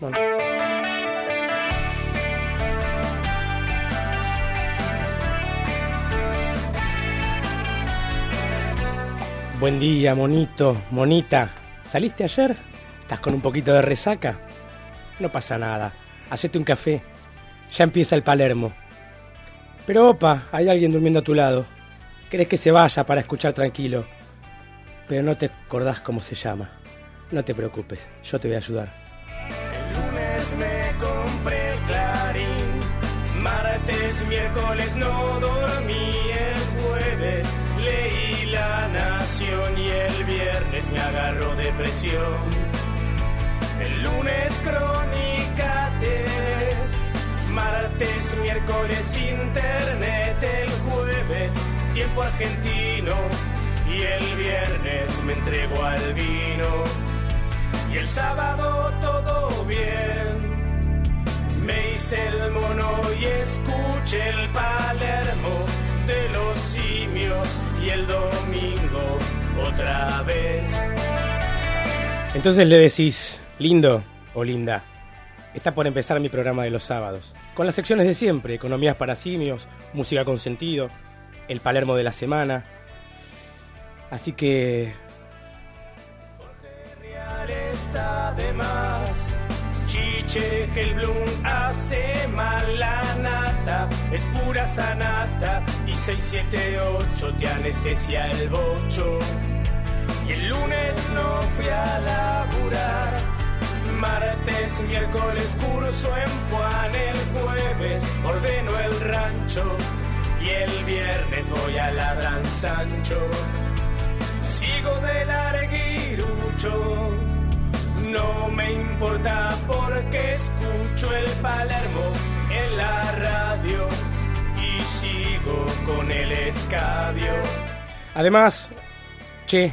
Buen día, monito, monita. ¿Saliste ayer? ¿Estás con un poquito de resaca? No pasa nada. Hacete un café. Ya empieza el Palermo. Pero opa, hay alguien durmiendo a tu lado. Querés que se vaya para escuchar tranquilo. Pero no te acordás cómo se llama. No te preocupes, yo te voy a ayudar. Me compré el clarín. Martes, miércoles no dormí. El jueves leí La Nación y el viernes me agarró depresión. El lunes crónica T. Martes, miércoles internet. El jueves tiempo argentino. Y el viernes me entrego al vino. Y el sábado todo bien. Hice el mono y escuché el Palermo de los simios. Y el domingo otra vez. Entonces le decís, lindo o linda, está por empezar mi programa de los sábados, con las secciones de siempre, economías para simios, música con sentido, el Palermo de la semana. Así que Real está de más. Chiche, Hellblum hace mal la nata, es pura sanata. Y 678 te anestesia el bocho. Y el lunes no fui a laburar. Martes, miércoles curso en Juan, el jueves ordeno el rancho. Y el viernes voy a Ladran Sancho. Sigo de larguirucho. No me importa porque escucho el Palermo en la radio y sigo con el escabio. Además, che,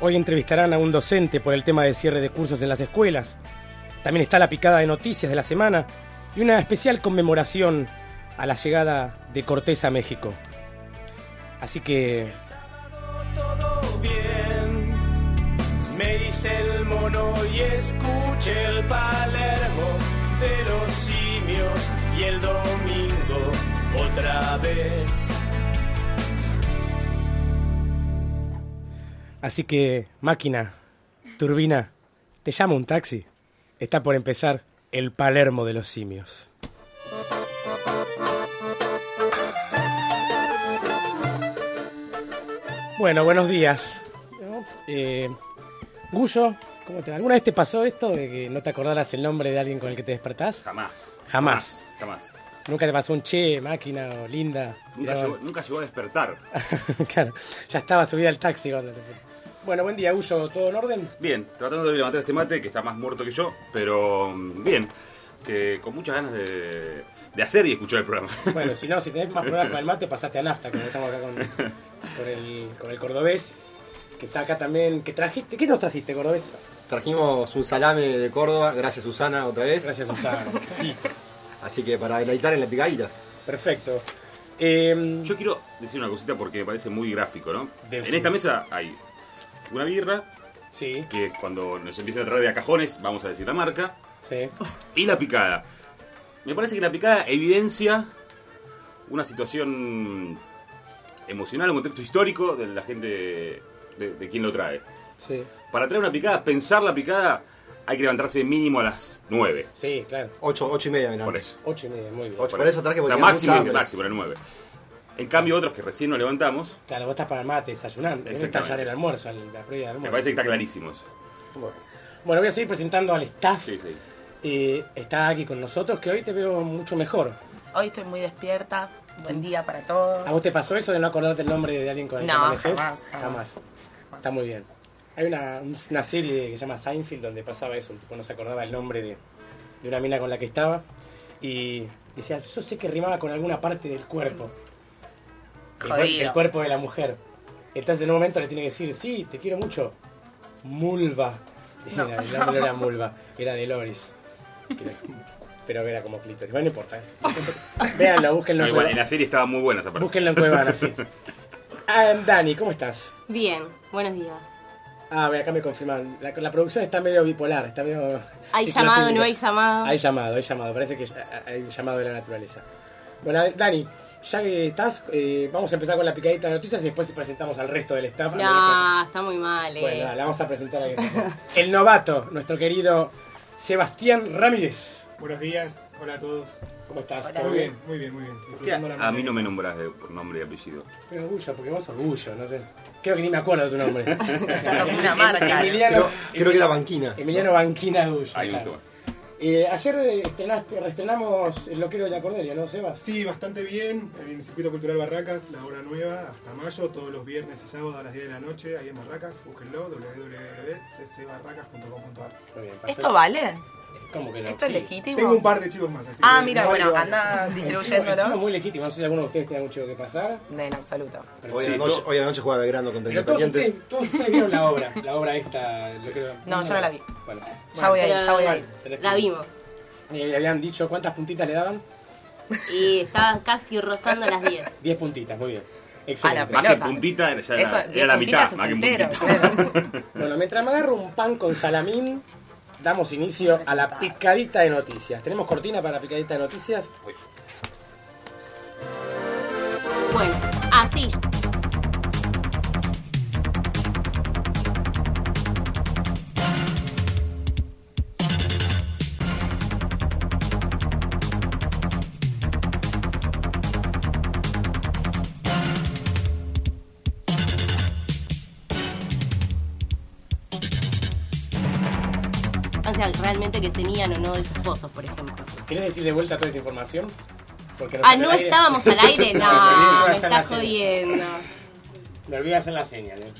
hoy entrevistarán a un docente por el tema del cierre de cursos en las escuelas. También está la picada de noticias de la semana y una especial conmemoración a la llegada de Cortés a México. Así que Todo bien, me el mono y escuché el Palermo de los simios y el domingo otra vez. Así que, máquina, turbina, te llamo un taxi. Está por empezar el Palermo de los simios. Bueno, buenos días. Eh, Gullo, ¿cómo te va? ¿Alguna vez te pasó esto de que no te acordaras el nombre de alguien con el que te despertás? Jamás. Jamás. Jamás. ¿Nunca te pasó un che, máquina o linda? Nunca llegó, nunca llegó a despertar. claro, ya estaba subida al taxi cuando te. Bueno, buen día, Gullo, ¿todo en orden? Bien, tratando de levantar este mate que está más muerto que yo, pero mm, bien. Que con muchas ganas de, de hacer y escuchar el programa. Bueno, si no, si tenés más problemas con el mate, pasate a nafta, como estamos acá con, con el, con el cordobés, que está acá también. ¿Qué trajiste? ¿Qué nos trajiste, cordobés? Trajimos un salame de Córdoba, gracias Susana otra vez. Gracias, Susana. Sí, Así que para deleitar en la picadita. perfecto. Eh, Yo quiero decir una cosita porque me parece muy gráfico, ¿no? En esta mesa hay una birra, sí, que cuando nos empiecen a traer de a cajones, vamos a decir la marca, sí. y la picada. Me parece que la picada evidencia una situación emocional, un contexto histórico de la gente, de, de quien lo trae. Sí, Para traer una picada, pensar la picada, hay que levantarse mínimo a las 9. sí, claro. Ocho, ocho y media, mirá. Por eso. Ocho y media, muy bien. Ocho. Por eso traje, porque La máxima, mucha hambre. máximo, la 9. En cambio, otros que recién nos levantamos, Claro, vos estás para el mate, desayunando. Ya en el almuerzo, en la previa del me almuerzo. parece que está clarísimo eso. Bueno. Bueno, voy a seguir presentando al staff. Sí, sí. Eh, está aquí con nosotros, que hoy te veo mucho mejor. Hoy estoy muy despierta. Buen día para todos. ¿A vos te pasó eso de no acordarte el nombre de alguien con el que No, jamás, jamás. Está muy bien. Hay una, una serie que se llama Seinfeld donde pasaba eso, un tipo no se acordaba el nombre de, de una mina con la que estaba y decía, yo sé que rimaba con alguna parte del cuerpo. El, cuer- el cuerpo de la mujer. Entonces en un momento le tiene que decir, sí, te quiero mucho. Mulva. No. Era- el nombre no era Mulva, era de Loris. Era- Pero era como clítoris. Bueno, no importa. Véanlo, búsquenlo en en la serie estaba muy buena esa parte. Búsquenlo en Cuevana, sí. Dani, ¿cómo estás? Bien, buenos días. Ah, mira, acá me confirman. La, la producción está medio bipolar, está medio. Hay llamado, no hay llamado. Hay llamado, hay llamado. Parece que hay un llamado de la naturaleza. Bueno, Dani, ya que estás, eh, vamos a empezar con la picadita de noticias y después presentamos al resto del staff. No, está muy mal, eh. Bueno, dale, vamos a presentar a El novato, nuestro querido Sebastián Ramírez. Buenos días, hola a todos. ¿Cómo estás? Hola. ¿Todo Muy bien? muy bien, muy bien. ¿Por qué Disfrutando la a mí no me nombras de- por nombre y apellido? Qué orgullo, porque vos orgullo, no sé. Creo que ni me acuerdo de tu nombre. Una marca. Emiliano, Creo, creo que era banquina. Emiliano Banquina Gullo. Claro. gustó. Eh, ayer eh, estrenaste, reestrenamos El Loquero de la Cordelia, ¿no, Sebas? Sí, bastante bien. En el Circuito Cultural Barracas, la hora nueva, hasta mayo, todos los viernes y sábados a las 10 de la noche, ahí en Barracas. Búsquenlo, www.ccbarracas.com.ar. ¿Esto vale? ¿Cómo que no? ¿Esto es legítimo? Tengo un par de chivos más, así Ah, que mira, no bueno, anda El chivo, el chivo es distribuyéndolo. muy legítimo, no sé si alguno de ustedes tiene algo chivo que pasar. De en absoluto. Hoy, Sí, a la noche, todo- hoy a la noche juega Belgrano contra Pero todos Independiente. ustedes, todos ustedes vieron la obra, la obra esta, el Loquero. No, yo no la vi. Bueno, Ya voy a ir, ya voy a ir. La vimos. Eh, habían dicho cuántas puntitas le daban. Y estaba casi rozando las 10. 10 puntitas, muy bien. Excelente. Más que puntita, era, ya Eso, era, diez era la mitad, más que puntita. claro. Bueno, mientras me agarro un pan con salamín, damos inicio a la picadita de noticias. ¿Tenemos cortina para la picadita de noticias? Bueno, así. Que tenían o no de esos pozos, por ejemplo. ¿Querés decir de vuelta toda esa información? Porque Ah, no al estábamos al aire, No, me no, de estás jodiendo. Me olvidé de hacer la señal. ¿eh?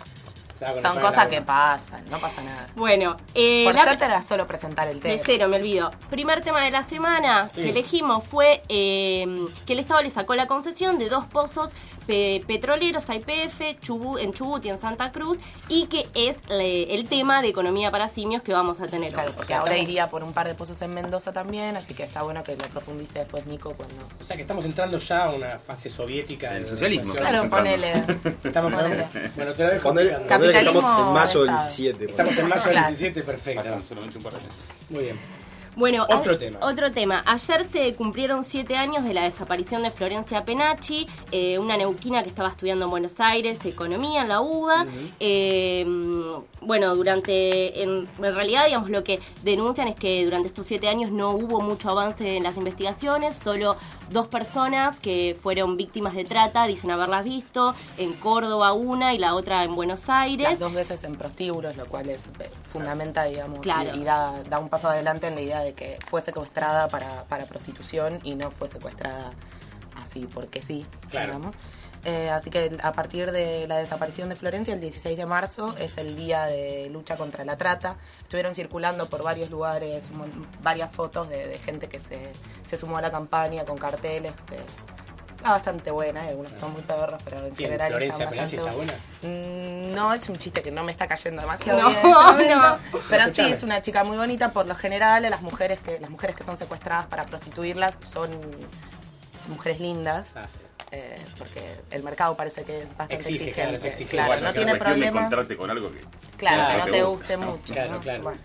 Son cosas en que pasan, no pasa nada. Bueno, eh, Por la- suerte era solo presentar el de tema. cero, me olvido. Primer tema de la semana Sí. que elegimos fue eh, que el Estado le sacó la concesión de dos pozos pe- petroleros IPF Chubut, en Chubut y en Santa Cruz y que es eh, el tema de economía para simios que vamos a tener Claro, porque ahora iría por un par de pozos en Mendoza también, así que está bueno que lo profundice después Nico cuando... O sea que estamos entrando ya a una fase soviética. El de socialismo. Claro, ponele... Estamos ponele. Bueno, te lo dejo Ponele- picando. ponele que estamos en mayo del Estado. 17. Estamos en mayo del Claro. 17, perfecto. Faltan solamente un par de meses. Muy bien. Bueno, Otro a- tema. Otro tema. Ayer se cumplieron siete años de la desaparición de Florencia Penachi, eh, una neuquina que estaba estudiando en Buenos Aires, economía en la UBA. Eh, bueno, durante, en, en realidad, digamos, lo que denuncian es que durante estos siete años no hubo mucho avance en las investigaciones, solo dos personas que fueron víctimas de trata dicen haberlas visto, en Córdoba una y la otra en Buenos Aires. Las dos veces en prostíbulos, lo cual es eh, fundamenta, digamos, Claro. y, y da, da un paso adelante en la idea de que fue secuestrada para, para prostitución y no fue secuestrada así porque sí, Claro. digamos. Eh, así que a partir de la desaparición de Florencia, el 16 de marzo, es el día de lucha contra la trata. Estuvieron circulando por varios lugares varias fotos de, de gente que se, se sumó a la campaña con carteles. que está bastante buena, hay algunos que son muy perros, pero en ¿Quién? general ¿Florencia están está buena? Mm, No, es un chiste que no me está cayendo demasiado No, bien. en este no. Pero sí, es una chica muy bonita. Por lo general, las mujeres que las mujeres que son secuestradas para prostituirlas son mujeres lindas. Ah, eh, porque el mercado parece que es bastante Exige, exigente. claro, es exigente. Claro, no tiene problema. encontrarte con algo que... Claro, Claro, que no te guste mucho. Claro, ¿no? claro. Bueno.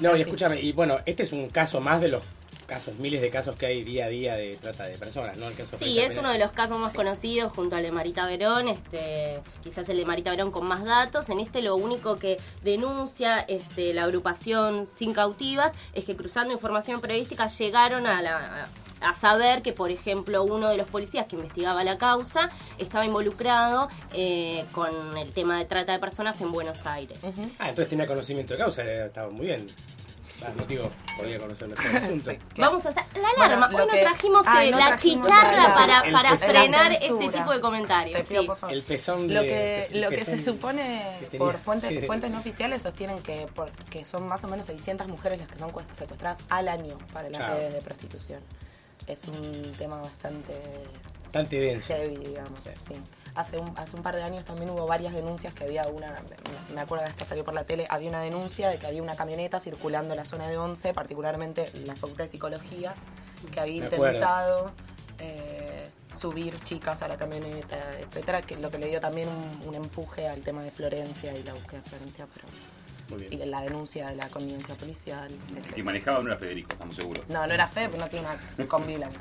No, y escúchame, y bueno, este es un caso más de los casos, miles de casos que hay día a día de trata de personas, ¿no? El caso Sí, es uno de los casos más conocidos junto al de Marita Verón, este, quizás el de Marita Verón con más datos. En este lo único que denuncia este, la agrupación Sin Cautivas es que cruzando información periodística llegaron a la a saber que, por ejemplo, uno de los policías que investigaba la causa estaba involucrado eh, con el tema de trata de personas en Buenos Aires. Ah, entonces tenía conocimiento de causa, eh, estaba muy bien. Ah, motivo, podía conocer mejor el asunto. Sí. Vamos a hacer la alarma. Bueno, Hoy no que- trajimos Ah, eh, no la trajimos chicharra la- para, el para pezón. frenar este tipo de comentarios. Te pido, sí. por favor. El pezón de... Lo que, lo que pezón se supone que por fuentes, fuentes no oficiales sostienen que, por- que son más o menos 600 mujeres las que son cuest- secuestradas al año para las redes de prostitución. Es un tema bastante Bastante denso. heavy, digamos. Sí. Sí. Hace, un, hace un par de años también hubo varias denuncias que había una, me- acuerdo que hasta salió por la tele, había una denuncia de que había una camioneta circulando en la zona de Once, particularmente en la Facultad de Psicología, que había Me intentado eh, subir chicas a la camioneta, etcétera, que lo que le dio también un, un empuje al tema de Florencia y la búsqueda de Florencia, pero y la denuncia de la connivencia policial, que etcétera. manejaba no era Federico, estamos seguros. No, no era fe, pero no tiene una combi blanca.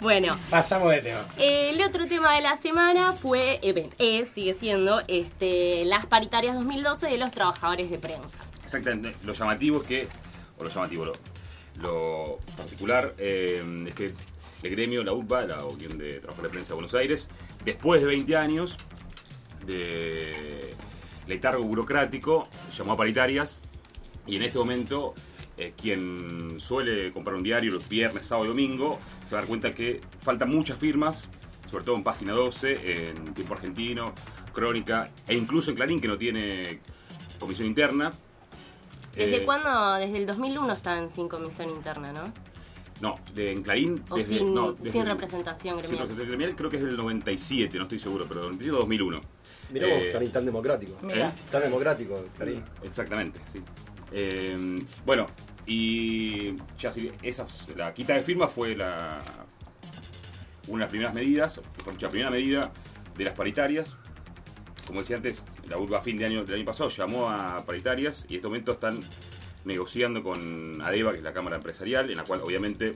Bueno, Pasamos de tema. el otro tema de la semana fue, eh, es, sigue siendo, este, las paritarias 2012 de los trabajadores de prensa. Exactamente. Lo llamativo es que, o lo llamativo, lo, lo particular eh, es que el gremio, la UPA, la Unión de Trabajadores de Prensa de Buenos Aires, después de 20 años de letargo burocrático, llamó a paritarias y en este momento eh, quien suele comprar un diario los viernes, sábado y domingo se va a dar cuenta que faltan muchas firmas, sobre todo en Página 12, en Tiempo Argentino, Crónica e incluso en Clarín que no tiene comisión interna. ¿Desde Eh, cuándo? Desde el 2001 están sin comisión interna, ¿no? No, de, en Clarín. O desde- sin- no, sin representación sin gremial. representación gremial, creo que es del 97, no estoy seguro, pero 97 o 2001. Mirá vos, Eh, Karim, tan democrático. Mira. ¿eh? Tan democrático, Karim. Exactamente, sí. Eh, bueno, y ya sí, esa, la quita de firma fue la una de las primeras medidas, la primera medida de las paritarias. Como decía antes, la URBA a fin de año del año pasado llamó a paritarias y en este momento están negociando con ADEVA, que es la Cámara Empresarial, en la cual obviamente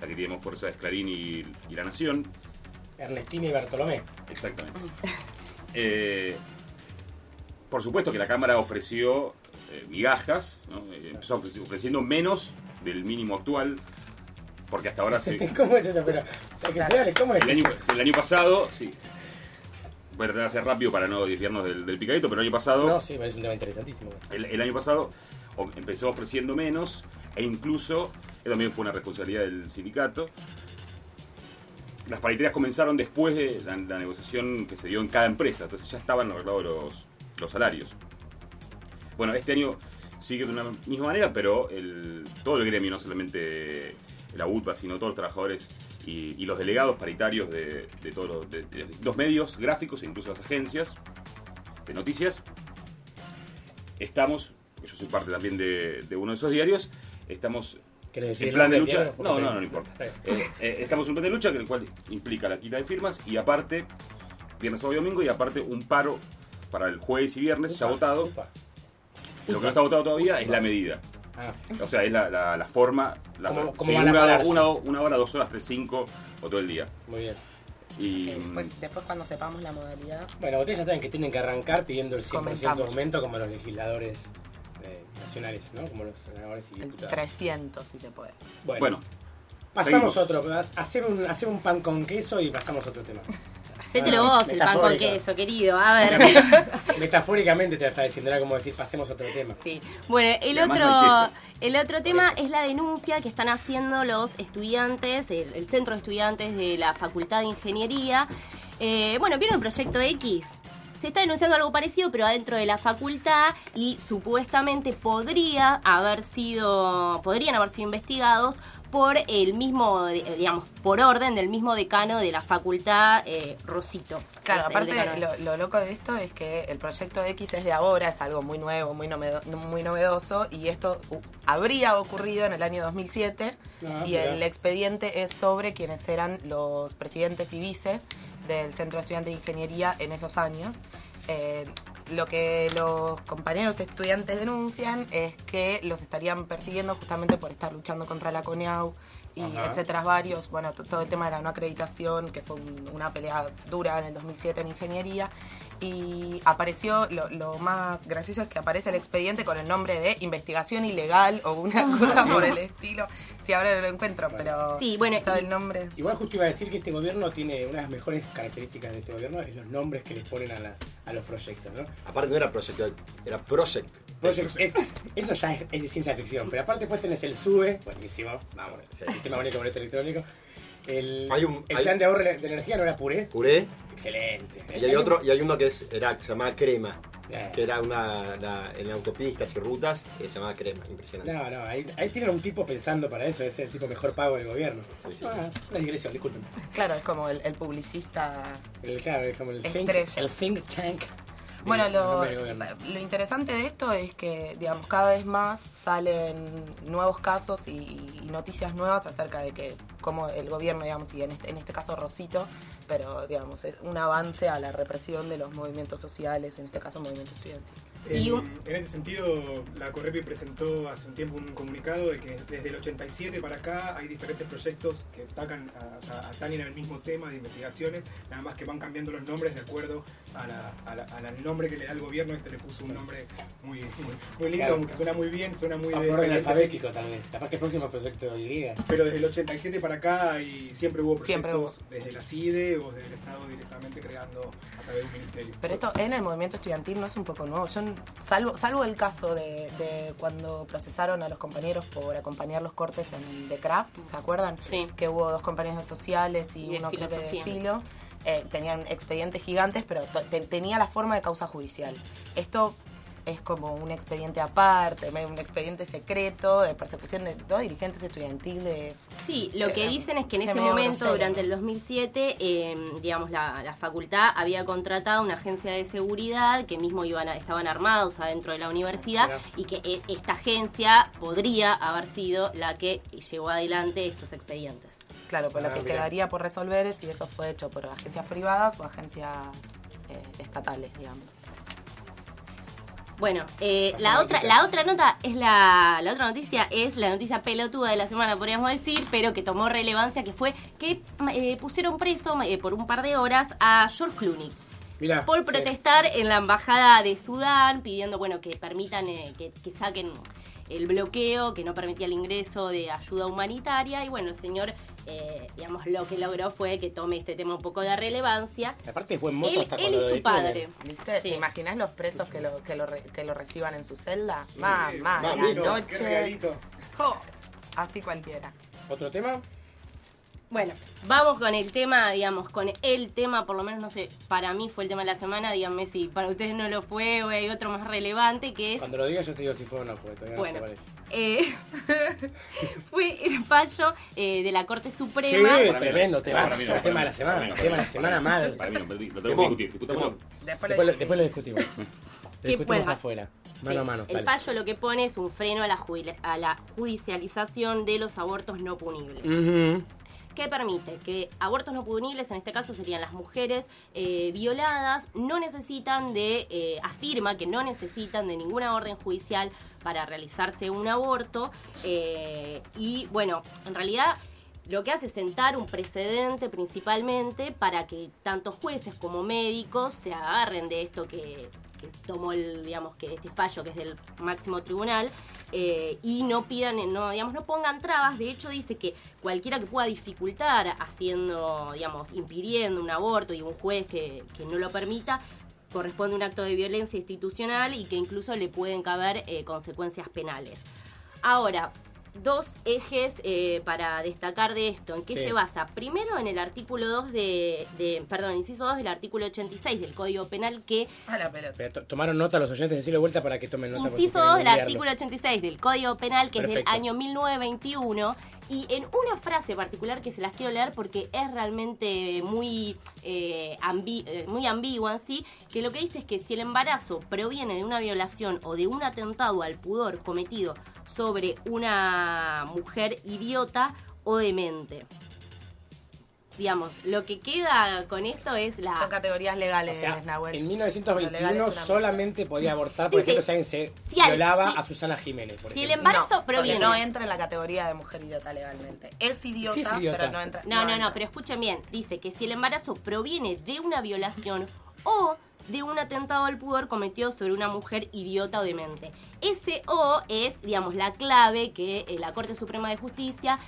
la que tiene fuerza es Clarín y, y La Nación. Ernestina y Bartolomé. Exactamente. Eh, por supuesto que la Cámara ofreció eh, migajas, ¿no? Eh, empezó ofreci- ofreciendo menos del mínimo actual, porque hasta ahora se, ¿Cómo es eso? Pero, que ¿cómo es el, año, eso? el año pasado, sí. Voy a tratar de hacer rápido para no desviarnos del, del picadito, pero el año pasado, No, sí, es un tema interesantísimo. el, el año pasado o- empezó ofreciendo menos e incluso, también fue una responsabilidad del sindicato, las paritarias comenzaron después de la, la negociación que se dio en cada empresa, entonces ya estaban arreglados los, los salarios. Bueno, este año sigue de una misma manera, pero el, todo el gremio, no solamente la UTPA, sino todos los trabajadores y, y los delegados paritarios de, de todos los, de- de los medios gráficos e incluso las agencias de noticias, estamos, yo soy parte también de, de uno de esos diarios, estamos ¿Querés decir en plan de lucha. No, no, no, no importa. Eh, eh, estamos en un plan de lucha, que el cual implica la quita de firmas y aparte, viernes, sábado y domingo, y aparte un paro para el jueves y viernes ya votado. upa. Lo que no está votado todavía es la medida. Ah, O sea, es la, la, la forma. La, ¿Cómo- cómo sí, van a una, pagarse? una, una hora, dos horas, tres, cinco o todo el día. muy bien. Y Que después, después cuando sepamos la modalidad, Bueno, ustedes ya saben que tienen que arrancar pidiendo el 100% de Comentamos. aumento como los legisladores eh, nacionales, ¿no? Como los senadores y diputados. 300 si se puede. Bueno, bueno, pasamos seguimos. otro. Hacemos un, hacemos un pan con queso y pasamos a otro tema. Hacételo Ah, vos, el pan con queso, querido. A ver. Metafóricamente te lo está diciendo, era como decir, pasemos a otro tema. Sí. Bueno, el otro, no el otro tema es la denuncia que están haciendo los estudiantes, el, el centro de estudiantes de la Facultad de Ingeniería. Eh, bueno, ¿vieron el proyecto X? Se está denunciando algo parecido, pero adentro de la facultad y supuestamente podría haber sido, podrían haber sido investigados por el mismo, eh, digamos, por orden del mismo decano de la facultad, eh, Rosito. Claro, aparte lo, lo loco de esto es que el proyecto X es de ahora, es algo muy nuevo, muy, novedo- muy novedoso y esto habría ocurrido en el año 2007 Ah, y el expediente es sobre quienes eran los presidentes y vice del Centro de Estudiantes de Ingeniería en esos años. Eh, lo que los compañeros estudiantes denuncian es que los estarían persiguiendo justamente por estar luchando contra la CONIAU y Ajá. etcétera varios, bueno, to- todo el tema de la no acreditación, que fue un- una pelea dura en el 2007 en ingeniería, y apareció, lo, lo más gracioso es que aparece el expediente con el nombre de investigación ilegal o una cosa por el estilo, si ahora no lo encuentro, pero Sí, bueno, está y- el nombre. Igual justo iba a decir que este gobierno tiene una de las mejores características de este gobierno es los nombres que les ponen a, la- a los proyectos, ¿no? Aparte no era Project, era Project. Project X, eso ya es, es de ciencia ficción, pero aparte después tenés el SUBE, buenísimo, vamos, Sí. sistema bonito boleto electrónico. El, Hay un- el hay- plan de ahorro de energía no era puré, Puré. excelente. Y hay otro, y hay uno que es, era, que se llamaba Crema. Eh. Que era una, la- en autopistas y rutas, que se llamaba Crema. Impresionante. No, no, ahí, ahí tienen un tipo pensando para eso, es el tipo mejor pago del gobierno. Sí, sí. Ah, una digresión, disculpen. Claro, es como el, el publicista El, claro, es como el think, el think tank. Bueno, lo, lo interesante de esto es que, digamos, cada vez más salen nuevos casos y, y noticias nuevas acerca de que cómo el gobierno, digamos, y en este, en este caso Rosito, pero digamos, es un avance a la represión de los movimientos sociales, en este caso movimiento estudiantil. En, Y un- en ese sentido, la Correpi presentó hace un tiempo un comunicado de que desde el 87 para acá hay diferentes proyectos que atacan, a, o sea, atañen al mismo tema de investigaciones, nada más que van cambiando los nombres de acuerdo a la- a la- a la- al nombre que le da el gobierno. Este le puso un nombre muy, muy, muy lindo, Claro. que suena muy bien, suena muy de orden alfabético X. también. Capaz que el próximo proyecto Y. Pero desde el 87 para acá y siempre hubo Siempre proyectos desde la CIDE o desde el Estado directamente creando a través de un ministerio. Pero esto en el movimiento estudiantil no es un poco nuevo. Yo, salvo, salvo el caso de, de cuando procesaron a los compañeros por acompañar los cortes en The Craft, ¿se acuerdan? Sí. Que hubo dos compañeros de sociales y, Y uno creo que de filo. Eh, tenían expedientes gigantes, pero te- tenía la forma de causa judicial. Esto es como un expediente aparte, un expediente secreto de persecución de dos dirigentes estudiantiles. Sí, lo que Eh, dicen es que en se ese momento, grosero. durante el 2007, eh, digamos, la, la facultad había contratado una agencia de seguridad que mismo iban a- estaban armados adentro de la universidad y que eh, esta agencia podría haber sido la que llevó adelante estos expedientes. Claro, pues Ah, lo que mira. quedaría por resolver es si eso fue hecho por agencias privadas o agencias eh, estatales, digamos. Bueno, eh, la otra, noticia. la otra nota es la, la otra noticia es la noticia pelotuda de la semana, podríamos decir, pero que tomó relevancia, que fue que eh, pusieron preso eh, por un par de horas a George Clooney. Mirá. por sí. protestar en la embajada de Sudán pidiendo bueno que permitan eh, que, que saquen el bloqueo que no permitía el ingreso de ayuda humanitaria y bueno el señor eh, digamos lo que logró fue que tome este tema un poco de relevancia Aparte es buen mozo él, hasta él y su detienen. padre ¿Viste? Sí. ¿Te imaginas los presos que lo, que lo, re- que lo reciban en su celda? Mamá, Eh, la qué noche. regalito. Jo, así cualquiera. ¿Otro tema? Bueno vamos con el tema digamos con el tema por lo menos no sé para mí fue el tema de la semana díganme si para ustedes no lo fue o hay otro más relevante que es Cuando lo diga yo te digo si fue o no fue. Todavía Bueno, no sé eh, fue el fallo eh, de la Corte Sí, Suprema. Para mí no tremendo, es. te Para vas. mí no, El tema de la semana. no, El tema de la semana mal. Para mí no, perdí, lo tengo que discutir. discutamos. Después, Después, lo después lo discutimos. Lo discutimos afuera. Sí, Mano a mano. el dale. fallo lo que pone es un freno a la, a la judicialización de los abortos no punibles. Ujú. Que permite que abortos no punibles, en este caso serían las mujeres eh, violadas, no necesitan de, eh, afirma que no necesitan de ninguna orden judicial para realizarse un aborto. eh, y bueno, en realidad lo que hace es sentar un precedente principalmente para que tanto jueces como médicos se agarren de esto que, que tomó el, digamos, que este fallo que es del máximo tribunal eh, y no pidan, no, digamos, no pongan trabas. De hecho, dice que cualquiera que pueda dificultar haciendo, digamos, impidiendo un aborto y un juez que, que no lo permita, corresponde a un acto de violencia institucional y que incluso le pueden caber eh, consecuencias penales. Ahora, dos ejes eh, para destacar de esto. ¿En qué Sí. se basa? Primero en el artículo 2 de, de- perdón, inciso 2 del artículo 86 del Código Penal que A la pelota. Pero tomaron nota los oyentes, decirlo de vuelta para que tomen nota. Inciso quieren 2 del artículo 86 del Código Penal, que es del año 1921, y en una frase particular que se las quiero leer porque es realmente muy, eh, eh, muy ambigua en sí, que lo que dice es que si el embarazo proviene de una violación o de un atentado al pudor cometido sobre una mujer idiota o demente. Digamos, lo que queda con esto es la... Son categorías O legales, sea, Nahuel. en Lo legal es 1921 una solamente podía abortar, por Dice, ejemplo, si alguien se si violaba si- a Susana Jiménez, por si el ejemplo. embarazo no, proviene- no entra en la categoría de mujer idiota legalmente. Es idiota, Sí, es idiota. pero no entra. No, no, no, entra. pero escuchen bien. Dice que si el embarazo proviene de una violación o de un atentado al pudor cometido sobre una mujer idiota o demente. Ese o es, digamos, la clave que eh, la Corte Suprema de Justicia...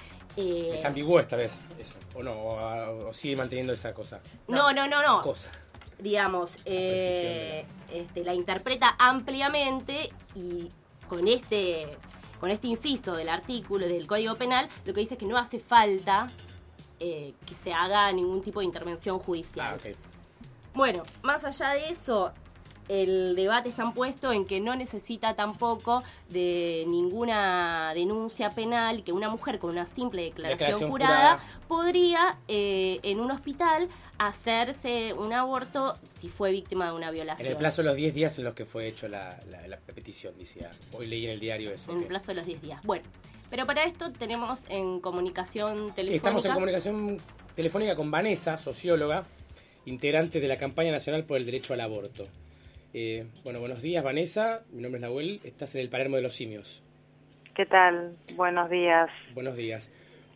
eh, Es ambiguo esta vez, eso. O no, o, o sigue manteniendo esa cosa. no, no, no, no. Cosa. digamos, eh, este, la interpreta ampliamente y con este, con este inciso del artículo del Código Penal, lo que dice es que no hace falta eh, que se haga ningún tipo de intervención judicial. Ah, ok. Bueno, más allá de eso, el debate está puesto en que no necesita tampoco de ninguna denuncia penal, que una mujer con una simple declaración, Declaración jurada, jurada. podría eh, en un hospital hacerse un aborto si fue víctima de una En violación. el plazo de los 10 días en los que fue hecho la, la, la petición, decía. Hoy leí en el diario eso. En el que- plazo de los 10 días. Bueno, Pero para esto tenemos en comunicación telefónica. Sí, estamos en comunicación telefónica con Vanessa, socióloga, integrante de la campaña nacional por el derecho al aborto. Eh, bueno, buenos días Vanessa, mi nombre es Nahuel, estás en el Palermo de los Simios. ¿Qué tal? Buenos días. Buenos días.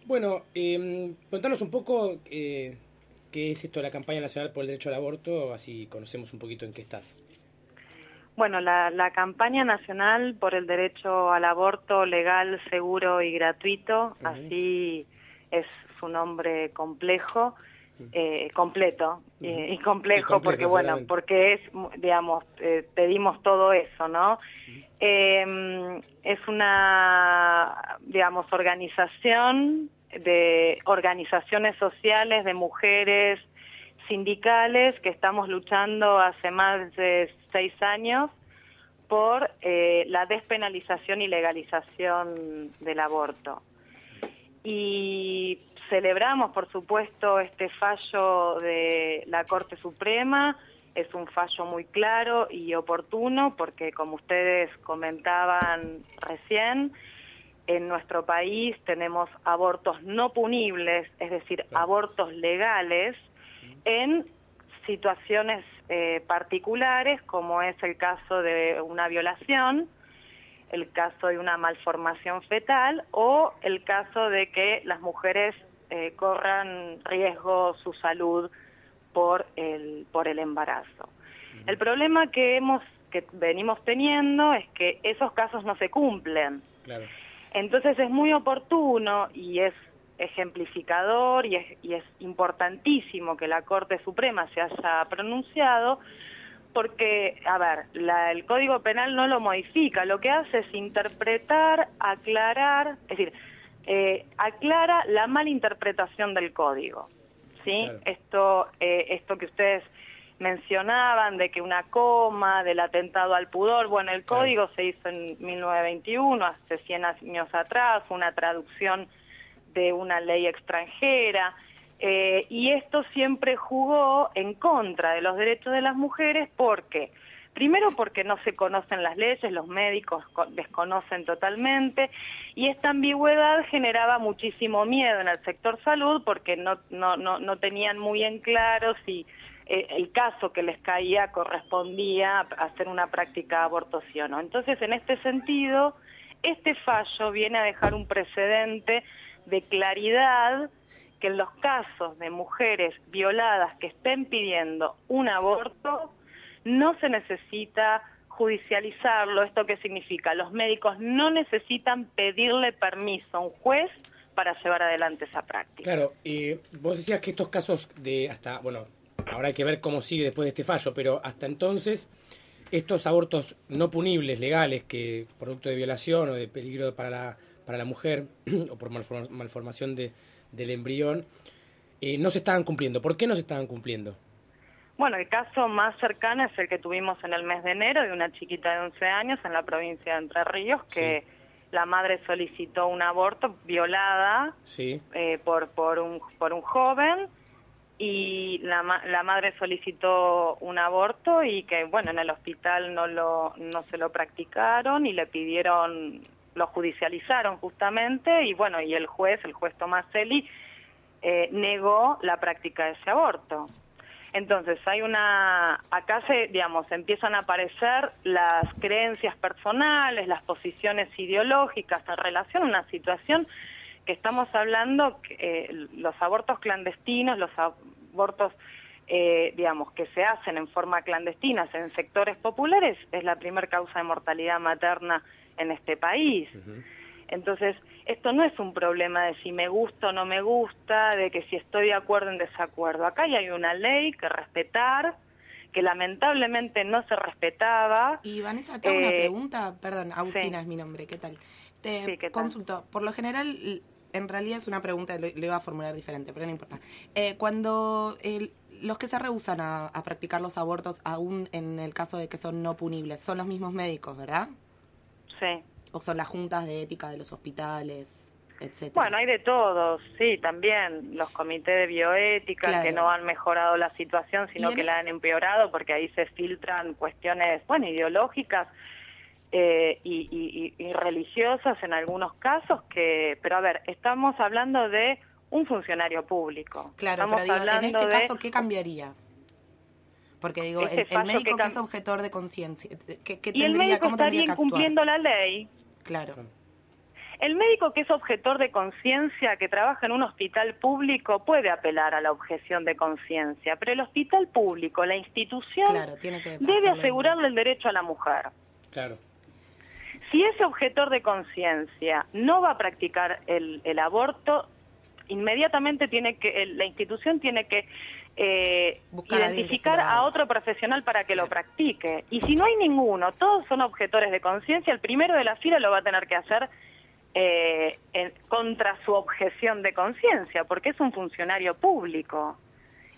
Bueno, eh, contanos un poco eh, qué es esto de la campaña nacional por el derecho al aborto, así conocemos un poquito en qué estás. Bueno, la, la campaña nacional por el derecho al aborto legal, seguro y gratuito, así es su nombre complejo, eh, completo eh, y complejo, Y complejo, porque bueno, porque es, digamos, eh, pedimos todo eso, ¿no? Eh, es una, digamos, organización de organizaciones sociales, de mujeres, sindicales que estamos luchando hace más de seis años por eh, la despenalización y legalización del aborto. Y celebramos, por supuesto, este fallo de la Corte Suprema. Es un fallo muy claro y oportuno porque, como ustedes comentaban recién, en nuestro país tenemos abortos no punibles, es decir, abortos legales, en situaciones eh, particulares, como es el caso de una violación, el caso de una malformación fetal o el caso de que las mujeres eh, corran riesgo su salud por el, por el embarazo. El problema que hemos que venimos teniendo es que esos casos no se cumplen. Claro. Entonces es muy oportuno y es ejemplificador y es, y es importantísimo que la Corte Suprema se haya pronunciado porque, a ver, la- el Código Penal no lo modifica, lo que hace es interpretar, aclarar, es decir, eh, aclara la malinterpretación del Código. ¿sí? Claro. Esto, eh, esto que ustedes mencionaban de que una coma, del atentado al pudor, bueno, el Claro. código se hizo en 1921, hace 100 años atrás, una traducción de una ley extranjera, eh, y esto siempre jugó en contra de los derechos de las mujeres porque, primero porque no se conocen las leyes, los médicos co- desconocen totalmente, y esta ambigüedad generaba muchísimo miedo en el sector salud porque no, no, no, no tenían muy en claro si eh, el caso que les caía correspondía a hacer una práctica de aborto sí o no. Entonces, en este sentido, este fallo viene a dejar un precedente de claridad que en los casos de mujeres violadas que estén pidiendo un aborto, no se necesita judicializarlo. ¿Esto qué significa? Los médicos no necesitan pedirle permiso a un juez para llevar adelante esa práctica. Claro, eh, vos decías que estos casos de hasta, bueno, ahora hay que ver cómo sigue después de este fallo, pero hasta entonces estos abortos no punibles, legales, que producto de violación o de peligro para la, para la mujer o por malform- malformación de, del embrión, eh, no se estaban cumpliendo. ¿Por qué no se estaban cumpliendo? Bueno, el caso más cercano es el que tuvimos en el mes de enero de una chiquita de 11 años en la provincia de Entre Ríos que la madre solicitó un aborto violada Sí, eh, por, por, un, por un joven y la, la madre solicitó un aborto y que, bueno, en el hospital no, lo, no se lo practicaron y le pidieron, lo judicializaron justamente y, bueno, y el juez, el juez Tomaselli, eh, negó la práctica de ese aborto. Entonces, hay una, acá se, digamos, empiezan a aparecer las creencias personales, las posiciones ideológicas en relación a una situación que estamos hablando, que, eh, los abortos clandestinos, los abortos, eh, digamos, que se hacen en forma clandestina en sectores populares, es la primer causa de mortalidad materna en este país. Entonces, esto no es un problema de si me gusta o no me gusta, de que si estoy de acuerdo o en desacuerdo. Acá ya hay una ley que respetar, que lamentablemente no se respetaba. Y Vanessa, te hago una Eh, pregunta, perdón, Agustina sí. es mi nombre, ¿qué tal? Te Sí, ¿qué tal? consulto, por lo general, en realidad es una pregunta, lo, lo iba a formular diferente, pero no importa. Eh, cuando el- los que se rehusan a, a practicar los abortos, aún en el caso de que son no punibles, son los mismos médicos, ¿verdad? Sí. ¿O son las juntas de ética de los hospitales, etcétera? Bueno, hay de todos, sí, también los comités de bioética Claro. que no han mejorado la situación, sino en que la han empeorado porque ahí se filtran cuestiones, bueno, ideológicas. eh, y, y- y- y religiosas en algunos casos que, pero a ver, estamos hablando de un funcionario público. Claro, estamos pero digo, en hablando este de caso, ¿qué cambiaría? Porque digo, Ese el, el médico que es objetor de conciencia, ¿qué, qué y el médico cómo tendría estaría que actuar? incumpliendo la ley. Claro. El médico que es objetor de conciencia, que trabaja en un hospital público, puede apelar a la objeción de conciencia, pero el hospital público, la institución, Claro, tiene que debe asegurarle el derecho a la mujer. Claro. Si ese objetor de conciencia no va a practicar el, el aborto, inmediatamente tiene que el- la institución tiene que eh, a identificar a otro profesional para que lo practique. Y si no hay ninguno, todos son objetores de conciencia, el primero de la fila lo va a tener que hacer eh, en- contra su objeción de conciencia, porque es un funcionario público.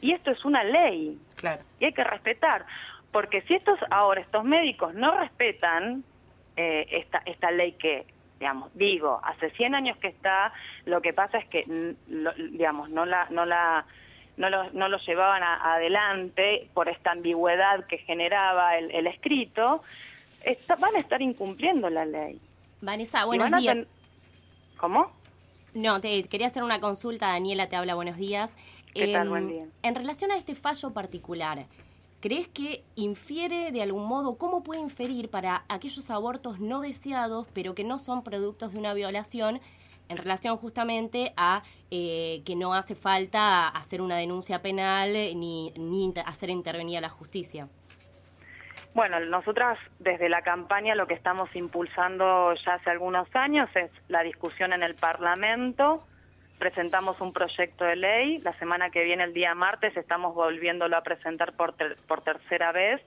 Y esto es una ley Claro. y hay que respetar. Porque si estos ahora, estos médicos no respetan eh, esta, esta ley que, digamos, digo, hace 100 años que está, lo que pasa es que, mm, lo- digamos, no la... No la no lo, no lo llevaban a- adelante por esta ambigüedad que generaba el, el escrito, está- van a estar incumpliendo la ley. Vanessa, buenos días. ten- ¿Cómo? No, te quería hacer una consulta. Daniela te habla, buenos días. ¿Qué tal? Em, Buen día. En relación a este fallo particular, ¿crees que infiere de algún modo, cómo puede inferir para aquellos abortos no deseados, pero que no son productos de una violación, en relación justamente a eh, que no hace falta hacer una denuncia penal eh, ni, ni hacer intervenir a la justicia? Bueno, nosotras desde la campaña lo que estamos impulsando ya hace algunos años es la discusión en el Parlamento. Presentamos un proyecto de ley. La semana que viene, el día martes, estamos volviéndolo a presentar por, por tercera vez.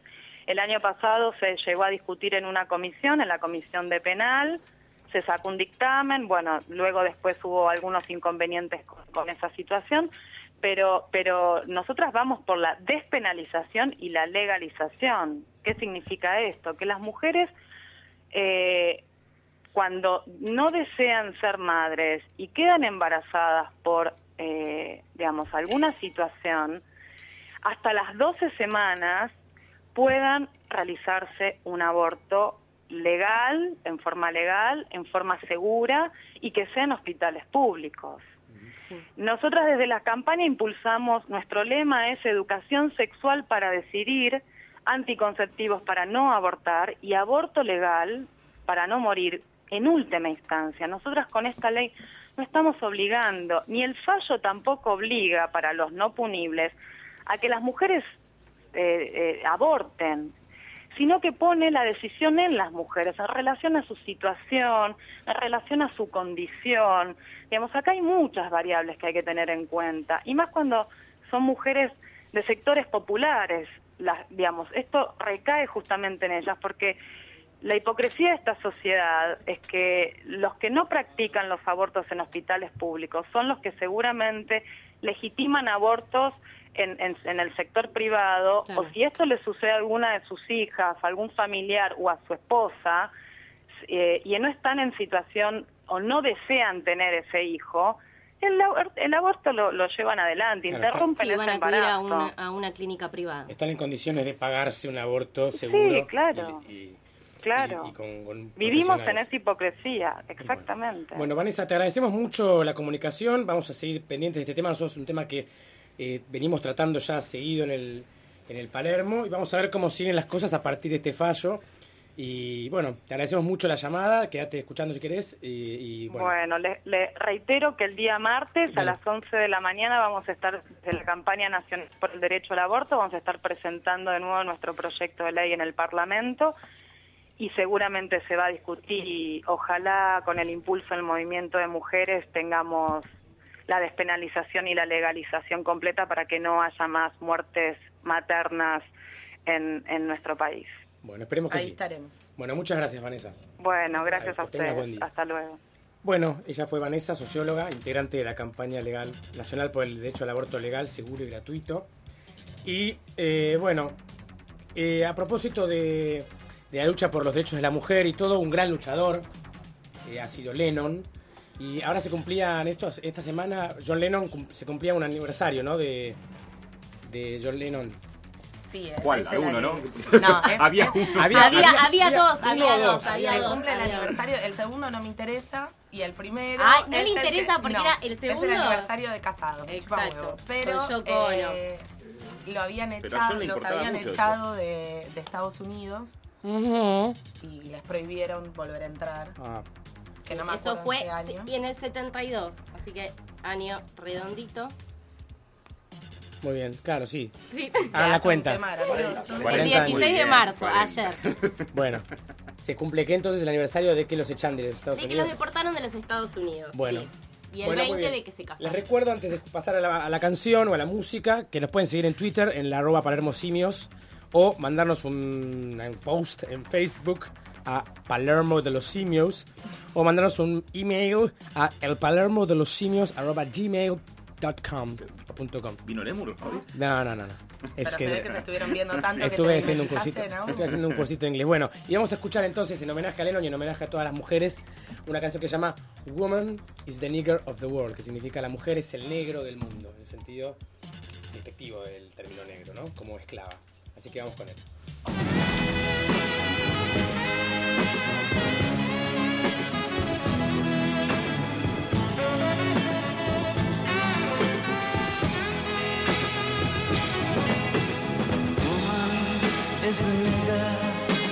El año pasado se llegó a discutir en una comisión, en la Comisión de Penal. Se sacó un dictamen. Bueno, luego después hubo algunos inconvenientes con, con esa situación. Pero, pero nosotras vamos por la despenalización y la legalización. ¿Qué significa esto? Que las mujeres, eh, cuando no desean ser madres y quedan embarazadas por, eh, digamos, alguna situación, hasta las 12 semanas puedan realizarse un aborto legal, en forma legal, en forma segura y que sea en hospitales públicos. Nosotras desde la campaña impulsamos, nuestro lema es educación sexual para decidir, anticonceptivos para no abortar y aborto legal para no morir en última instancia. Nosotras con esta ley no estamos obligando, ni el fallo tampoco obliga para los no punibles a que las mujeres eh, eh, aborten, sino que pone la decisión en las mujeres en relación a su situación, en relación a su condición. Digamos, acá hay muchas variables que hay que tener en cuenta, y más cuando son mujeres de sectores populares, las, digamos, esto recae justamente en ellas, porque la hipocresía de esta sociedad es que los que no practican los abortos en hospitales públicos son los que seguramente legitiman abortos en, en- en el sector privado, Claro. o si esto le sucede a alguna de sus hijas, a algún familiar o a su esposa, eh, y no están en situación o no desean tener ese hijo, el, abor- el aborto lo, lo llevan adelante, Claro, interrumpen Sí, ese van a acudir a embarazo. una, a una clínica privada. Están en condiciones de pagarse un aborto seguro. claro. y- y- Claro. y- y con- con Vivimos en esa hipocresía, exactamente. Bueno, Vanessa, te agradecemos mucho la comunicación. Vamos a seguir pendientes de este tema. Nosotros es un tema que eh, venimos tratando ya seguido en el, en el Palermo y vamos a ver cómo siguen las cosas a partir de este fallo. Y bueno, te agradecemos mucho la llamada. Quédate escuchando si querés. Y, y, bueno, Bueno, le, le reitero que el día martes a las 11 de la mañana vamos a estar, de la campaña nacional por el derecho al aborto, vamos a estar presentando de nuevo nuestro proyecto de ley en el Parlamento y seguramente se va a discutir y ojalá con el impulso del movimiento de mujeres tengamos la despenalización y la legalización completa para que no haya más muertes maternas en, en nuestro país. bueno, esperemos que Ahí sí. estaremos. Bueno, muchas gracias, Vanessa. Bueno, gracias a ustedes. día. Hasta luego. Bueno, ella fue Vanessa, socióloga, integrante de la campaña legal nacional por el derecho al aborto legal, seguro y gratuito. Y eh, bueno, eh, a propósito de, de la lucha por los derechos de la mujer y todo, un gran luchador eh, ha sido Lennon. Y ahora se cumplían estos, esta semana, John Lennon se cumplía un aniversario, ¿no? De, de John Lennon. Sí, es, ¿Cuál? es el ¿Alguno, no? No, es, Había es- uno. Había, había, había- dos, uno había dos, dos. había se dos. cumple el había dos. aniversario, el segundo no me interesa y el primero. Ay, no es le interesa que- porque no, era el Es segundo. el aniversario de casado. Exacto. Pero eh, lo habían echado, los habían echado de, de Estados Unidos Ujú. y les prohibieron volver a entrar. Ah, Que no me Eso fue en qué año. y en el 72, así que año redondito. muy bien, claro, sí. Sí. Hagan la cuenta. El 40 16 años. Muy de marzo, 40. ayer. Bueno, ¿se cumple qué entonces el aniversario de que los echan de los Estados De que los Unidos? deportaron de los Estados Unidos. Bueno. sí. Y el Bueno, muy 20 bien. de que se Les casaron. recuerdo antes de pasar a la, a la canción o a la música que nos pueden seguir en Twitter en la arroba Palermo Simios o mandarnos un, un post en Facebook a Palermo de los Simios o mandarnos un email a elpalermo de los simios arroba gmail.com o punto com. ¿Vino Lemur? No, no, no, no. Es Pero que, se ve que se estuvieron viendo tanto Estuve que haciendo un cursito, ¿no? estuve haciendo un cursito de inglés. Bueno, y vamos a escuchar entonces en homenaje a Lennon y en homenaje a todas las mujeres una canción que se llama Woman is the nigger of the world, que significa la mujer es el negro del mundo, en el sentido despectivo del término negro, ¿no? Como esclava. Así que vamos con él. Is the leader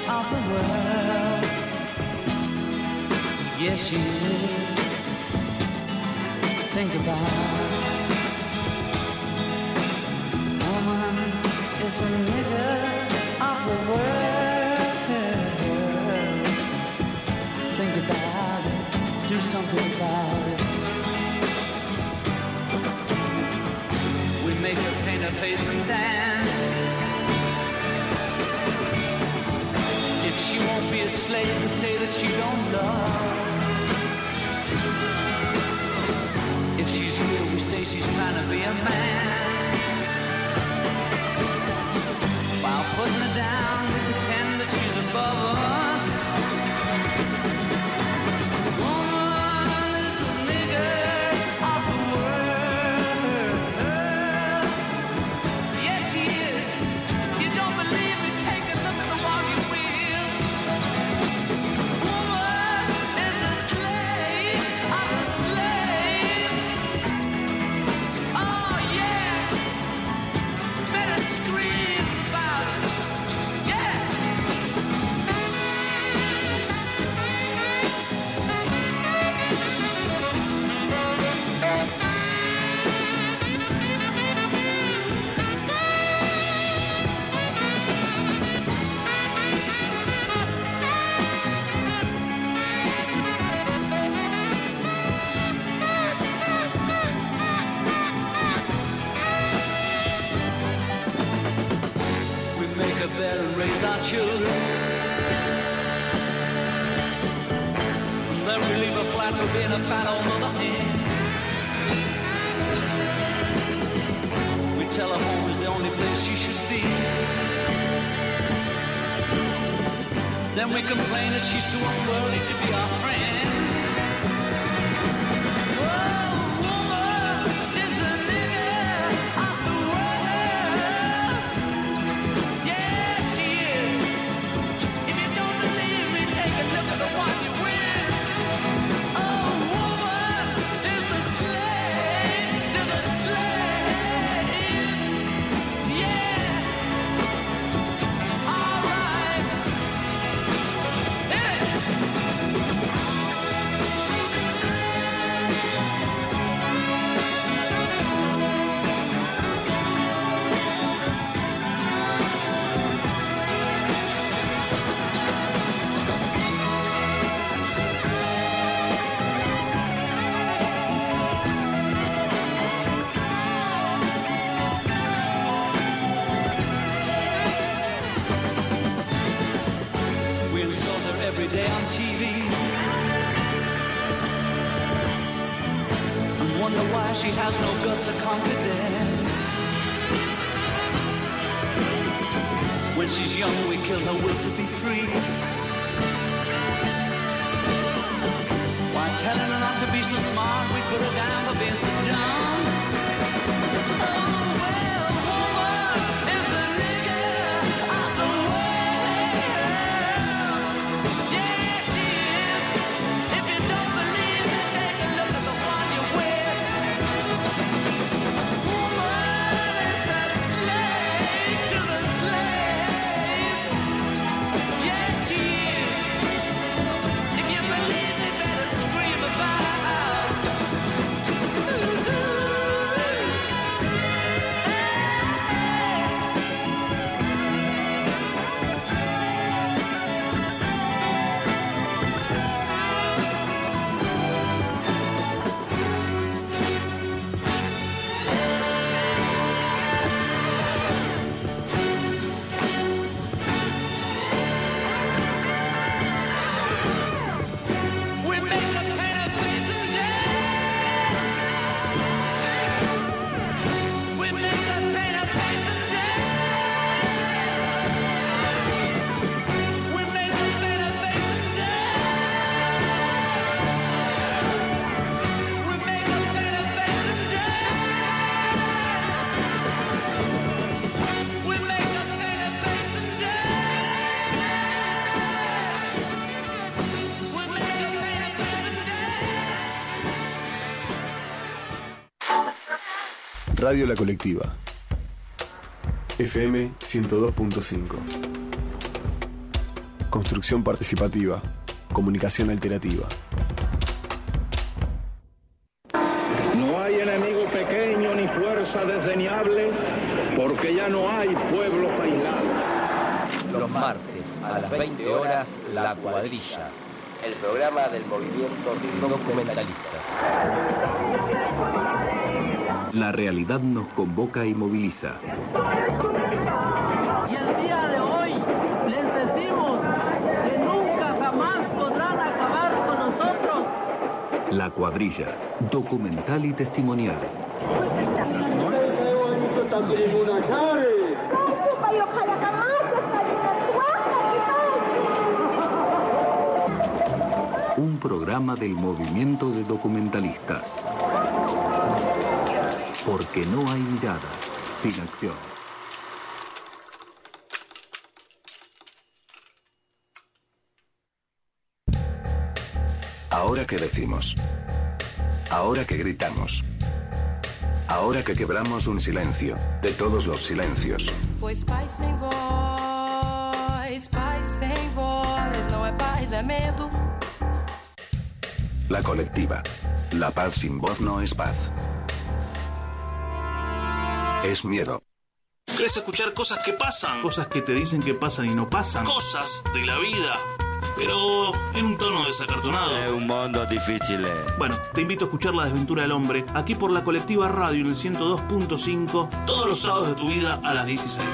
of the world. Yes, she is. Think about it. Woman is the leader of the world. Something about it. We make her paint her face and dance. If she won't be a slave and say that she don't love. If she's real, we say she's trying to be a man. While putting her down, telling her not to be so smart, we put her down for being so dumb. Radio La Colectiva. FM 102.5. Construcción participativa. Comunicación alternativa. No hay enemigo pequeño ni fuerza desdeñable, porque ya no hay pueblos aislados. Los martes a las 20 horas, La Cuadrilla, el programa del movimiento de documentalistas. La realidad nos convoca y moviliza. Y el día de hoy les decimos que nunca jamás podrán acabar con nosotros. La cuadrilla, documental y testimonial. Un programa del movimiento de documentalistas. Porque no hay mirada sin acción. Ahora que decimos. Ahora que gritamos. Ahora que quebramos un silencio, de todos los silencios. Pois paz sem voz, paz sem voz, não é paz, é medo. La colectiva. La paz sin voz no es paz. Es miedo. ¿Querés escuchar cosas que pasan? Cosas que te dicen que pasan y no pasan. Cosas de la vida. Pero en un tono desacartonado. Es un mundo difícil. Bueno, te invito a escuchar La Desventura del Hombre, aquí por la colectiva radio en el 102.5, todos los sábados de tu vida a las 16.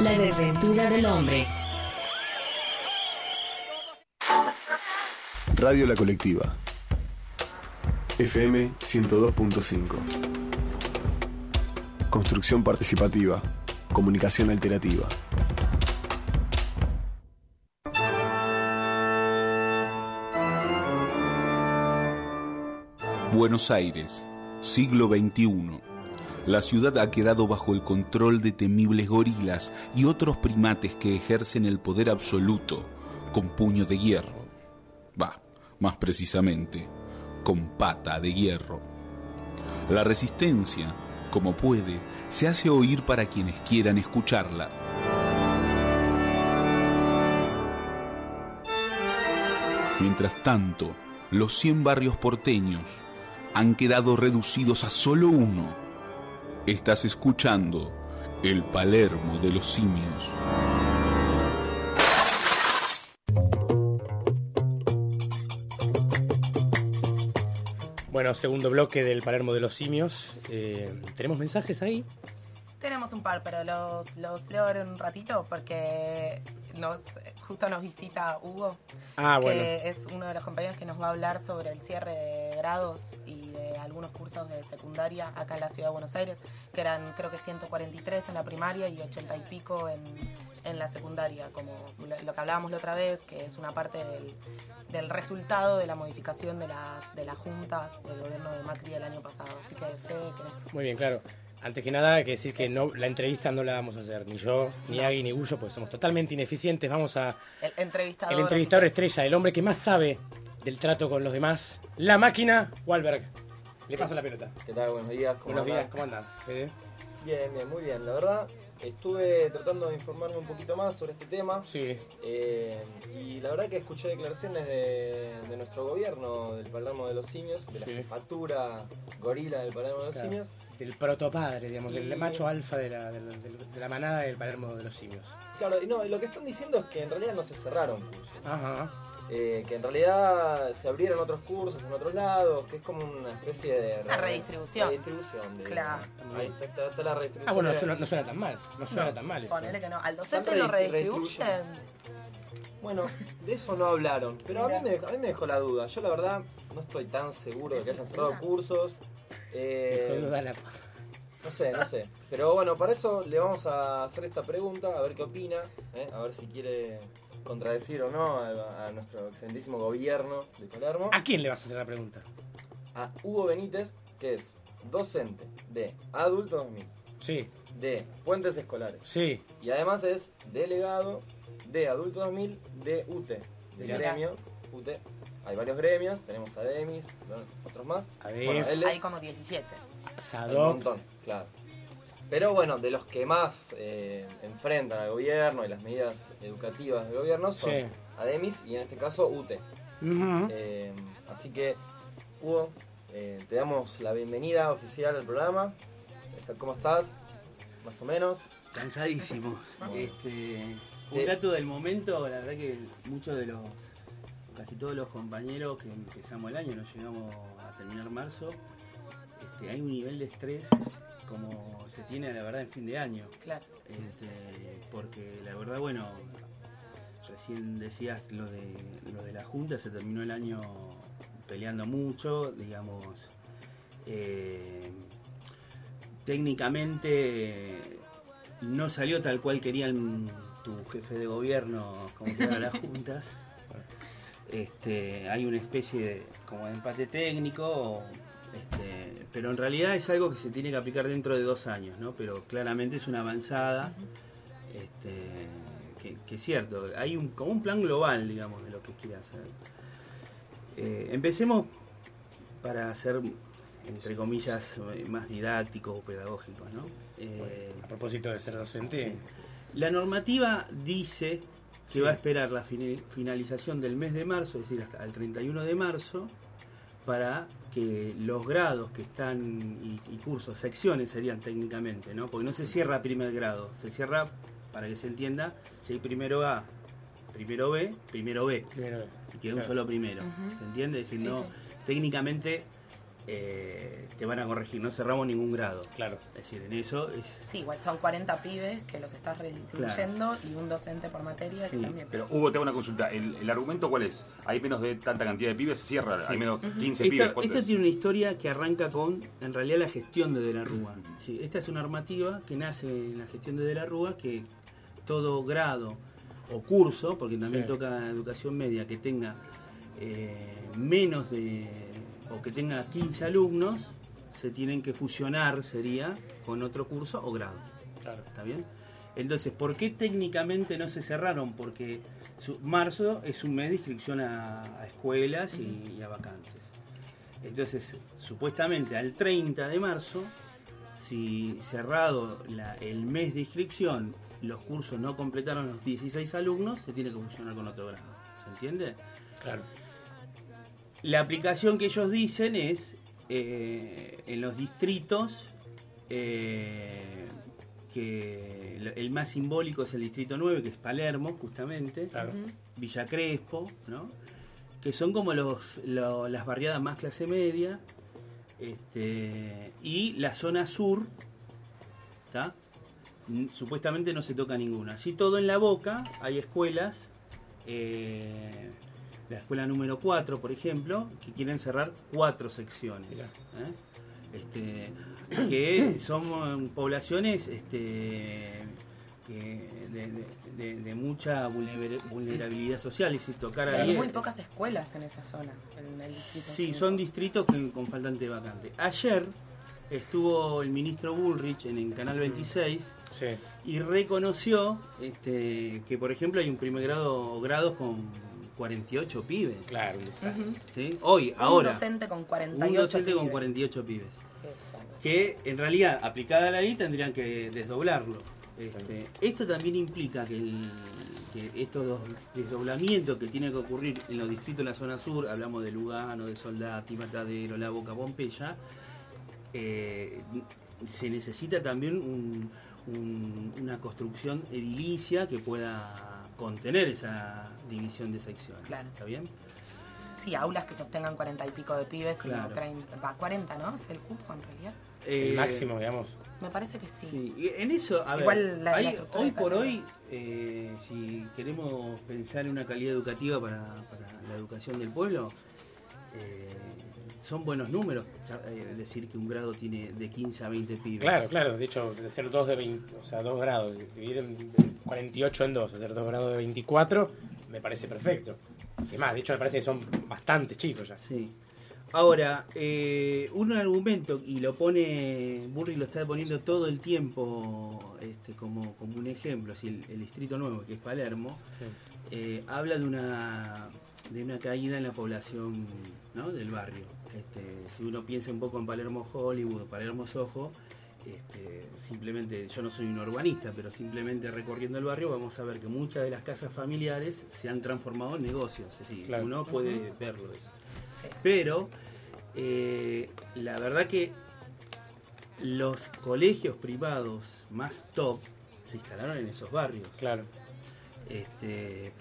La desventura del hombre. Radio La Colectiva. FM 102.5. Construcción participativa. Comunicación alternativa. Buenos Aires, siglo XXI. La ciudad ha quedado bajo el control de temibles gorilas y otros primates que ejercen el poder absoluto con puño de hierro. Va, más precisamente, con pata de hierro. La resistencia, como puede, se hace oír para quienes quieran escucharla. Mientras tanto, los 100 barrios porteños han quedado reducidos a solo uno. Estás escuchando el Palermo de los simios. Bueno, segundo bloque del Palermo de los Simios. Eh, ¿Tenemos mensajes ahí? Tenemos un par, pero los, los leo ahora en un ratito porque nos, justo nos visita Hugo, Ah, que bueno. es uno de los compañeros que nos va a hablar sobre el cierre de grados y de algunos cursos de secundaria acá en la ciudad de Buenos Aires, que eran creo que 143 en la primaria y 80 y pico en, en la secundaria, como lo, que hablábamos la otra vez, que es una parte del, del resultado de la modificación de las, de las juntas del gobierno de Macri el año pasado. Así que, Fede. Muy bien, claro. Antes que nada, hay que decir que no, la entrevista no la vamos a hacer ni yo, ni No. Agui, ni Gullo, porque somos totalmente ineficientes. Vamos a. El entrevistador. El entrevistador estrella, el hombre que más sabe del trato con los demás, la máquina Walberg. Le paso la pelota. ¿Qué tal? Buenos días. ¿cómo Buenos días? ¿cómo andás, Fede? Bien, bien, muy bien. La verdad, estuve tratando de informarme un poquito más sobre este tema. Sí. Eh, y la verdad que escuché declaraciones de, de nuestro gobierno, del Palermo de los Simios, de la Sí. jefatura gorila del Palermo de los Claro, Simios. Del protopadre, digamos, Y- del macho alfa de la, de la manada del Palermo de los simios. Claro, y no, lo que están diciendo es que en realidad no se cerraron cursos. Ajá. Eh, que en realidad se abrieron otros cursos en otros lados, que es como una especie de... Una redistribución. Redistribución. de- Claro. Ahí está, está- está la redistribución. Ah, bueno, no, no suena tan mal. No suena No, tan mal. esto. Ponele que no. Al docente lo redistribu- redistribuyen. Bueno, de eso no hablaron, pero a mí, me dejó, a mí me dejó la duda. Yo la verdad no estoy tan seguro de que hayan cerrado cursos. Eh, la- no sé, no sé. Pero bueno, para eso le vamos a hacer esta pregunta, a ver qué opina, ¿eh? a ver si quiere contradecir o no a, a nuestro excelentísimo gobierno de Palermo. ¿A quién le vas a hacer la pregunta? A Hugo Benítez, que es docente de Adulto 2000, Sí, de Puentes Escolares. sí. Y además es delegado de Adulto 2000 de UTE, del Mirá. gremio UTE. hay varios gremios, tenemos ADEMIS, ¿no? otros más. Bueno, él es- Hay como 17. hay un montón, claro. Pero bueno, de los que más eh, enfrentan al gobierno y las medidas educativas del gobierno son Sí. ADEMIS y en este caso UTE. Eh, así que, Hugo, eh, te damos la bienvenida oficial al programa. ¿Cómo estás? Más o menos. Cansadísimo. Este, un dato del momento, la verdad que muchos de los, casi todos los compañeros que empezamos el año, nos llegamos a terminar marzo, este, hay un nivel de estrés como se tiene la verdad en fin de año. Claro. Este, porque la verdad, bueno, recién decías lo de, lo de la Junta, se terminó el año peleando mucho, digamos. eh, técnicamente no salió tal cual querían tu jefe de gobierno como que hagan las juntas. Este, hay una especie de, como de empate técnico, este, pero en realidad es algo que se tiene que aplicar dentro de dos años, ¿no? Pero claramente es una avanzada, este, que, que es cierto, hay un, como un plan global, digamos, de lo que quiere hacer. Eh, empecemos para ser, entre comillas, más didácticos o pedagógicos, ¿no? Eh, A propósito de ser docente, la normativa dice que Sí. va a esperar la finalización del mes de marzo, es decir, hasta el 31 de marzo, para que los grados que están y, y cursos, secciones serían técnicamente, ¿no? Porque no se cierra primer grado, se cierra, para que se entienda, si hay primero A, primero B, primero B. Primero B. Y queda un solo primero. Ujú. ¿Se entiende? Es decir, Sí, no, sí. técnicamente eh, te van a corregir, no cerramos ningún grado. Claro. Es decir, en eso es Sí, igual son 40 pibes que los estás redistribuyendo y un docente por materia que Sí, también. Pero Hugo, te hago una consulta. ¿El, el argumento cuál es? ¿Hay menos de tanta cantidad de pibes? ¿Se cierra? ¿Hay menos 15 pibes? Esta, ¿Cuánto esta es? tiene una historia que arranca con, en realidad, la gestión de De la Rúa. Sí, esta es una normativa que nace en la gestión de De la Rúa, que todo grado o curso, porque también Sí. toca educación media, que tenga eh, menos de, o que tenga 15 alumnos, se tienen que fusionar, sería, con otro curso o grado. Claro. ¿Está bien? Entonces, ¿por qué técnicamente no se cerraron? Porque su- marzo es un mes de inscripción a, a escuelas y, y a vacantes. Entonces, supuestamente al 30 de marzo, si cerrado la- el mes de inscripción, los cursos no completaron los 16 alumnos, se tiene que fusionar con otro grado. ¿Se entiende? Claro. La aplicación que ellos dicen es eh, en los distritos eh, que el- más simbólico es el distrito 9, que es Palermo, justamente, Villa Crespo, ¿no? que son como los, lo- las barriadas más clase media, este, y la zona sur, supuestamente no se toca ninguna. Así todo en la boca hay escuelas, eh, la escuela número 4, por ejemplo, que quieren cerrar cuatro secciones. ¿eh? Este, que son poblaciones este, que de, de- de- de mucha vulner- vulnerabilidad social, y si tocar Hay ahí... muy pocas escuelas en esa zona, en el distrito. Sí, cinco. son distritos que- con faltante vacante. Ayer estuvo el ministro Bullrich en el Canal 26 y reconoció este, que, por ejemplo, hay un primer grado grados con 48 pibes. Claro. ¿Sí? Hoy, Un ahora. docente con 48 Un docente con pibes. 48 pibes. Que en realidad, aplicada la ley, tendrían que desdoblarlo. Este, esto también implica que, el- que estos dos desdoblamientos que tienen que ocurrir en los distritos de la zona sur, hablamos de Lugano, de Soldati, Matadero, La Boca, Pompeya, eh, se necesita también un- un- una construcción edilicia que pueda contener esa división de secciones. Claro. ¿Está bien? Sí, aulas que sostengan 40 y pico de pibes, y Claro. 30, va, 40, ¿no? Es el cupo en realidad. El Eh, máximo, digamos. Me parece que sí. Sí, y en eso, a ver, Igual la- la hay- estructura hoy por hoy, eh, si queremos pensar en una calidad educativa para, para la educación del pueblo, eh, son buenos números eh, decir que un grado tiene de 15 a 20 pibes. Claro, claro. De hecho, de ser 2 de 20, o sea, 2 grados, dividir en 48 en 2, hacer 2 grados de 24, me parece perfecto. Es más, de hecho, me parece que son bastante chicos ya. Sí. Ahora, eh, un argumento, y lo pone, Burri lo está poniendo todo el tiempo este, como, como un ejemplo, el, el Distrito Nuevo, que es Palermo, eh, habla de una de una caída en la población ¿no? del barrio. Este, si uno piensa un poco en Palermo Hollywood, Palermo Soho, este, simplemente, yo no soy un urbanista, pero simplemente recorriendo el barrio vamos a ver que muchas de las casas familiares se han transformado en negocios, es decir, Claro. uno puede verlo eso. Pero eh, la verdad que los colegios privados más top se instalaron en esos barrios. Claro. Este,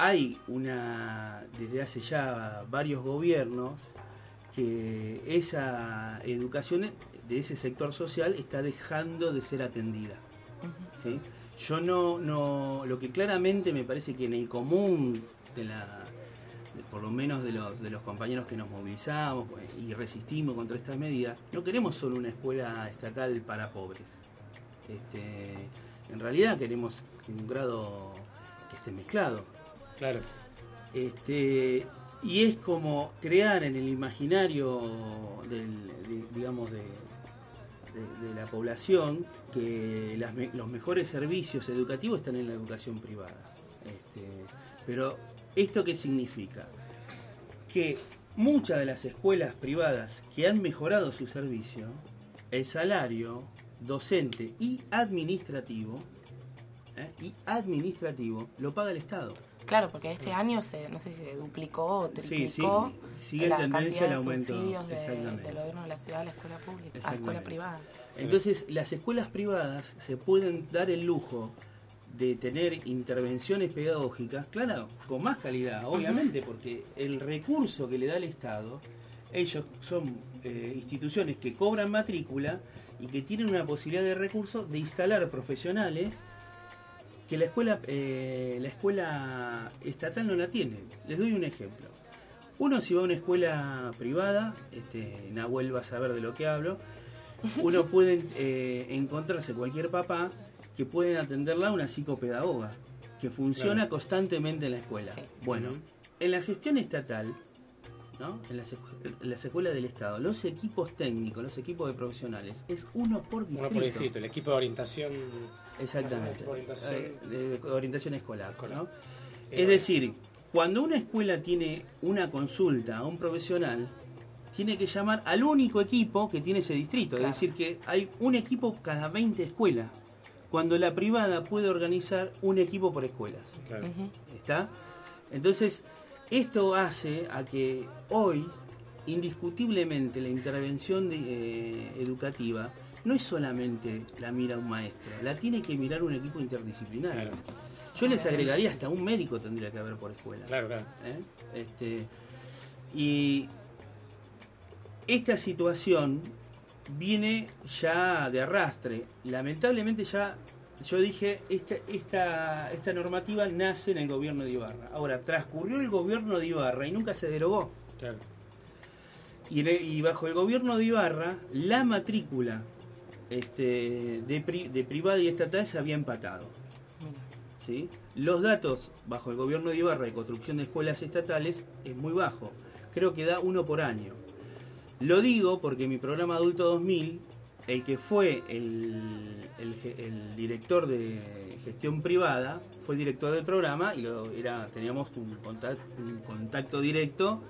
hay una, desde hace ya varios gobiernos, que esa educación de ese sector social está dejando de ser atendida. ¿sí? Yo no, no, lo que claramente me parece que en el común de la, por lo menos de los, de los compañeros que nos movilizamos eh, y resistimos contra estas medidas, no queremos solo una escuela estatal para pobres. Este, en realidad queremos un grado que esté mezclado. Claro. Este, y es como crear en el imaginario del, de- digamos, de, la población que los mejores servicios educativos están en la educación privada. Este, pero, ¿esto qué significa? Que muchas de las escuelas privadas que han mejorado su servicio, el salario docente y administrativo, ¿eh? y administrativo, lo paga el Estado. Claro, porque este año se, no sé si se duplicó o Sí, sí, triplicó sigue la en tendencia cantidad de aumento, subsidios de- del gobierno de la ciudad a la escuela pública, a la escuela privada. Entonces, las escuelas privadas se pueden dar el lujo de tener intervenciones pedagógicas, claro, con más calidad, obviamente, porque el recurso que le da el Estado, ellos son eh, instituciones que cobran matrícula y que tienen una posibilidad de recurso de instalar profesionales que la escuela, eh, la escuela estatal no la tiene. Les doy un ejemplo. Uno si va a una escuela privada, este, Nahuel va a saber de lo que hablo, uno puede eh, encontrarse cualquier papá que pueden atenderla una psicopedagoga, que funciona Claro. constantemente en la escuela. Bueno, en la gestión estatal, ¿no? en, las, escu- en las escuelas del Estado, los equipos técnicos, los equipos de profesionales, es uno por distrito. Uno por distrito, el equipo de orientación. Exactamente. De orientación. Eh, de orientación escolar. ¿no? Eh, Es decir, cuando una escuela tiene una consulta a un profesional, tiene que llamar al único equipo que tiene ese distrito. Claro. Es decir, que hay un equipo cada 20 escuelas. Cuando la privada puede organizar un equipo por escuelas. ¿Está? Entonces, esto hace a que hoy, indiscutiblemente, la intervención de- eh, educativa no es solamente la mira un maestro, la tiene que mirar un equipo interdisciplinario. Yo les agregaría hasta un médico tendría que haber por escuela. Claro, claro. ¿Eh? Este, y esta situación viene ya de arrastre. Lamentablemente ya, yo dije, esta, esta, esta normativa nace en el gobierno de Ibarra. Ahora, transcurrió el gobierno de Ibarra y nunca se derogó. Claro. Y, le- y bajo el gobierno de Ibarra, la matrícula este, de, pri- de privada y estatal se había empatado. ¿sí? Los datos bajo el gobierno de Ibarra de construcción de escuelas estatales es muy bajo. Creo que da uno por año. Lo digo porque mi programa Adulto 2000, el que fue el, el ge- el director de gestión privada, fue el director del programa y lo, era, teníamos un contacto, un contacto directo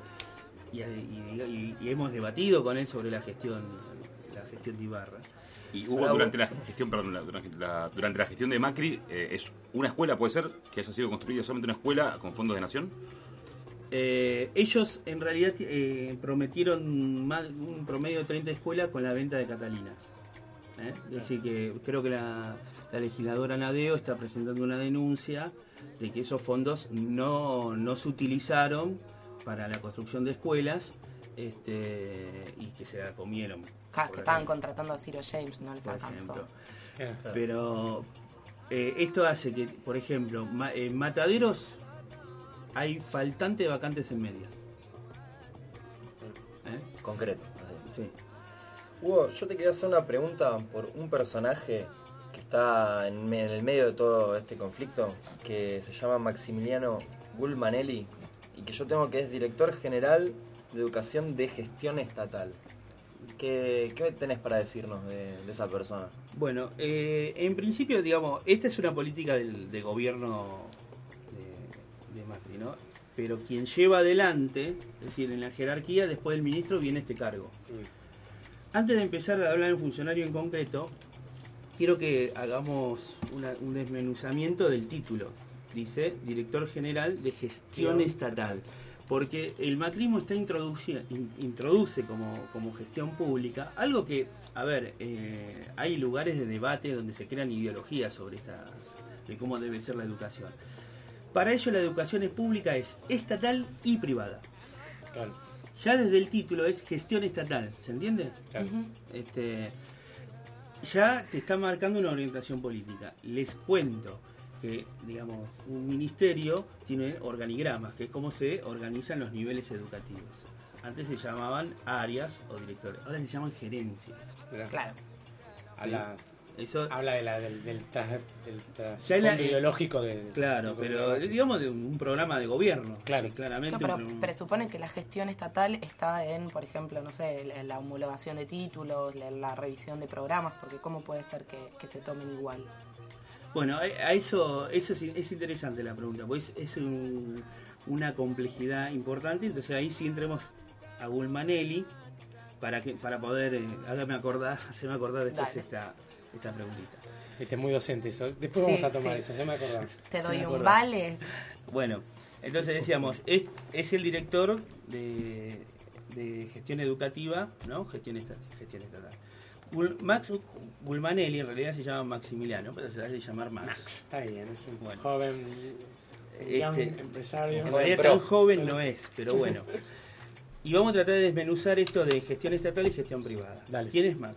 y, y- y- y hemos debatido con él sobre la gestión, la gestión de Ibarra. Y hubo Ahora, durante la gestión, perdón, la- durante la, durante la gestión de Macri, eh, es una escuela, puede ser, que haya sido construida solamente una escuela con fondos de nación. Eh, ellos en realidad eh, prometieron más- un promedio de 30 escuelas con la venta de Catalinas. ¿eh? Es decir, que creo que la, la legisladora Nadeo está presentando una denuncia de que esos fondos no, no se utilizaron para la construcción de escuelas este, y que se la comieron. Ja, por que estaban ejemplo. contratando a Ciro James, no les por alcanzó. ejemplo. Pero eh, esto hace que, por ejemplo, ma- en mataderos hay faltante de vacantes en media. ¿Eh? Concreto. Sí. Hugo, yo te quería hacer una pregunta por un personaje que está en, el medio de todo este conflicto, que se llama Maximiliano Gulmanelli, y que yo tengo que es director general de educación de gestión estatal. ¿Qué, qué tenés para decirnos de, de esa persona? Bueno, eh, en principio, digamos, esta es una política del, de gobierno ¿no? pero quien lleva adelante, es decir, en la jerarquía, después del ministro viene este cargo. Antes de empezar a hablar en funcionario en concreto, quiero que hagamos una- un desmenuzamiento del título. Dice Director General de Gestión. Estatal. Porque el macrismo está introduce como, como gestión pública algo que, a ver, eh, hay lugares de debate donde se crean ideologías sobre estas, de cómo debe ser la educación. Para ello la educación es pública, es estatal y privada. Ya desde el título es gestión estatal, ¿se entiende? Este, ya te está marcando una orientación política. Les cuento que, digamos, un ministerio tiene organigramas, que es cómo se organizan los niveles educativos. Antes se llamaban áreas o directores, ahora se llaman gerencias. Claro. Habla, Eso, habla de la, del, del, tras- del la- ideológico de... Claro, de- pero digamos de un, programa de gobierno. Claro. Sí, claramente. No, pero un presupone que la gestión estatal está en, por ejemplo, no sé, la, la homologación de títulos, la, la revisión de programas, porque ¿cómo puede ser que, que se tomen igual? Bueno, a a eso, eso es, es interesante la pregunta, pues es un- una complejidad importante, entonces ahí sí entremos a Gulmanelli para que para poder eh, hágame acordar, hacerme acordar después Dale. esta, esta preguntita. Este es muy docente eso. Después Sí, vamos a tomar sí. eso, ya me acordé. Te doy un acordó. vale. Bueno, entonces decíamos, es, es el director de, de gestión educativa, ¿no? Gestión, gestión estatal. Max Gulmanelli en realidad se llama Maximiliano, pero se hace llamar Max. Está bien, es un joven young Este, empresario. En realidad tan joven no es, pero bueno. Y vamos a tratar de desmenuzar esto de gestión estatal y gestión privada. ¿Quién es Max?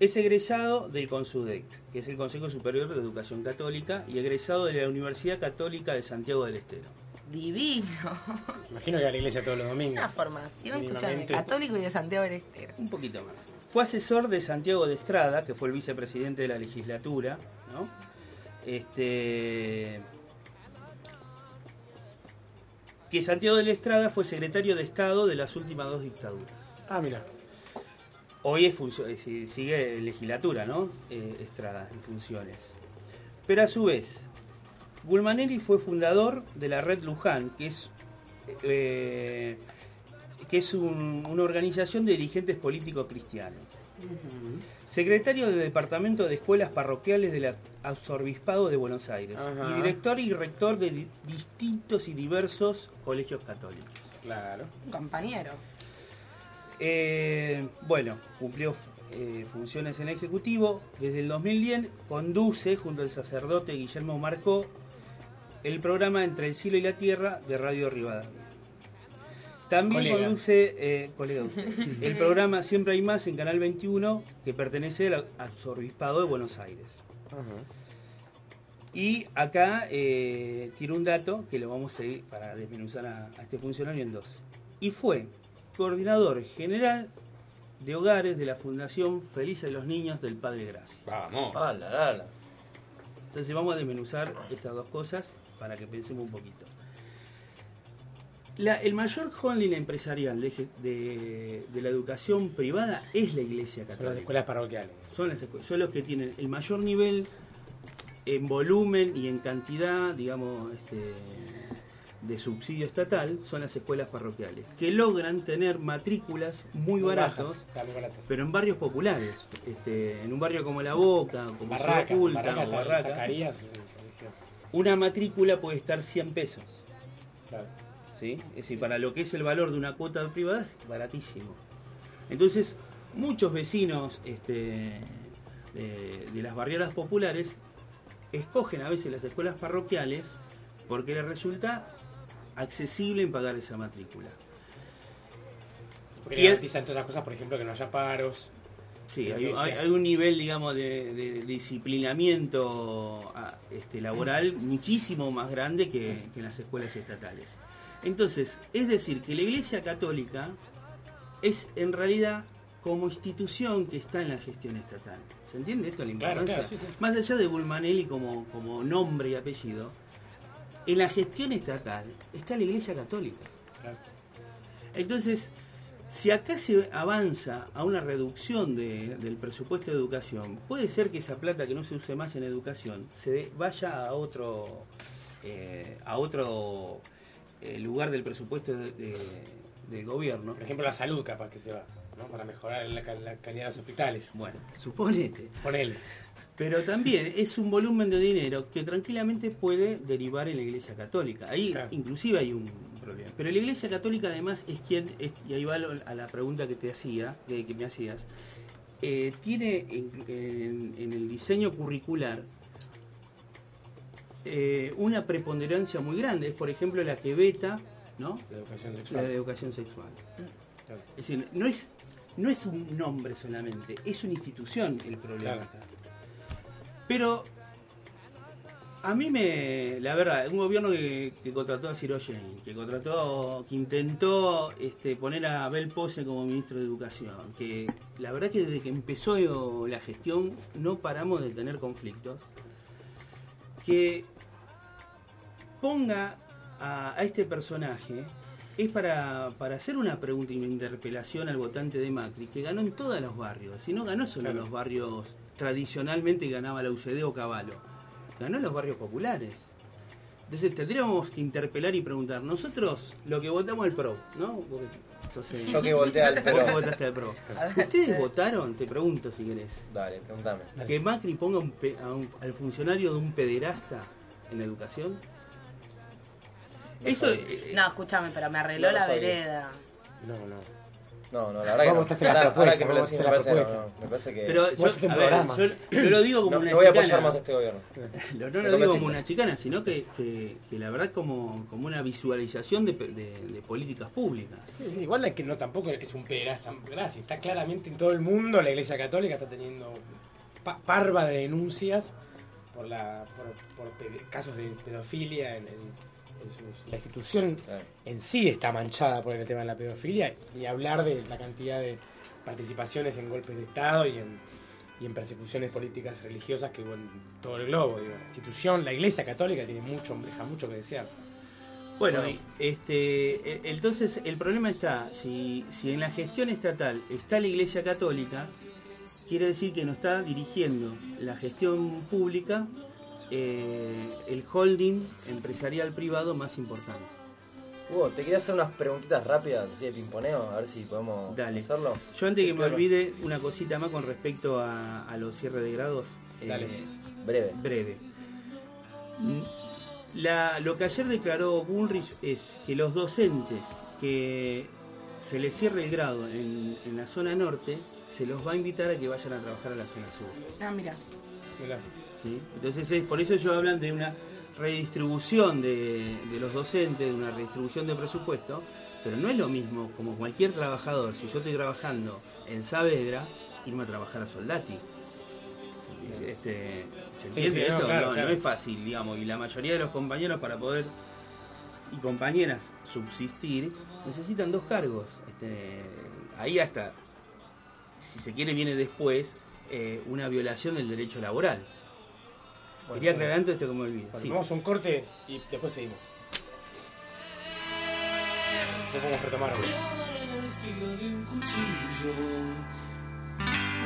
Es egresado del CONSUDEC, que es el Consejo Superior de Educación Católica, y egresado de la Universidad Católica de Santiago del Estero. Divino. Imagino que va a la iglesia todos los domingos. Una formación, escúchame, Mínimamente. católico y de Santiago del Estero. Un poquito más. Fue asesor de Santiago de Estrada, que fue el vicepresidente de la legislatura, ¿no? Este. Que Santiago de Estrada fue secretario de Estado de las últimas dos dictaduras. Ah, mira. Hoy es eh, si- sigue legislatura, ¿no? Eh, Estrada, en funciones. Pero a su vez, Gulmanelli fue fundador de la Red Luján, que es, eh, que es un- una organización de dirigentes políticos cristianos. Secretario del Departamento de Escuelas Parroquiales del Arzobispado de Buenos Aires. Ajá. Y director y rector de di- distintos y diversos colegios católicos. Claro. Un compañero. Eh, bueno, cumplió eh, funciones en el Ejecutivo. Desde el 2010 conduce, junto al sacerdote Guillermo Marcó, el programa Entre el cielo y la tierra de Radio Rivadavia. También Colega. conduce, eh, colega usted, el programa Siempre hay más en Canal 21, que pertenece al Arzobispado de Buenos Aires. Y acá eh, tiene un dato que lo vamos a ir para desmenuzar a, a este funcionario en dos. Y fue coordinador general de hogares de la Fundación Felices de los Niños del Padre Gracia. Vamos. Entonces vamos a desmenuzar estas dos cosas para que pensemos un poquito. La- el mayor holding empresarial de, de- de la educación privada es la Iglesia Son las Católica. escuelas parroquiales. Son, las son los que tienen el mayor nivel en volumen y en cantidad, digamos, este, de subsidio estatal, son las escuelas parroquiales, que logran tener matrículas muy, Muy baratos, bajas, baratas. pero en barrios populares. Este, en un barrio como La Boca, como o Barraca, Zacarías, un colegio. una matrícula puede estar 100 pesos. Claro. ¿sí? Es decir, para lo que es el valor de una cuota privada es baratísimo. Entonces, muchos vecinos este, de, de las barriadas populares escogen a veces las escuelas parroquiales porque les resulta accesible en pagar esa matrícula. Porque Y garantiza, entre otras cosas, por ejemplo, que no haya paros. Sí, hay, hay- un nivel, digamos, de, de disciplinamiento este, laboral muchísimo más grande que, que en las escuelas estatales. Entonces, es decir, que la Iglesia Católica es en realidad como institución que está en la gestión estatal. ¿Se entiende esto la Claro, importancia? claro, sí, sí. Más allá de Bulmanelli como, como nombre y apellido, en la gestión estatal está la Iglesia Católica. Entonces, si acá se avanza a una reducción de- del presupuesto de educación, puede ser que esa plata que no se use más en educación se vaya a otro, eh, a otro el lugar del presupuesto de- del gobierno. Por ejemplo, la salud capaz que se va, ¿no? Para mejorar la, la calidad de los hospitales. Bueno, suponete. Ponele. Pero también es un volumen de dinero que tranquilamente puede derivar en la Iglesia Católica. Ahí inclusive hay un problema. Pero la Iglesia Católica además es quien, es- y ahí va a la pregunta que te hacía, que, me hacías, eh, tiene en, en- en el diseño curricular eh, una preponderancia muy grande. Es por ejemplo la que veta ¿no? La educación la sexual. de educación sexual. Es decir, no es, no es un nombre solamente, es una institución el problema. Claro. Pero a mí me, la verdad, un gobierno que, que contrató a Ciro Jane, que contrató, que intentó este, poner a Abel Pose como ministro de Educación, que la verdad que desde que empezó la gestión no paramos de tener conflictos, que ponga a, a este personaje es para, para hacer una pregunta y una interpelación al votante de Macri, que ganó en todos los barrios, si no ganó solo en los barrios tradicionalmente ganaba la UCD o Caballo, ganó en los barrios populares. Entonces tendríamos que interpelar y preguntar, nosotros lo que votamos al PRO, ¿no? Yo que voté al PRO. vos que votaste al PRO. ¿Ustedes votaron? Te pregunto si querés. Dale, pregúntame. ¿Que Macri ponga un pe- a un- al funcionario de un pederasta en la educación? Eso, eh, No, escúchame, pero me arregló No la sabía. vereda. No, no. No, no, la verdad que Vos no. votaste la Ahora- propuesta, ahora que me lo vos decís, me votaste parece, la no, no, me parece que... Pero yo, a ver, yo no lo digo como No, una no voy a apoyar más a este gobierno. Lo- no lo digo como una chicana, sino que, que- que la verdad como, como una visualización de, pe- de- de políticas públicas. Sí, sí, igual es que no tampoco es un pederasta, gracias. Está claramente en todo el mundo, la Iglesia Católica está teniendo pa- parva de denuncias por la por, casos de pedofilia en, en- en sus- la institución en sí está manchada por el tema de la pedofilia y hablar de la cantidad de participaciones en golpes de Estado y en, y en persecuciones políticas religiosas que hubo en todo el globo. Digo. La institución, la Iglesia Católica tiene mucho, deja mucho que desear. Bueno, este, e- entonces el problema está, si, si en la gestión estatal está la Iglesia Católica, quiere decir que no está dirigiendo la gestión pública eh, el holding empresarial privado más importante. Hugo, te quería hacer unas preguntitas rápidas, así de pimponeo, a ver si podemos Dale. hacerlo. Yo antes que me Claro. olvide una cosita más con respecto a, a los cierres de grados. eh, Dale. Breve. Breve. Mm, La, lo que ayer declaró Bullrich es que los docentes que se les cierre el grado en, en la zona norte, se los va a invitar a que vayan a trabajar a la zona sur. Ah, mira. ¿Sí? Entonces es, por eso ellos hablan de una redistribución de, de los docentes, de una redistribución de presupuesto, pero no es lo mismo como cualquier trabajador, si yo estoy trabajando en Saavedra, irme a trabajar a Soldati. Es- Este, ¿Se entiende sí, esto? claro, no, claro. no es fácil, digamos, y la mayoría de los compañeros para poder y compañeras subsistir necesitan dos cargos. Este, ahí hasta, si se quiere, viene después eh, una violación del derecho laboral. Quería aclarar antes esto que me olvido. Bueno, Sí. Vamos a un corte y después seguimos. Después podemos retomar. de.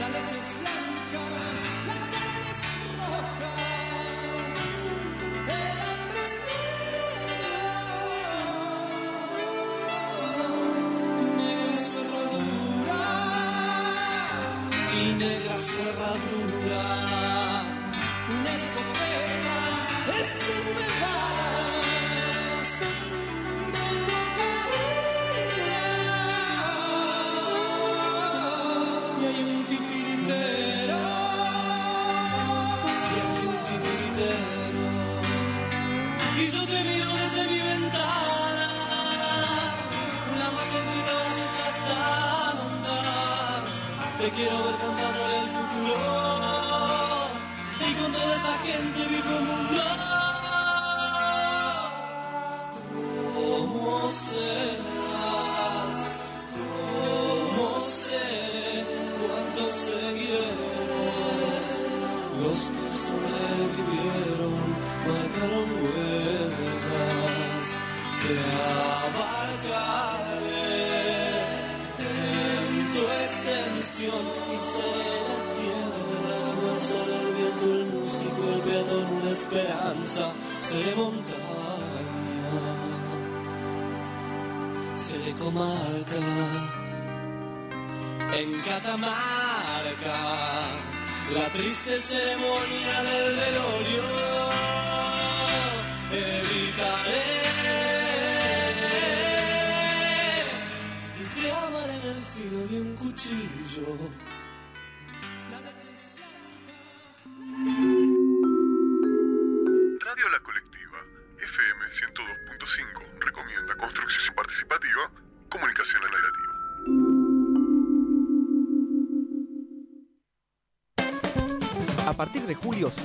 La leche es blanca, la carne es roja.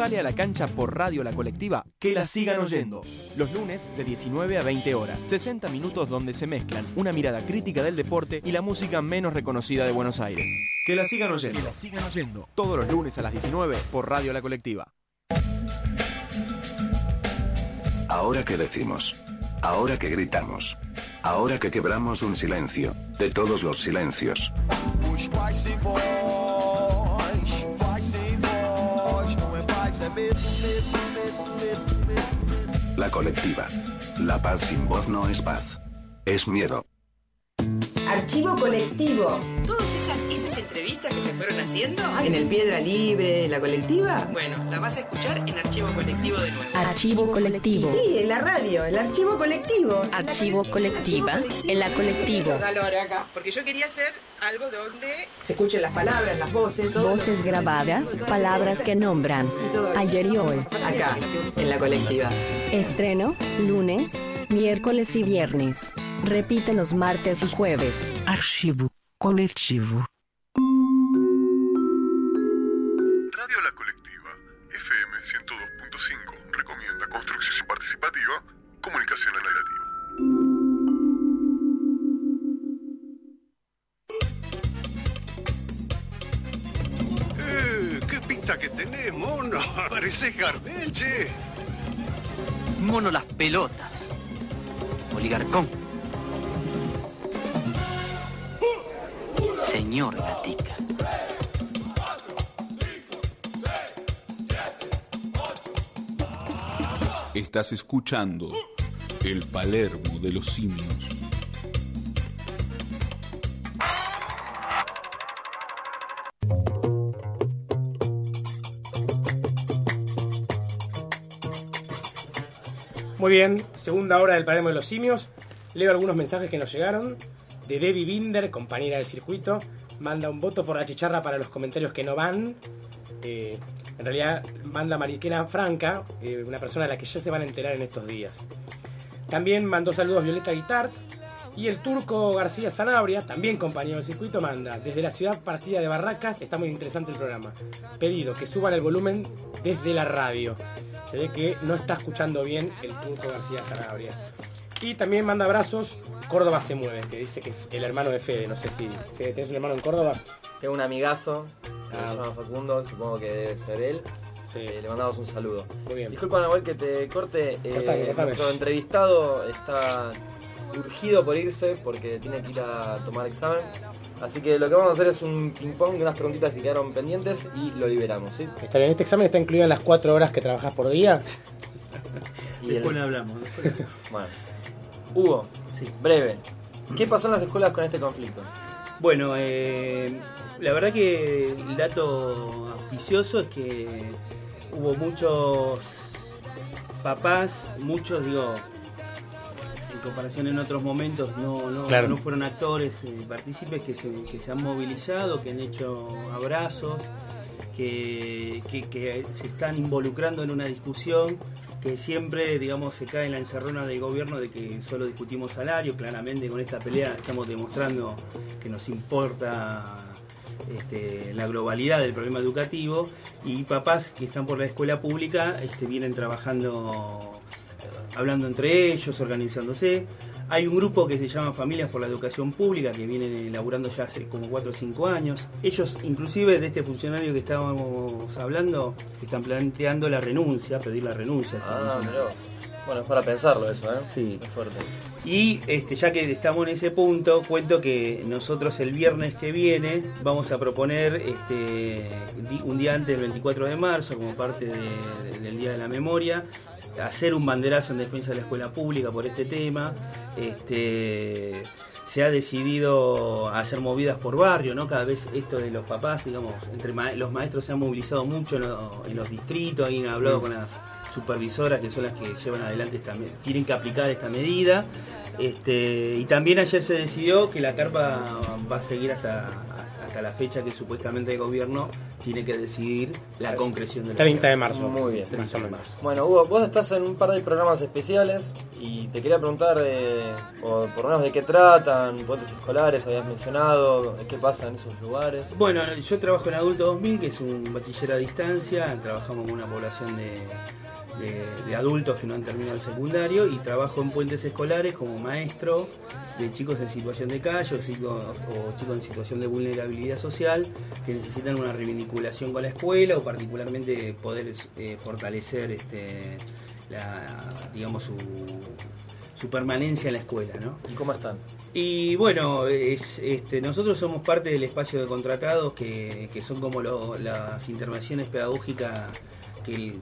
Sale a la cancha por Radio La Colectiva Que la sigan oyendo. Los lunes de 19 a 20 horas. 60 minutos donde se mezclan una mirada crítica del deporte y la música menos reconocida de Buenos Aires. Que la sigan oyendo. Que la sigan oyendo. Todos los lunes a las 19 por Radio La Colectiva. Ahora que decimos. Ahora que gritamos. Ahora que quebramos un silencio. De todos los silencios. La colectiva. La paz sin voz no es paz. Es miedo. Archivo colectivo. Todas esas, esas entrevistas que se fueron haciendo. En el Piedra Libre, en la colectiva. Bueno, la vas a escuchar en Archivo Colectivo de nuevo. Archivo colectivo. Sí, en la radio, el archivo colectivo. Archivo colectiva en la colectivo. Dale ahora acá, porque yo quería hacer algo donde Se escuchen las palabras, las voces, todo. Voces grabadas, palabras que nombran. Ayer y hoy. Acá, en la colectiva. Estreno, lunes, miércoles y viernes. Repite los martes y jueves. Archivo coletivo. Participativa, comunicación alternativa. Eh, ¿Qué pinta que tenés, mono? Pareces Gardel, che. Mono las pelotas. Oligarcón. Señor Gatica. Estás escuchando el Palermo de los simios. Muy bien, segunda hora del Palermo de los Simios. Leo algunos mensajes que nos llegaron. De Debbie Binder, compañera del circuito. Manda un voto por la chicharra para los comentarios que no van. Eh, en realidad manda Mariquena Franca, eh, una persona de la que ya se van a enterar en estos días. También mandó saludos Violeta Guitart. Y el turco García Sanabria, también compañero del circuito, manda desde la ciudad partida de Barracas, está muy interesante el programa. Pedido que suban el volumen desde la radio. Se ve que no está escuchando bien el turco García Sanabria. Y también manda abrazos Córdoba se mueve, que dice que es el hermano de Fede. No sé si Fede, ¿tenés un hermano en Córdoba? Tengo un amigazo, que Ah. se llama Facundo, supongo que debe ser él. Eh, le mandamos un saludo. Muy bien. Disculpa, Nahuel, que te corte. eh, Cortame, cortame. Nuestro entrevistado está urgido por irse porque tiene que ir a tomar examen. Así que lo que vamos a hacer es un ping-pong de unas preguntitas que quedaron pendientes y lo liberamos, ¿sí? Está bien, este examen está incluido en las cuatro horas que trabajas por día. Y Después el- hablamos. después hablamos. Bueno. Hugo, breve. ¿Qué pasó en las escuelas con este conflicto? Bueno, eh, la verdad que el dato auspicioso es que hubo muchos papás, muchos, digo, en comparación en otros momentos, no, no, Claro. no fueron actores, eh, partícipes que se, que se han movilizado, que han hecho abrazos, que, que- que se están involucrando en una discusión que siempre, digamos, se cae en la encerrona del gobierno de que solo discutimos salario. Claramente con esta pelea estamos demostrando que nos importa este, la globalidad del problema educativo y papás que están por la escuela pública este, vienen trabajando, eh, hablando entre ellos, organizándose. Hay un grupo que se llama Familias por la Educación Pública que vienen elaborando ya hace como 4 o 5 años. Ellos, inclusive de este funcionario que estábamos hablando, están planteando la renuncia, pedir la renuncia. Ah. Bueno, es para pensarlo eso, ¿eh? Sí. Es fuerte. Y este, ya que estamos en ese punto, cuento que nosotros el viernes que viene vamos a proponer este, un día antes del 24 de marzo, como parte de- del Día de la Memoria, hacer un banderazo en defensa de la escuela pública por este tema. Este, se ha decidido hacer movidas por barrio, ¿no? Cada vez esto de los papás, digamos, entre ma- los maestros se han movilizado mucho en, lo- en los distritos, ahí han hablado Mm. con las supervisoras que son las que llevan adelante esta tienen que aplicar esta medida. Este, y también ayer se decidió que la carpa va a seguir hasta, hasta la fecha que supuestamente el gobierno tiene que decidir la concreción de la 30 de marzo. Muy bien. Más o menos. Bueno, Hugo, vos estás en un par de programas especiales y te quería preguntar eh, por, por lo menos de qué tratan, puentes escolares, habías mencionado, qué pasa en esos lugares. Bueno, yo trabajo en Adulto 2000, que es un bachiller a distancia, trabajamos con una población de, de- de adultos que no han terminado el secundario y trabajo en puentes escolares como maestro de chicos en situación de calle o chicos, o chicos en situación de vulnerabilidad social que necesitan una revinculación con la escuela o particularmente poder eh, fortalecer este, la, digamos su, su permanencia en la escuela, ¿no? ¿Y cómo están? Y bueno, es, este, nosotros somos parte del espacio de contratados que, que son como lo- las intervenciones pedagógicas que el,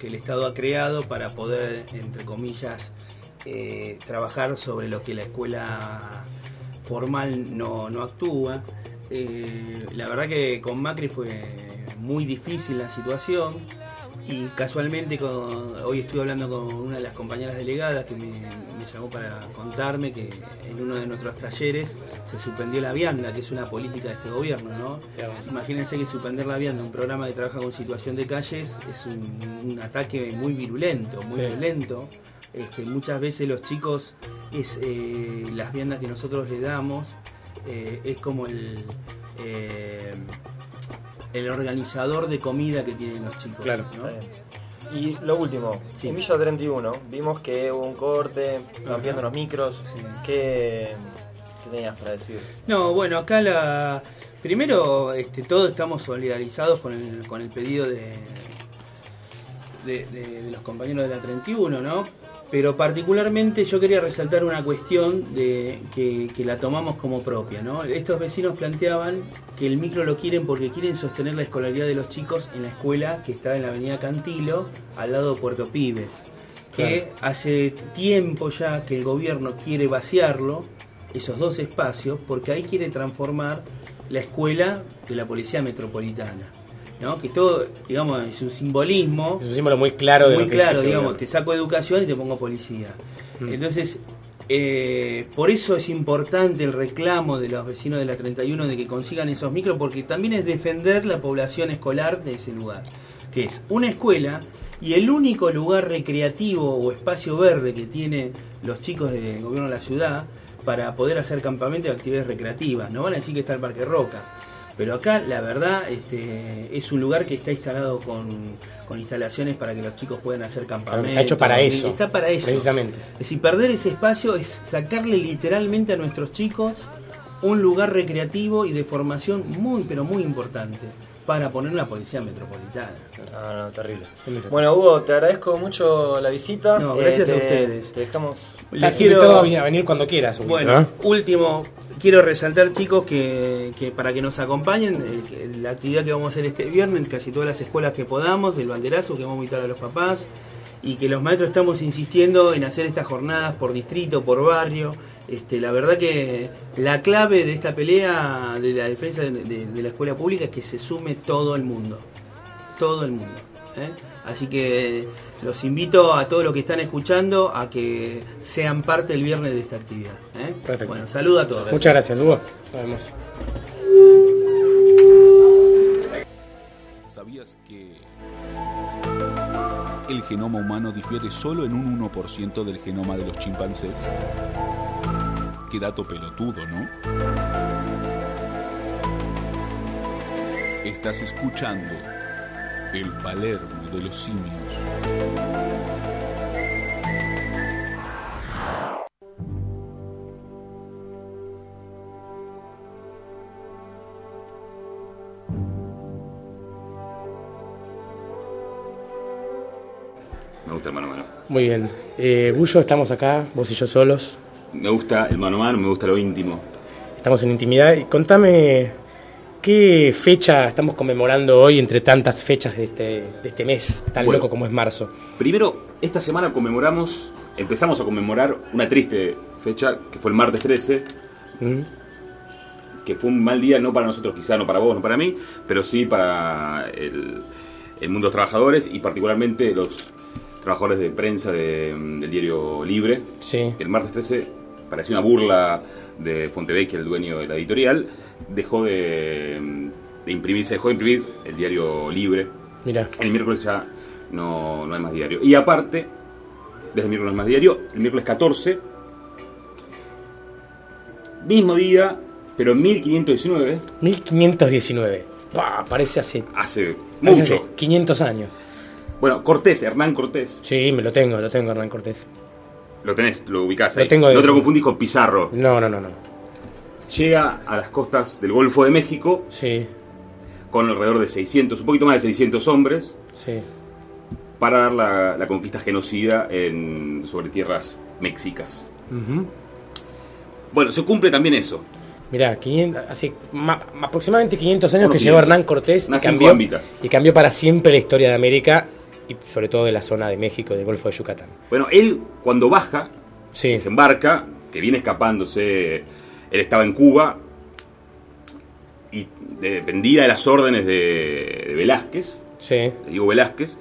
que- Estado ha creado para poder, entre comillas, eh, trabajar sobre lo que la escuela formal no, no actúa. Eh, la verdad que con Macri fue muy difícil la situación y casualmente con- hoy estuve hablando con una de las compañeras delegadas que me, me llamó para contarme que en uno de nuestros talleres se suspendió la vianda, que es una política de este gobierno, ¿no? Imagínense que suspender la vianda, un programa que trabaja con situación de calles, es un, un ataque muy virulento, muy Sí. violento. Este, muchas veces los chicos, es, eh, las viandas que nosotros les damos, eh, es como el, eh, el organizador de comida que tienen los chicos. Claro. ¿no? Y lo último, Sí. en Villa 31 vimos que hubo un corte, viendo los micros. ¿Qué, qué tenías para decir? No, bueno, acá la. Primero, este, todos estamos solidarizados con el, con el pedido de, de, de- de los compañeros de la 31, ¿no? Pero particularmente yo quería resaltar una cuestión de, que, que la tomamos como propia, ¿no? Estos vecinos planteaban que el micro lo quieren porque quieren sostener la escolaridad de los chicos en la escuela que está en la avenida Cantilo, al lado de Puerto Pibes, que hace tiempo ya que el gobierno quiere vaciarlo, esos dos espacios, porque ahí quiere transformar la escuela de la Policía Metropolitana. ¿No? Que todo, digamos, es un simbolismo. Es un símbolo muy claro de Muy lo que claro, es este digamos, te saco educación y te pongo policía. Mm. Entonces, eh, por eso es importante el reclamo de los vecinos de la 31 de que consigan esos micros, porque también es defender la población escolar de ese lugar, que es una escuela y el único lugar recreativo o espacio verde que tiene los chicos del gobierno de la ciudad para poder hacer campamento y actividades recreativas. No van a decir que está el Parque Roca. Pero acá, la verdad, este, es un lugar que está instalado con, con instalaciones para que los chicos puedan hacer campamentos. está hecho para eso, Está para eso. precisamente. Es decir, perder ese espacio es sacarle literalmente a nuestros chicos un lugar recreativo y de formación muy, pero muy importante para poner una policía metropolitana. No, no, terrible. Bueno, Hugo, te agradezco mucho la visita. No, gracias Eh, a te- ustedes. Te dejamos. Estás invitado a venir- a venir cuando quieras. Bueno, ¿eh? último, quiero resaltar chicos que, que para que nos acompañen, eh, que la actividad que vamos a hacer este viernes en casi todas las escuelas que podamos, el banderazo que vamos a invitar a los papás y que los maestros estamos insistiendo en hacer estas jornadas por distrito, por barrio. Este, la verdad que la clave de esta pelea de la defensa de, de- de la escuela pública es que se sume todo el mundo, todo el mundo. ¿eh? Así que los invito a todos los que están escuchando a que sean parte el viernes de esta actividad. ¿eh? Perfecto. Bueno, saludo a todos. Muchas gracias, Hugo. Nos vemos. ¿Sabías que el genoma humano difiere solo en un 1% del genoma de los chimpancés? Qué dato pelotudo, ¿no? Estás escuchando el Palermo de los simios. Me gusta el mano a mano. Muy bien. Eh, Bullo, estamos acá, vos y yo solos. Me gusta el mano a mano, me gusta lo íntimo. Estamos en intimidad. Y Contame qué fecha estamos conmemorando hoy entre tantas fechas de este, de este mes tan Bueno. loco como es marzo. Primero, esta semana conmemoramos, empezamos a conmemorar una triste fecha, que fue el martes 13, Mm. que fue un mal día no para nosotros, quizá no para vos, no para mí, pero sí para el, el mundo de los trabajadores y particularmente los trabajadores de prensa de- del diario Libre. Sí. El martes 13 parecía una burla de Fontevecchia, el dueño de la editorial, dejó de, de imprimir, se dejó de imprimir el diario Libre. Mira. El miércoles ya no, no hay más diario. Y aparte, desde el miércoles no hay más diario, el miércoles 14, mismo día, pero en 1519, 1519. Bah, parece hace, hace parece mucho. hace 500 años. Bueno, Cortés, Hernán Cortés. Sí, me lo tengo, lo tengo, Hernán Cortés. Lo tenés, lo ubicás Lo ahí. tengo de- no te lo confundís con Pizarro. No, no, no, no. Llega a las costas del Golfo de México Sí, con alrededor de 600, un poquito más de 600 hombres, sí. para dar la, la conquista genocida en, sobre tierras mexicas. Bueno, se cumple también eso. Mirá, 500 hace ma- aproximadamente 500 años que llegó 500. Hernán Cortés y cambió, y cambió para siempre la historia de América y sobre todo de la zona de México, del Golfo de Yucatán. Bueno, él cuando baja, Sí. desembarca, que viene escapándose, él estaba en Cuba y dependía de las órdenes de, de Velázquez, Sí. de Diego Velázquez.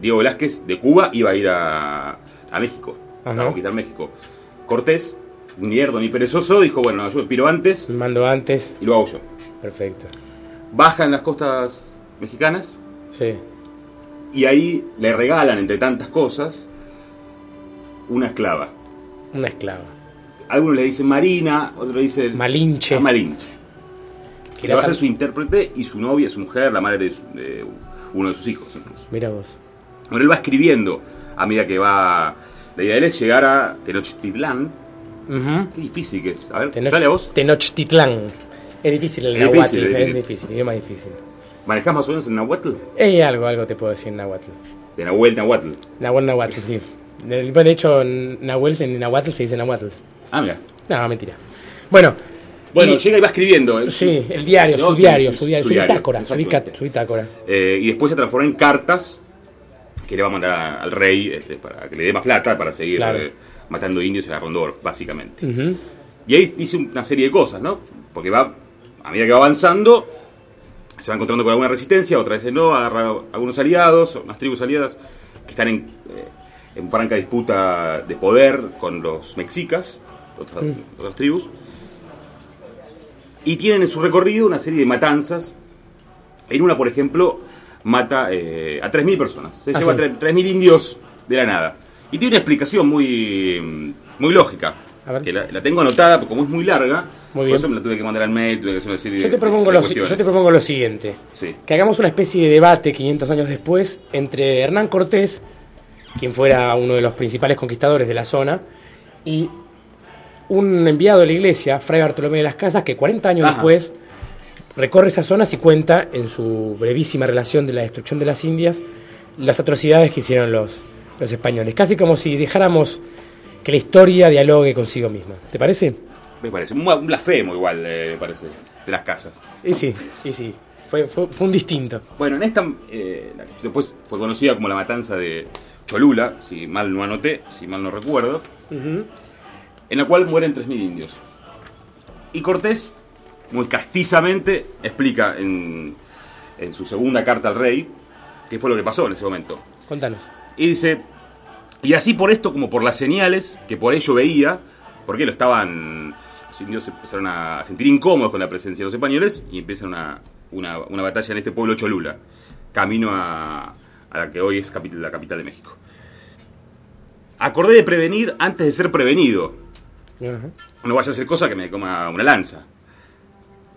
Diego Velázquez de Cuba iba a ir a, a México, Ajá. a conquistar México. Cortés, ni lerdo ni perezoso, dijo, bueno, no, yo me piro antes Mando antes. y lo hago yo. Perfecto. Baja en las costas mexicanas Sí. Y ahí le regalan, entre tantas cosas, una esclava. Una esclava. Algunos le dicen Marina, otros le dicen Malinche. Ah, Malinche. Que va a ser su intérprete y su novia, su mujer, la madre de, su- de uno de sus hijos incluso. Mira vos. Bueno, él va escribiendo a medida que va... La idea de él es llegar a Tenochtitlán. Ujú. Qué difícil que es. A ver, Tenoch- ¿sale a vos? Tenochtitlán. Es difícil el Es difícil, es difícil, idioma difícil. ¿Manejás más o menos en Nahuatl? Eh, algo, algo te puedo decir en nahuatl. De Nahuel, Nahuatl. Nahuatl, nahuatl, sí. De de hecho, en nahuatl, en nahuatl se dice nahuatl. Ah, mira. No, mentira. Bueno. Bueno, y- llega y va escribiendo. él. Sí, el diario, No, su diario, su- su diario, su su bitácora, su, bitácora. Eh, y después se transforma en cartas que le va a mandar a- al rey este, para que le dé más plata para seguir Claro. eh, matando indios y agarrando oro, básicamente. Y ahí dice una serie de cosas, ¿no? Porque va, a medida que va avanzando, se va encontrando con alguna resistencia, otras veces no, agarra algunos aliados, unas tribus aliadas que están en, eh, en franca disputa de poder con los mexicas, otras, otras tribus. Y tienen en su recorrido una serie de matanzas. En una, por ejemplo, mata eh, a 3.000 personas. Se Ah, lleva a tre- 3.000 indios de la nada. Y tiene una explicación muy, muy lógica. A ver. Que la, la tengo anotada, porque como es muy larga, Muy por bien. eso me la tuve que mandar al mail, tuve que hacer una serie Yo te, propongo de lo, cuestiones. yo te propongo lo siguiente. Sí. Que hagamos una especie de debate 500 años después entre Hernán Cortés, quien fuera uno de los principales conquistadores de la zona, y un enviado de la iglesia, Fray Bartolomé de las Casas, que 40 años Ajá. después recorre esas zonas y cuenta en su brevísima relación de la destrucción de las Indias las atrocidades que hicieron los, los españoles. Casi como si dejáramos que la historia dialogue consigo misma. ¿Te parece? Me parece. Un, blasfemo igual, eh, me parece, de las casas. Y sí, y sí. Fue, fue, fue un distinto. Bueno, en esta, eh, después fue conocida como la matanza de Cholula, si mal no anoté, si mal no recuerdo, Ujú. en la cual mueren 3.000 indios. Y Cortés, muy castizamente, explica en, en su segunda carta al rey qué fue lo que pasó en ese momento. Contanos. Y dice, y así por esto como por las señales que por ello veía, porque lo estaban, los indios se empezaron a sentir incómodos con la presencia de los españoles y empieza una, una, una batalla en este pueblo Cholula, camino a, a la que hoy es la capital de México. Acordé de prevenir antes de ser prevenido. No vaya a hacer cosa que me coma una lanza.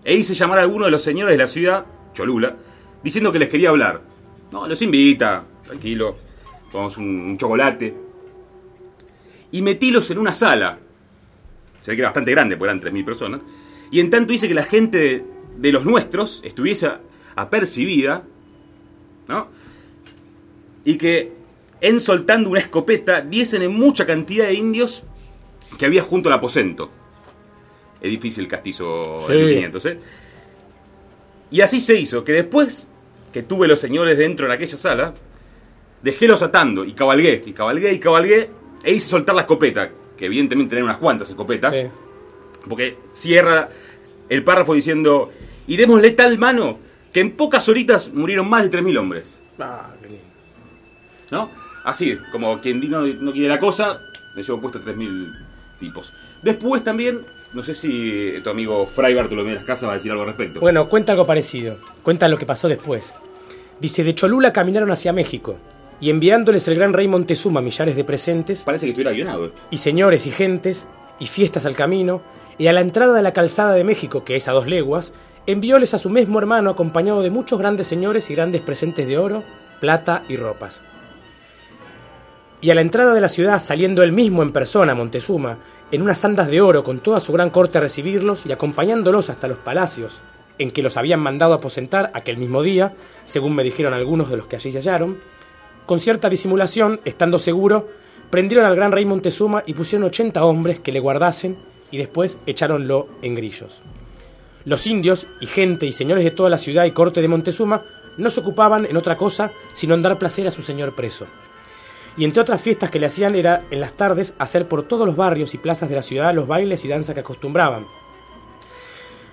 E hice llamar a alguno de los señores de la ciudad, Cholula, diciendo que les quería hablar. No, los invita, tranquilo, tomamos un, un chocolate. Y metílos en una sala. Se ve que era bastante grande, porque eran 3.000 personas. Y en tanto hice que la gente de, de los nuestros estuviese apercibida, ¿no? Y que en soltando una escopeta diesen en mucha cantidad de indios que había junto al aposento. Edificio el castizo Sí. de 1500, ¿eh? Y así se hizo, que después que tuve los señores dentro en aquella sala, dejélos atando y cabalgué, y cabalgué, y cabalgué, e hice soltar la escopeta, que evidentemente tenía unas cuantas escopetas, Sí. Porque cierra el párrafo diciendo, y démosle tal mano que en pocas horitas murieron más de 3.000 hombres. Ah, qué lindo. ¿No? Así, como quien no, no quiere la cosa, le llevo puesto 3.000 tipos. Después también, no sé si tu amigo Fray Bartolomé de las Casas va a decir algo al respecto. Bueno, cuenta algo parecido. Cuenta lo que pasó después. Dice, de Cholula caminaron hacia México, y enviándoles el gran rey Montezuma millares de presentes, Parece que estuviera guionado esto. y señores y gentes, y fiestas al camino, y a la entrada de la calzada de México, que es a dos leguas, envióles a su mismo hermano acompañado de muchos grandes señores y grandes presentes de oro, plata y ropas. Y a la entrada de la ciudad, saliendo él mismo en persona, Montezuma, en unas andas de oro con toda su gran corte a recibirlos y acompañándolos hasta los palacios, en que los habían mandado aposentar aquel mismo día, según me dijeron algunos de los que allí se hallaron, con cierta disimulación, estando seguro, prendieron al gran rey Montezuma y pusieron 80 hombres que le guardasen y después echáronlo en grillos. Los indios y gente y señores de toda la ciudad y corte de Montezuma no se ocupaban en otra cosa sino en dar placer a su señor preso. Y entre otras fiestas que le hacían era en las tardes hacer por todos los barrios y plazas de la ciudad los bailes y danzas que acostumbraban,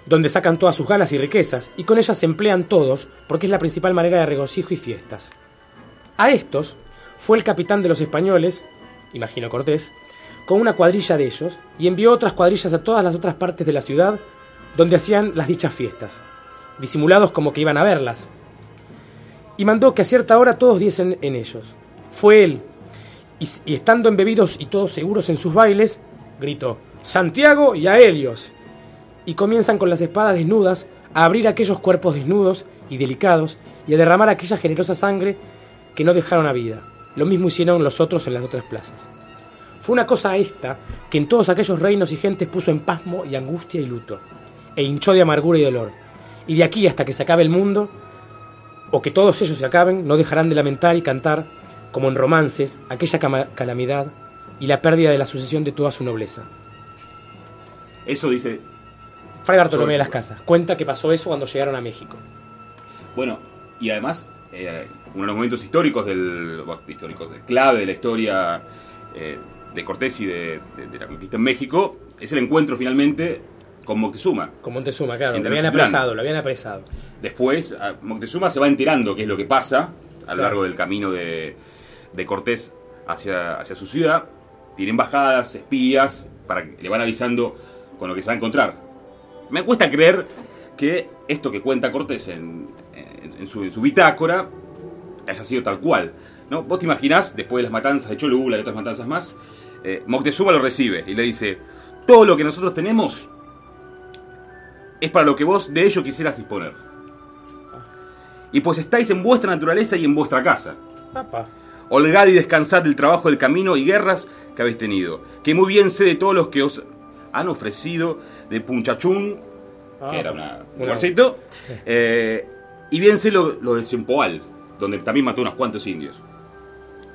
donde sacan todas sus ganas y riquezas, y con ellas se emplean todos, porque es la principal manera de regocijo y fiestas. A estos fue el capitán de los españoles, imagino Cortés, con una cuadrilla de ellos, y envió otras cuadrillas a todas las otras partes de la ciudad, donde hacían las dichas fiestas, disimulados como que iban a verlas. Y mandó que a cierta hora todos diesen en ellos. Fue él, y, y estando embebidos y todos seguros en sus bailes, gritó, Santiago y a Helios. Y comienzan con las espadas desnudas a abrir aquellos cuerpos desnudos y delicados y a derramar aquella generosa sangre que no dejaron a vida. Lo mismo hicieron los otros en las otras plazas. Fue una cosa esta que en todos aquellos reinos y gentes puso en pasmo y angustia y luto, e hinchó de amargura y dolor. Y de aquí hasta que se acabe el mundo, o que todos ellos se acaben, no dejarán de lamentar y cantar, como en romances, aquella calamidad y la pérdida de la sucesión de toda su nobleza. Eso dice. Fray Bartolomé de las Casas cuenta que pasó eso cuando llegaron a México. Bueno, y además, eh, uno de los momentos históricos del. bueno, históricos, clave de la historia eh, de Cortés y de, de- de la conquista en México es el encuentro finalmente con Moctezuma. Con Montezuma, claro, lo habían apresado, lo habían apresado. Después, Moctezuma se va enterando qué es lo que pasa a lo Claro. largo del camino de, de Cortés hacia, hacia su ciudad. Tiene embajadas, espías, para que le van avisando con lo que se va a encontrar. Me cuesta creer que esto que cuenta Cortés en, en- en su, en su bitácora haya sido tal cual. ¿no? Vos te imaginás, después de las matanzas de Cholula y otras matanzas más, eh, Moctezuma lo recibe y le dice, todo lo que nosotros tenemos es para lo que vos de ello quisieras disponer. Y pues estáis en vuestra naturaleza y en vuestra casa. Papá. Holgad y descansad del trabajo del camino y guerras que habéis tenido. Que muy bien sé de todos los que os han ofrecido de Punchachún, Ah, que era una, un lugarcito, eh, y bien sé lo, lo de Sempoal, donde también mató unos cuantos indios.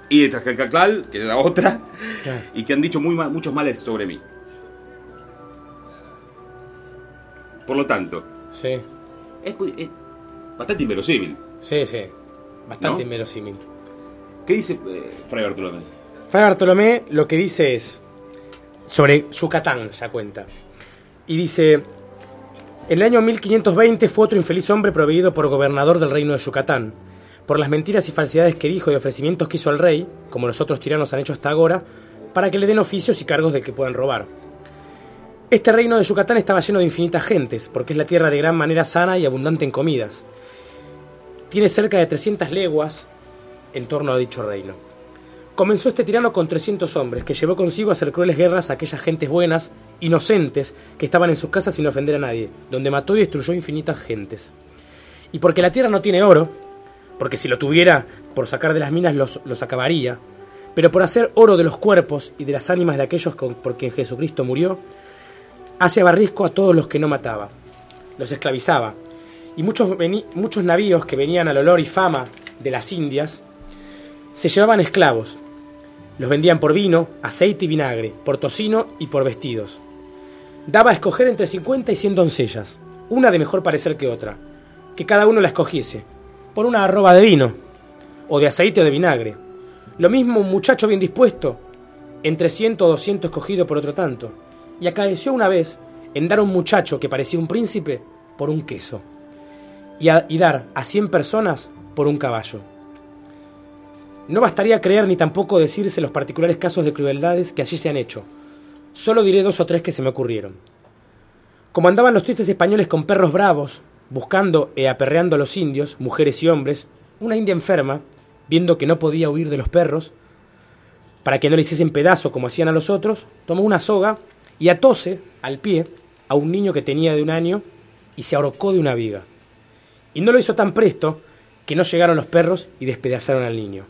Y de Tlaxcalcatl, que era otra, y que han dicho muy ma- muchos males sobre mí. Por lo tanto, Sí, es, es bastante inverosímil. sí, sí. Bastante ¿No? inverosímil. ¿Qué dice eh, Fray Bartolomé? Fray Bartolomé lo que dice es sobre Yucatán, ya cuenta. Y dice, en el año 1520 fue otro infeliz hombre proveído por gobernador del reino de Yucatán, por las mentiras y falsedades que dijo y ofrecimientos que hizo al rey, como los otros tiranos han hecho hasta ahora, para que le den oficios y cargos de que puedan robar. Este reino de Yucatán estaba lleno de infinitas gentes, porque es la tierra de gran manera sana y abundante en comidas. Tiene cerca de 300 leguas en torno a dicho reino. Comenzó este tirano con 300 hombres, que llevó consigo a hacer crueles guerras a aquellas gentes buenas, inocentes, que estaban en sus casas sin ofender a nadie, donde mató y destruyó infinitas gentes. Y porque la tierra no tiene oro, porque si lo tuviera, por sacar de las minas los, los acabaría, pero por hacer oro de los cuerpos y de las ánimas de aquellos con, por quien Jesucristo murió, hace barrisco a todos los que no mataba, los esclavizaba, y muchos, muchos navíos que venían al olor y fama de las Indias, se llevaban esclavos, los vendían por vino, aceite y vinagre, por tocino y por vestidos. Daba a escoger entre 50 y 100 doncellas, una de mejor parecer que otra, que cada uno la escogiese, por una arroba de vino, o de aceite o de vinagre. Lo mismo un muchacho bien dispuesto, entre 100 o 200 escogido por otro tanto. Y acaeció una vez, en dar a un muchacho que parecía un príncipe por un queso y, y dar a 100 personas por un caballo. No bastaría creer ni tampoco decirse los particulares casos de crueldades que allí se han hecho. Solo diré dos o tres que se me ocurrieron. Como andaban los tristes españoles con perros bravos, buscando e aperreando a los indios, mujeres y hombres, una india enferma, viendo que no podía huir de los perros, para que no le hiciesen pedazo como hacían a los otros, tomó una soga y atóse al pie a un niño que tenía de un año y se ahorcó de una viga. Y no lo hizo tan presto que no llegaron los perros y despedazaron al niño.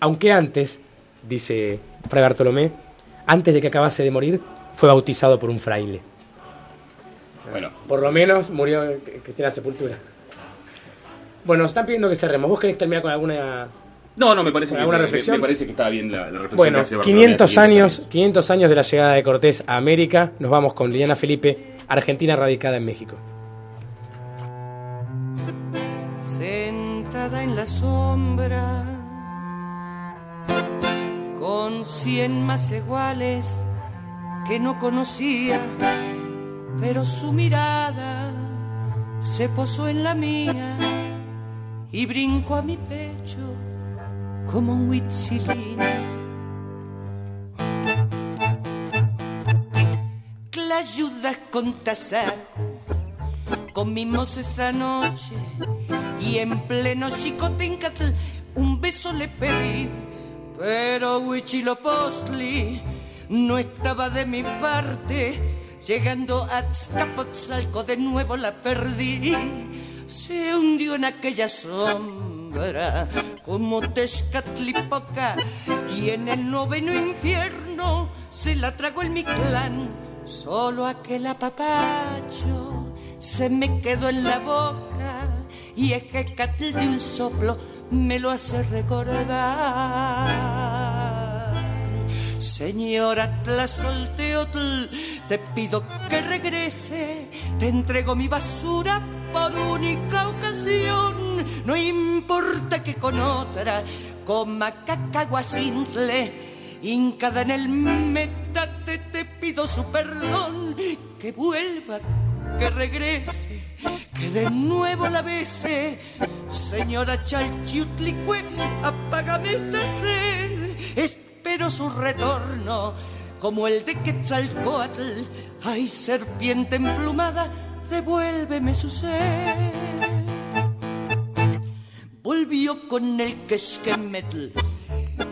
Aunque antes, dice Fray Bartolomé, antes de que acabase de morir, fue bautizado por un fraile. Bueno. Por lo menos murió en Cristina Sepultura. Bueno, nos están pidiendo que cerremos. ¿Vos querés terminar con alguna No, no, me parece, ¿Con que, alguna me- reflexión? me parece que está bien la, la reflexión que Bueno, hace Bartolomé 500 hace años, 500 años de la llegada de Cortés a América. Nos vamos con Liliana Felipe, argentina radicada en México. sentada en la sombra, con cien más iguales que no conocía, pero su mirada se posó en la mía y brincó a mi pecho como un huitzilín. Clayudas con tasajo comimos esa noche y en pleno chicotencatl un beso le pedí, pero Huichilopostli no estaba de mi parte. Llegando a Azcapotzalco de nuevo la perdí, se hundió en aquella sombra como Tezcatlipoca y en el noveno infierno se la tragó el Mictlán. Solo aquel apapacho se me quedó en la boca y Ejecatl de un soplo me lo hace recordar. Señora Tlazolteotl, te pido que regrese, te entrego mi basura por única ocasión. No importa que con otra coma cacahuacintle, hincada en el metate, te pido su perdón, que vuelva, que regrese, que de nuevo la bese. Señora Chalchiutlicue, apágame esta sed, espero su retorno, como el de Quetzalcoatl. Ay, serpiente emplumada, devuélveme su sed. Volvió con el quesquemetl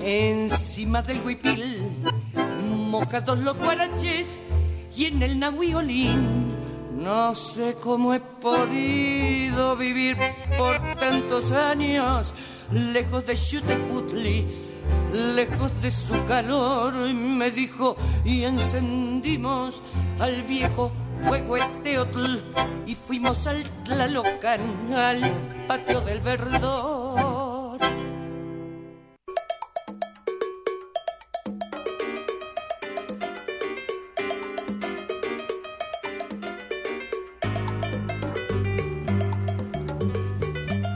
encima del huipil, mojados los guaraches y en el nahuiolín. No sé cómo he podido vivir por tantos años lejos de Xutecutli, lejos de su calor. Y me dijo y encendimos al viejo Huehueteotl y fuimos al Tlalocan, al patio del verdor.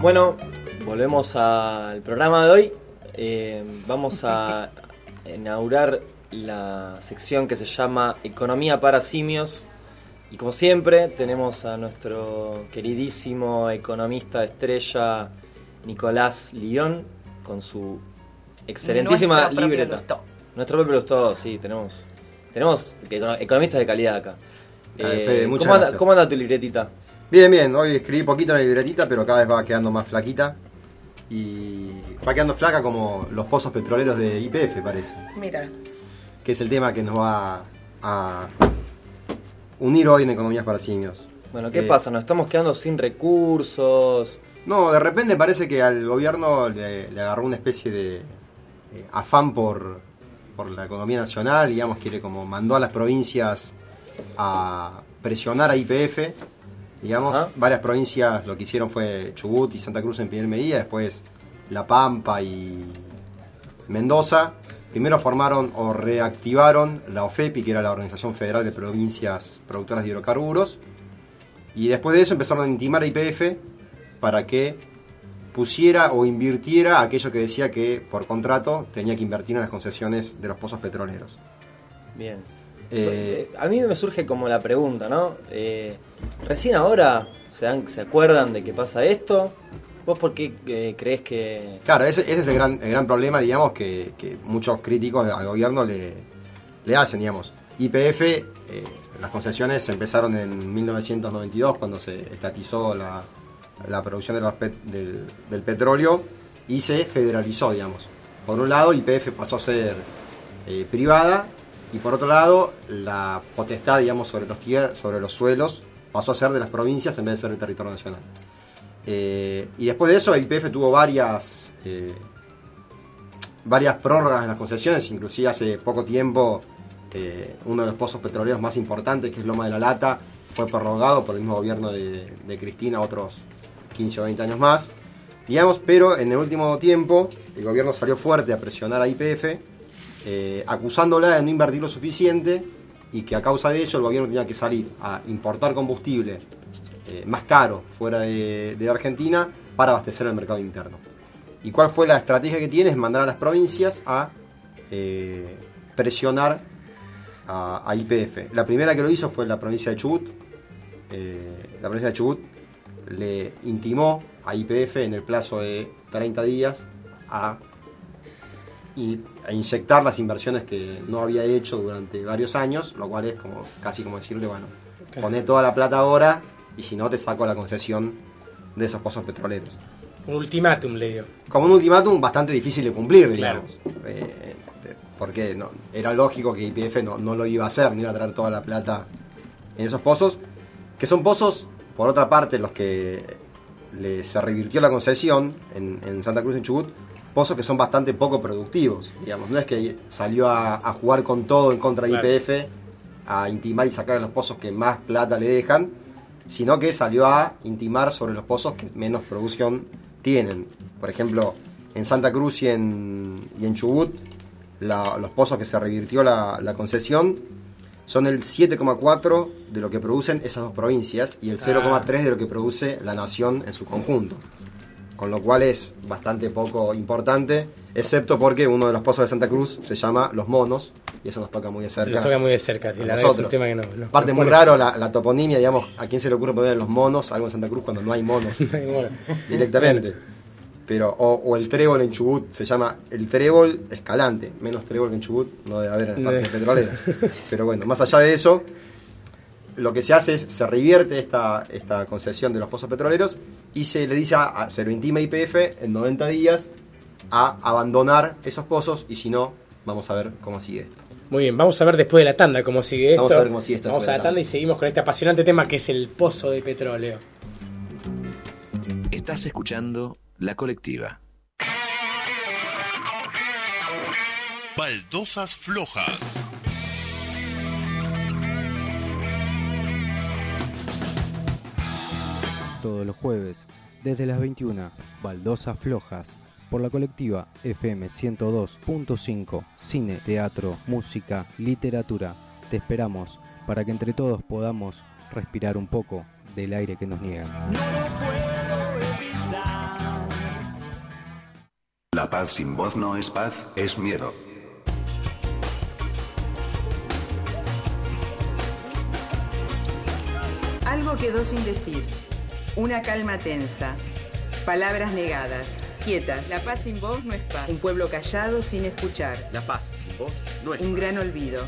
Bueno, volvemos al programa de hoy. Eh, vamos a inaugurar la sección que se llama Economía para Simios. Y como siempre, tenemos a nuestro queridísimo economista estrella Nicolás Lyon con su excelentísima Nuestro libreta. Nuestro propio Lustó, sí, tenemos, tenemos econo- economistas de calidad acá. A ver, Fede, muchas ¿cómo, anda, gracias. cómo anda tu libretita? Bien, bien, hoy escribí poquito en la libretita, pero cada vez va quedando más flaquita. Y va quedando flaca como los pozos petroleros de IPF, parece. Mira, Que es el tema que nos va a unir hoy en Economías para Simios. Bueno, ¿qué Eh, pasa? ¿Nos estamos quedando sin recursos? No, de repente parece que al gobierno le, le agarró una especie de eh, afán por, por la economía nacional, digamos, quiere como mandó a las provincias a presionar a IPF, digamos, Ajá. varias provincias lo que hicieron fue Chubut y Santa Cruz en primer medida, después La Pampa y Mendoza. Primero formaron o reactivaron la OFEPI, que era la Organización Federal de Provincias Productoras de Hidrocarburos, y después de eso empezaron a intimar a IPF para que pusiera o invirtiera aquello que decía que por contrato tenía que invertir en las concesiones de los pozos petroleros. Bien. Eh, a mí me surge como la pregunta, ¿no? Eh, recién ahora se, dan- se acuerdan de que pasa esto. ¿Vos por qué eh, crees que.? Claro, ese, es el gran, problema, digamos, que, muchos críticos al gobierno le, hacen, digamos. YPF, las concesiones empezaron en 1992, cuando se estatizó la, producción del, petróleo y se federalizó, digamos. Por un lado, YPF pasó a ser privada y por otro lado, la potestad, digamos, sobre los, sobre los suelos pasó a ser de las provincias en vez de ser del territorio nacional. Eh, y después de eso, YPF tuvo varias, eh, varias prórrogas en las concesiones, inclusive hace poco tiempo eh, uno de los pozos petroleros más importantes, que es Loma de la Lata, fue prorrogado por el mismo gobierno de, Cristina otros 15 o 20 años más. Digamos, pero en el último tiempo el gobierno salió fuerte a presionar a YPF, eh, acusándola de no invertir lo suficiente y que a causa de ello el gobierno tenía que salir a importar combustible eh, más caro fuera de, la Argentina para abastecer el mercado interno. ¿Y cuál fue la estrategia que tiene? Es mandar a las provincias a eh, presionar a, YPF. La primera que lo hizo fue la provincia de Chubut. La provincia de Chubut le intimó a YPF en el plazo de 30 días a, a inyectar las inversiones que no había hecho durante varios años, lo cual es como casi como decirle, bueno, poné toda la plata ahora y si no te saco la concesión de esos pozos petroleros. Un ultimátum le dio. Como un ultimátum bastante difícil de cumplir, Claro. digamos. Eh, porque no, era lógico que YPF no, no lo iba a hacer, no iba a traer toda la plata en esos pozos, que son pozos, por otra parte, los que le, se revirtió la concesión en, en Santa Cruz en Chubut, pozos que son bastante poco productivos, digamos. No es que salió a, a jugar con todo en contra de Claro. YPF, a intimar y sacar los pozos que más plata le dejan, sino que salió a intimar sobre los pozos que menos producción tienen. Por ejemplo, en Santa Cruz y en, y en Chubut, la- los pozos que se revirtió la, la concesión son el 7,4 de lo que producen esas dos provincias y el 0,3 de lo que produce la nación en su conjunto. Con lo cual es bastante poco importante, excepto porque uno de los pozos de Santa Cruz se llama Los Monos, y eso nos toca muy de cerca. Nos toca muy de cerca, sí, la verdad es un nosotros. tema que no- no- nos muy pone- raro la, la toponimia, digamos, ¿a quién se le ocurre poner los monos algo en Santa Cruz cuando no hay monos? Bueno. directamente. Pero, o, o el trébol en Chubut se llama el trébol escalante. Menos trébol que en Chubut no debe haber en la parte petrolera. Pero bueno, más allá de eso, lo que se hace es, se revierte esta, esta concesión de los pozos petroleros y se le dice, a, a- se lo intima IPF en 90 días a abandonar esos pozos y si no, vamos a ver cómo sigue esto. Muy bien, vamos a ver después de la tanda cómo sigue esto. Vamos a ver cómo sigue esto Vamos a la la tanda y seguimos con este apasionante tema que es el pozo de petróleo. Estás escuchando La Colectiva. Baldosas flojas. Todos los jueves, desde las 21, Baldosas Flojas, por la colectiva FM 102.5, cine, teatro, música, literatura. Te esperamos para que entre todos podamos respirar un poco del aire que nos niegan. La paz sin voz no es paz, es miedo. Algo quedó sin decir. Una calma tensa. Palabras negadas. Quietas. La paz sin voz no es paz. Un pueblo callado sin escuchar. La paz sin voz no es Un gran olvido.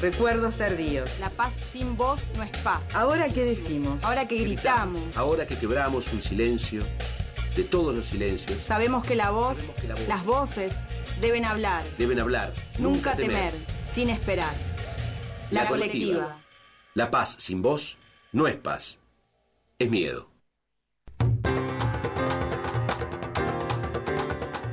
Recuerdos tardíos. La paz sin voz no es paz. Ahora qué decimos. Ahora que gritamos. Ahora que quebramos un silencio, de todos los silencios, Sabemos que la voz, que la voz las voces deben hablar. deben hablar. Nunca temer, sin esperar. La, colectiva. La paz sin voz no es paz, es miedo.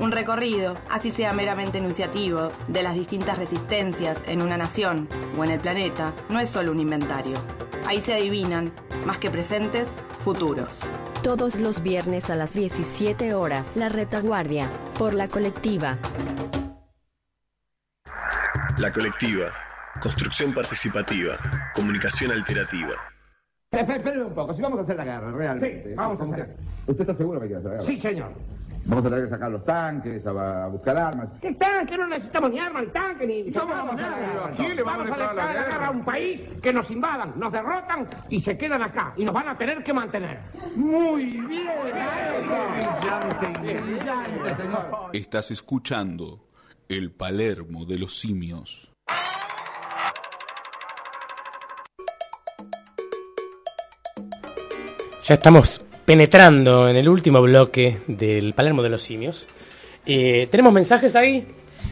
Un recorrido, así sea meramente enunciativo, de las distintas resistencias en una nación o en el planeta, no es solo un inventario. Ahí se adivinan, más que presentes, futuros. Todos los viernes a las 17 horas, La Retaguardia, por la colectiva. La colectiva. Construcción participativa. Comunicación alternativa. Esperen un poco, si vamos a hacer la guerra, realmente. Sí, vamos a ¿Cómo hacer. ¿Usted está seguro que quiere hacer la guerra? Sí, señor. Vamos a tener que sacar los tanques, a, a buscar armas. ¿Qué tanque? No necesitamos ni armas, ni tanque, ni... ¿Cómo vamos a guerra, ¿A quién entonces? le vamos, a declarar la guerra? a un país que nos invadan, nos derrotan y se quedan acá. Y nos van a tener que mantener. Muy bien. Brillante, brillante, señor. Estás escuchando El Palermo de los Simios. Ya estamos penetrando en el último bloque del Palermo de los Simios. Eh, ¿Tenemos mensajes ahí?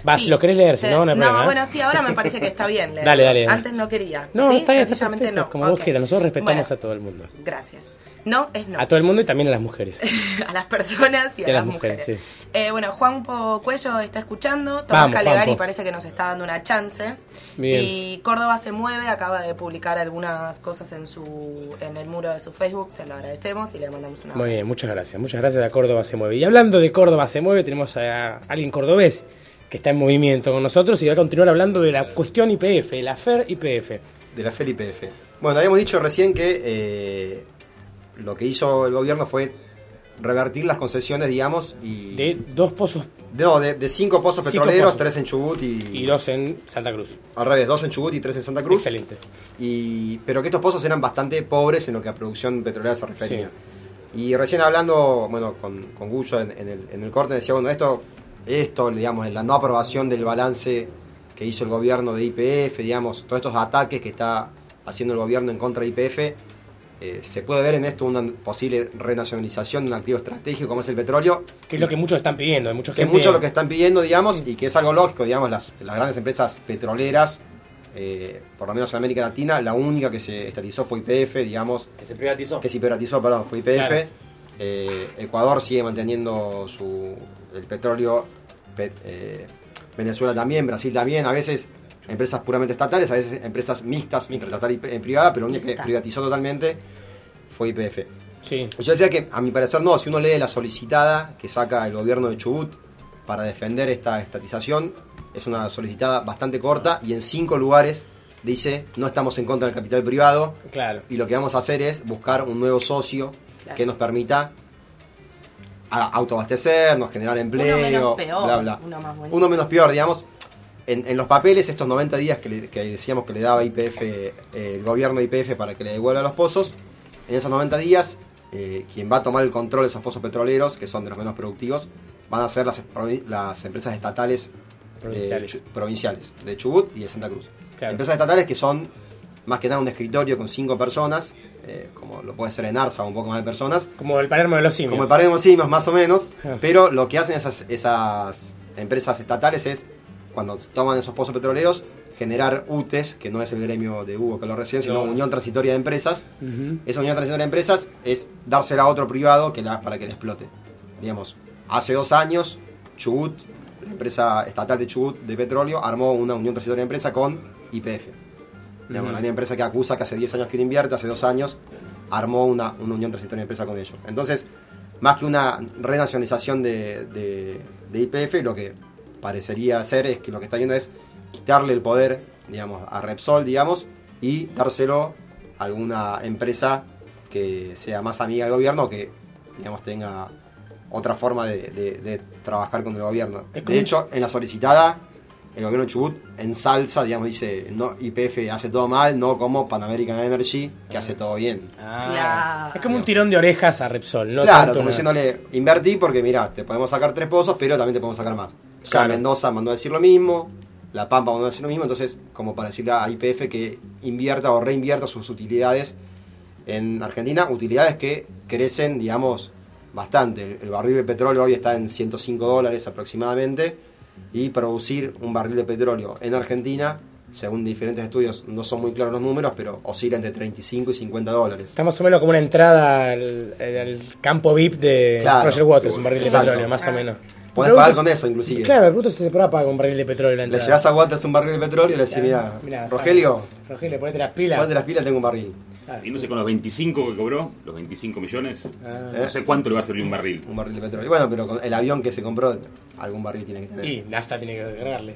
Va, si lo querés leer, si no, no hay problema. ¿eh? bueno, sí, ahora me parece que está bien. leerlo. Dale, dale, dale. Antes no quería. No, ¿sí? está bien, está perfecto, no. como vos quieras. Nosotros respetamos Bueno, a todo el mundo. Gracias. No es no. A todo el mundo y también a las mujeres. a las personas y a, Y a las las mujeres, mujeres. Eh, bueno, Juanpo Cuello está escuchando. Tomás Vamos, Calegari Juanpo. parece que nos está dando una chance. Bien. Y Córdoba se mueve, acaba de publicar algunas cosas en su en el muro de su Facebook. Se lo agradecemos y le mandamos una Muy bien, muchas gracias. Muchas gracias a Córdoba se mueve. Y hablando de Córdoba se mueve, tenemos a alguien cordobés que está en movimiento con nosotros y va a continuar hablando de la cuestión IPF, la FER IPF. De la FER IPF. Bueno, habíamos dicho recién que eh, lo que hizo el gobierno fue revertir las concesiones, digamos, y... De dos pozos. No, de, de cinco pozos Cinco petroleros, pozos. tres en Chubut y... Y dos en Santa Cruz. Al revés, dos en Chubut y tres en Santa Cruz. Excelente. Y, pero que estos pozos eran bastante pobres en lo que a producción petrolera se refería. Y recién hablando, bueno, con, con Gullo en, en el, en el corte decía, bueno, esto, esto, digamos, la no aprobación del balance que hizo el gobierno de IPF, digamos, todos estos ataques que está haciendo el gobierno en contra de IPF, eh, se puede ver en esto una posible renacionalización de un activo estratégico como es el petróleo. Que es lo que muchos están pidiendo. Hay mucha Que es gente- mucho lo que están pidiendo, digamos, y que es algo lógico, digamos, las, las grandes empresas petroleras, eh, por lo menos en América Latina, la única que se estatizó fue IPF, digamos. Que se privatizó. Que se privatizó, perdón, fue IPF. Claro. Eh, Ecuador sigue manteniendo su el petróleo, pet- eh, Venezuela también, Brasil también, a veces empresas puramente estatales, a veces empresas mixtas, entre estatal y p- privada, pero la única que Mixtas. privatizó totalmente fue IPF. Sí. Yo decía que, a mi parecer, no. Si uno lee la solicitada que saca el gobierno de Chubut para defender esta estatización, es una solicitada bastante corta y en cinco lugares dice no estamos en contra del capital privado Claro. y lo que vamos a hacer es buscar un nuevo socio Claro. que nos permita autoabastecernos, generar empleo, Uno menos peor, bla, bla. uno más. Uno menos peor, digamos. En, en los papeles, estos 90 días que, le- que decíamos que le daba IPF, eh, el gobierno de IPF para que le devuelva los pozos, en esos 90 días, eh, quien va a tomar el control de esos pozos petroleros, que son de los menos productivos, van a ser las, empresas estatales de Provinciales. De Chubut y de Santa Cruz. Claro. Empresas estatales que son más que nada un escritorio con cinco personas, eh, como lo puede ser en Arsa, un poco más de personas, Como el Palermo de los Simios. como el Palermo Simios, más o menos. Ah. Pero lo que hacen esas, esas empresas estatales es, cuando toman esos pozos petroleros, generar UTES, que no es el gremio de Hugo que lo recién, sino No. Unión Transitoria de Empresas. Ujú. Esa Unión Transitoria de Empresas es dársela a otro privado que la, para que la explote. Digamos, hace dos años, Chubut, la empresa estatal de Chubut de petróleo, armó una Unión Transitoria de Empresa con IPF. La misma empresa que acusa que hace 10 años que no invierte, hace dos años armó una, una unión transitoria de empresa con ellos. Entonces, más que una renacionalización de, de, de IPF, lo que parecería ser es que lo que está yendo es quitarle el poder, digamos, a Repsol, digamos, y dárselo a alguna empresa que sea más amiga del gobierno, que, digamos, tenga otra forma de, de- de trabajar con el gobierno. De hecho, en la solicitada, el gobierno de Chubut ensalza, digamos, dice, no, IPF hace todo mal, no como Pan American Energy, que hace todo bien. Ah. Es como un tirón de orejas a Repsol, ¿no? claro, tanto como diciéndole, invertí porque mira, te podemos sacar tres pozos, pero también te podemos sacar más. O sea, Claro. Mendoza mandó a decir lo mismo, La Pampa mandó a decir lo mismo, entonces, como para decirle a IPF que invierta o reinvierta sus utilidades en Argentina, utilidades que crecen, digamos, bastante. El, el barril de petróleo hoy está en 105 dólares aproximadamente, y producir un barril de petróleo en Argentina, según diferentes estudios, no son muy claros los números, pero oscila entre 35 y 50 dólares. Está más o menos como una entrada al, al campo VIP de Claro. Roger Waters, un barril de Exacto. petróleo, más o menos. Podés Me pagar con eso, inclusive. Claro, pregunto si se podrá pagar con un barril de petróleo la Le llevas a Waters un barril de petróleo y le decís, mira, Rogelio, Rogelio, ponete las pilas. ponte las pilas, tengo un barril. Y no sé, con los 25 que cobró, los 25 millones, Ah. no sé cuánto le va a servir un barril. Un barril de petróleo. Bueno, pero con el avión que se compró, algún barril tiene que tener. Y nafta tiene que agregarle.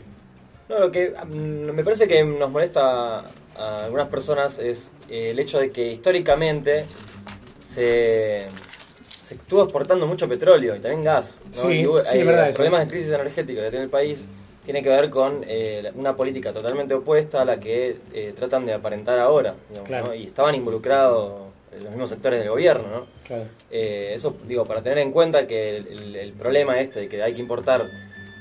No, lo que mm, me parece que nos molesta a, a algunas personas es eh, el hecho de que históricamente se, se estuvo exportando mucho petróleo y también gas. ¿no? Sí, Y hubo- sí, hay es verdad eso. problemas de crisis energética que tiene el país tiene que ver con eh, una política totalmente opuesta a la que eh, tratan de aparentar ahora. digamos, Claro. ¿no? Y estaban involucrados los mismos sectores del gobierno. ¿no? Claro. Eh, eso, digo, para tener en cuenta que el, el- el problema este de que hay que importar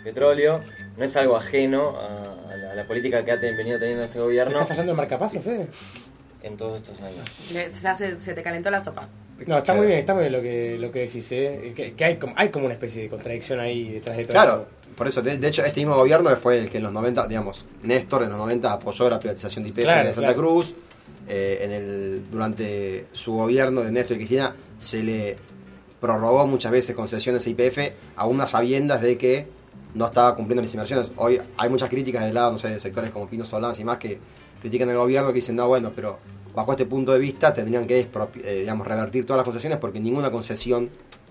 petróleo no es algo ajeno a, a la, a la política que ha venido teniendo este ¿Te gobierno está fallando el marcapaso, Fede? en todos estos años. Ya se, se te calentó la sopa. No, está muy bien, está muy bien lo que, lo que decís, ¿eh? que, que hay, como, hay como una especie de contradicción ahí detrás de todo. Claro, por eso, de, de hecho, este mismo gobierno fue el que en los 90, digamos, Néstor en los 90 apoyó la privatización de IPF Claro, de Santa claro. Cruz. Eh, en el, durante su gobierno de Néstor y Cristina se le prorrogó muchas veces concesiones a IPF, a unas sabiendas de que no estaba cumpliendo las inversiones. Hoy hay muchas críticas del lado, no sé, de sectores como Pino Solans y más que critican al gobierno que dicen, no, bueno, pero bajo este punto de vista tendrían que eh, digamos, revertir todas las concesiones porque ninguna concesión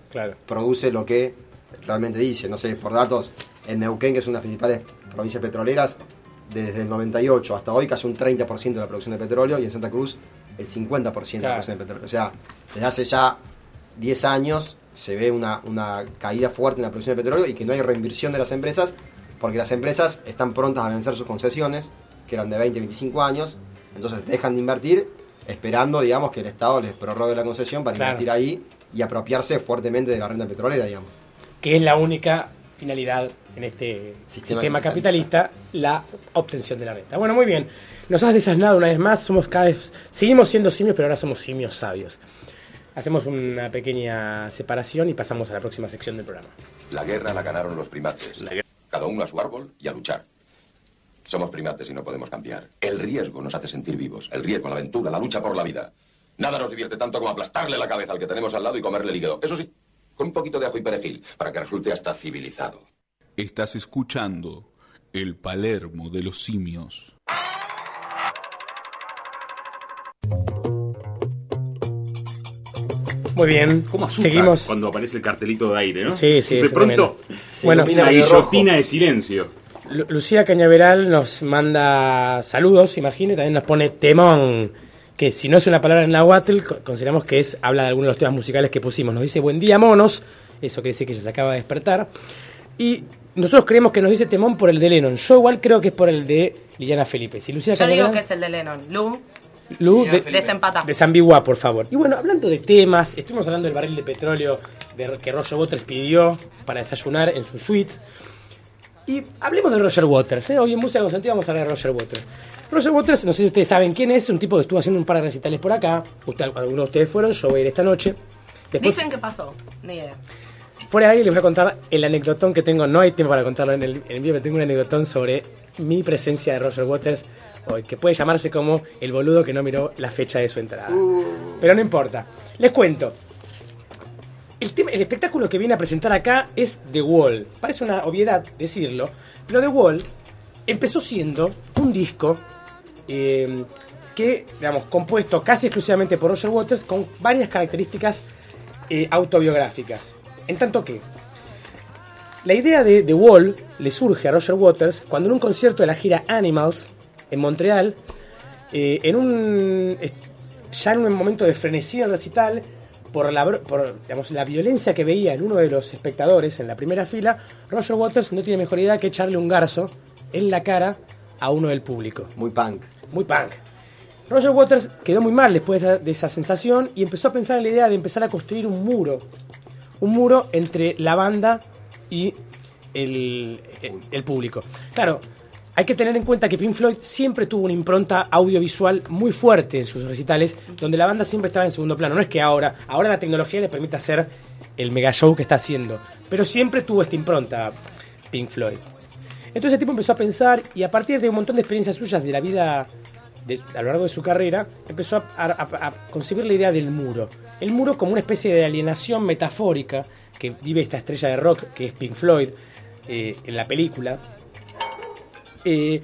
Claro. produce lo que realmente dice. No sé, por datos, en Neuquén, que es una de las principales provincias petroleras, desde el 98 hasta hoy casi un 30% de la producción de petróleo y en Santa Cruz el 50% de la Claro. producción de petróleo. O sea, desde hace ya 10 años se ve una, una caída fuerte en la producción de petróleo y que no hay reinversión de las empresas porque las empresas están prontas a vencer sus concesiones, que eran de 20, 25 años, entonces dejan de invertir esperando, digamos, que el Estado les prorrogue la concesión para Claro. invertir ahí y apropiarse fuertemente de la renta petrolera, digamos. Que es la única finalidad en este sistema, Sistema capitalista, la obtención de la renta. Bueno, muy bien. Nos has desasnado una vez más, somos cada vez, seguimos siendo simios, pero ahora somos simios sabios. Hacemos una pequeña separación y pasamos a la próxima sección del programa. La guerra la ganaron los primates. Cada uno a su árbol y a luchar. Somos primates y no podemos cambiar. El riesgo nos hace sentir vivos. El riesgo, la aventura, la lucha por la vida. Nada nos divierte tanto como aplastarle la cabeza al que tenemos al lado y comerle el hígado. Eso sí, con un poquito de ajo y perejil, para que resulte hasta civilizado. Estás escuchando el Palermo de los simios. Muy bien. ¿Cómo Seguimos. cuando aparece el cartelito de aire, no? Sí, sí, De pronto, tremendo. Bueno, una guillotina de silencio. Lu- Lucía Cañaveral nos manda saludos, imagine, también nos pone temón, que si no es una palabra en nahuatl, co- consideramos que es, habla de algunos de los temas musicales que pusimos. Nos dice buen día, monos, eso quiere decir que ella se acaba de despertar. Y nosotros creemos que nos dice temón por el de Lennon. Yo igual creo que es por el de Liliana Felipe. Si Lucía Yo digo que es el de Lennon. Lu, Lu, de, desempata. Desambigua, por favor. Y bueno, hablando de temas, estuvimos hablando del barril de petróleo de, que Roger Waters pidió para desayunar en su suite. Y hablemos de Roger Waters. ¿eh? Hoy en Música Consentida vamos a hablar de Roger Waters. Roger Waters, no sé si ustedes saben quién es, un tipo que estuvo haciendo un par de recitales por acá. Usted- algunos de ustedes fueron, yo voy a ir esta noche. Después, Dicen que pasó. Ni idea. fuera de ahí les voy a contar el anecdotón que tengo. No hay tiempo para contarlo en el, en el video, pero tengo un anecdotón sobre mi presencia de Roger Waters, hoy, que puede llamarse como el boludo que no miró la fecha de su entrada. Pero no importa. Les cuento. El, tema- el espectáculo que viene a presentar acá es The Wall. Parece una obviedad decirlo, pero The Wall empezó siendo un disco eh, que, digamos, compuesto casi exclusivamente por Roger Waters con varias características eh, autobiográficas. En tanto que la idea de The Wall le surge a Roger Waters cuando en un concierto de la gira Animals en Montreal, eh, en un ya en un momento de frenesí del recital, por, la, por digamos, la violencia que veía en uno de los espectadores en la primera fila, Roger Waters no tiene mejor idea que echarle un garzo en la cara a uno del público. Muy punk. Muy punk. Roger Waters quedó muy mal después de esa, de esa sensación y empezó a pensar en la idea de empezar a construir un muro. Un muro entre la banda y el, el- el público. Claro, hay que tener en cuenta que Pink Floyd siempre tuvo una impronta audiovisual muy fuerte en sus recitales, donde la banda siempre estaba en segundo plano. No es que ahora, ahora la tecnología le permite hacer el mega show que está haciendo, pero siempre tuvo esta impronta Pink Floyd. Entonces el tipo empezó a pensar y a partir de un montón de experiencias suyas de la vida de- a lo largo de su carrera, empezó a, concebir la idea del muro. El muro como una especie de alienación metafórica que vive esta estrella de rock que es Pink Floyd eh, en la película, eh,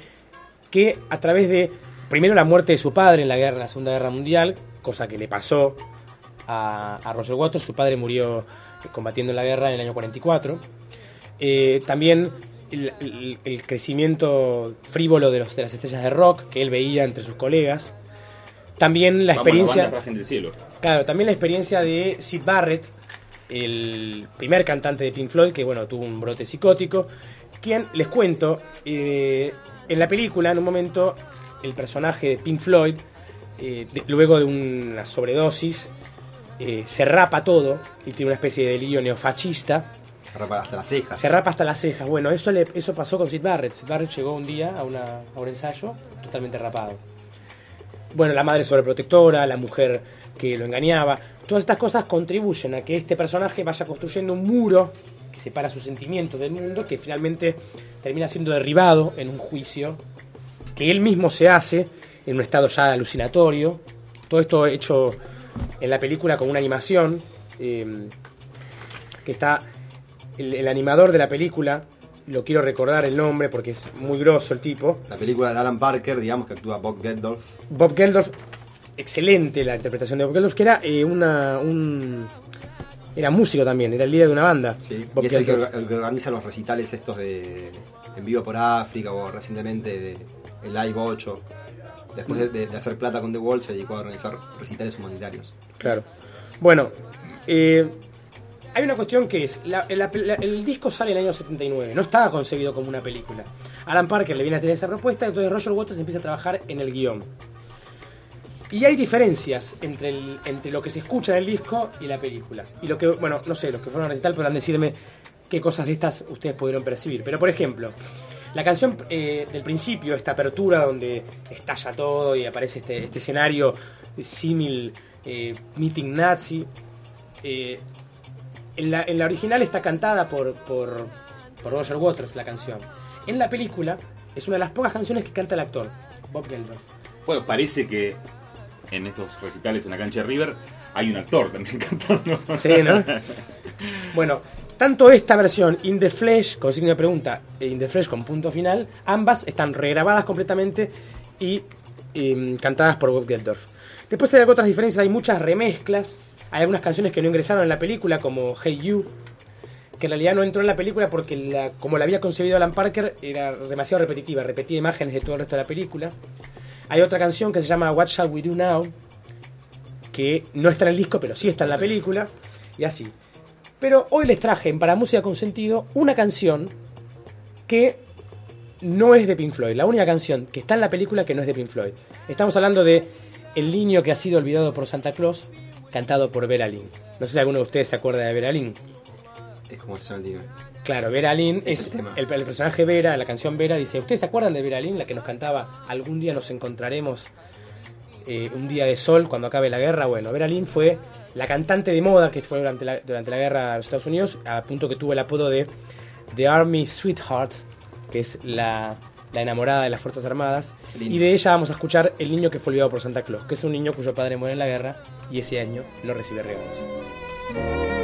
que a través de, primero la muerte de su padre en la, guerra, en la Segunda Guerra Mundial, cosa que le pasó a, a Roger Waters. Su padre murió combatiendo en la guerra en el año 44. Eh, también el, el- el crecimiento frívolo de, los, de las estrellas de rock que él veía entre sus colegas. También la Vamos, experiencia... del cielo. Claro, también la experiencia de Sid Barrett, el primer cantante de Pink Floyd, que bueno, tuvo un brote psicótico, quien, les cuento, eh, en la película, en un momento, el personaje de Pink Floyd, eh, de- luego de una sobredosis, eh, se rapa todo y tiene una especie de delirio neofascista. Se rapa hasta las cejas. Se rapa hasta las cejas. Bueno, eso, le- eso pasó con Sid Barrett. Sid Barrett llegó un día a, una- a un ensayo totalmente rapado. Bueno, la madre sobreprotectora, la mujer que lo engañaba. Todas estas cosas contribuyen a que este personaje vaya construyendo un muro que separa sus sentimientos del mundo, que finalmente termina siendo derribado en un juicio que él mismo se hace en un estado ya alucinatorio. Todo esto hecho en la película con una animación eh, que está el, el animador de la película. Lo quiero recordar el nombre porque es muy grosso el tipo. La película de Alan Parker, digamos que actúa Bob Geldof. Bob Geldof, excelente la interpretación de Bob Geldof, que era eh, una, un... Era músico también, era el líder de una banda. Bob y es el que, el que organiza los recitales estos de En Vivo por África o recientemente de el Live 8. Después de, hacer plata con The Wall se dedicó a organizar recitales humanitarios. Claro. Bueno, eh, hay una cuestión que es, la- la- la- el disco sale en el año 79, no estaba concebido como una película. Alan Parker le viene a tener esta propuesta, entonces Roger Waters empieza a trabajar en el guion. Y hay diferencias entre, el- entre lo que se escucha en el disco y la película. Y lo que, bueno, no sé, los que fueron a recital podrán decirme qué cosas de estas ustedes pudieron percibir. Pero por ejemplo, la canción eh, del principio, esta apertura donde estalla todo y aparece este, este escenario símil eh, meeting nazi, eh, en, la, en la original está cantada por, por, por Roger Waters la canción. En la película es una de las pocas canciones que canta el actor, Bob Geldof. Bueno, parece que en estos recitales en la cancha de River hay un actor también cantando. Sí, ¿no? Bueno, tanto esta versión In the Flesh, con signo de pregunta, e In the Flesh con punto final, ambas están regrabadas completamente y em, cantadas por Bob Geldof. Después hay otras diferencias, hay muchas remezclas, hay algunas canciones que no ingresaron en la película, como Hey You, que en realidad no entró en la película porque la- como la había concebido Alan Parker era demasiado repetitiva, repetía imágenes de todo el resto de la película. Hay otra canción que se llama What Shall We Do Now, que no está en el disco, pero sí está en la película, y así. Pero hoy les traje en Para Música con Sentido una canción que no es de Pink Floyd, la única canción que está en la película que no es de Pink Floyd. Estamos hablando de El niño que ha sido olvidado por Santa Claus, cantado por Vera Lynn. No sé si alguno de ustedes se acuerda de Vera Lynn. Es como se llama. Claro, Vera Lynn Es es el el, el personaje Vera, la canción Vera dice, ¿ustedes se acuerdan de Vera Lynn, la que nos cantaba Algún día nos encontraremos eh, un día de sol cuando acabe la guerra? Bueno, Vera Lynn fue la cantante de moda que fue durante la, durante la guerra de los Estados Unidos, a punto que tuvo el apodo de The Army Sweetheart, que es la, la enamorada de las Fuerzas Armadas. Y de ella vamos a escuchar El niño que fue olvidado por Santa Claus, que es un niño cuyo padre muere en la guerra y ese año no recibe regalos.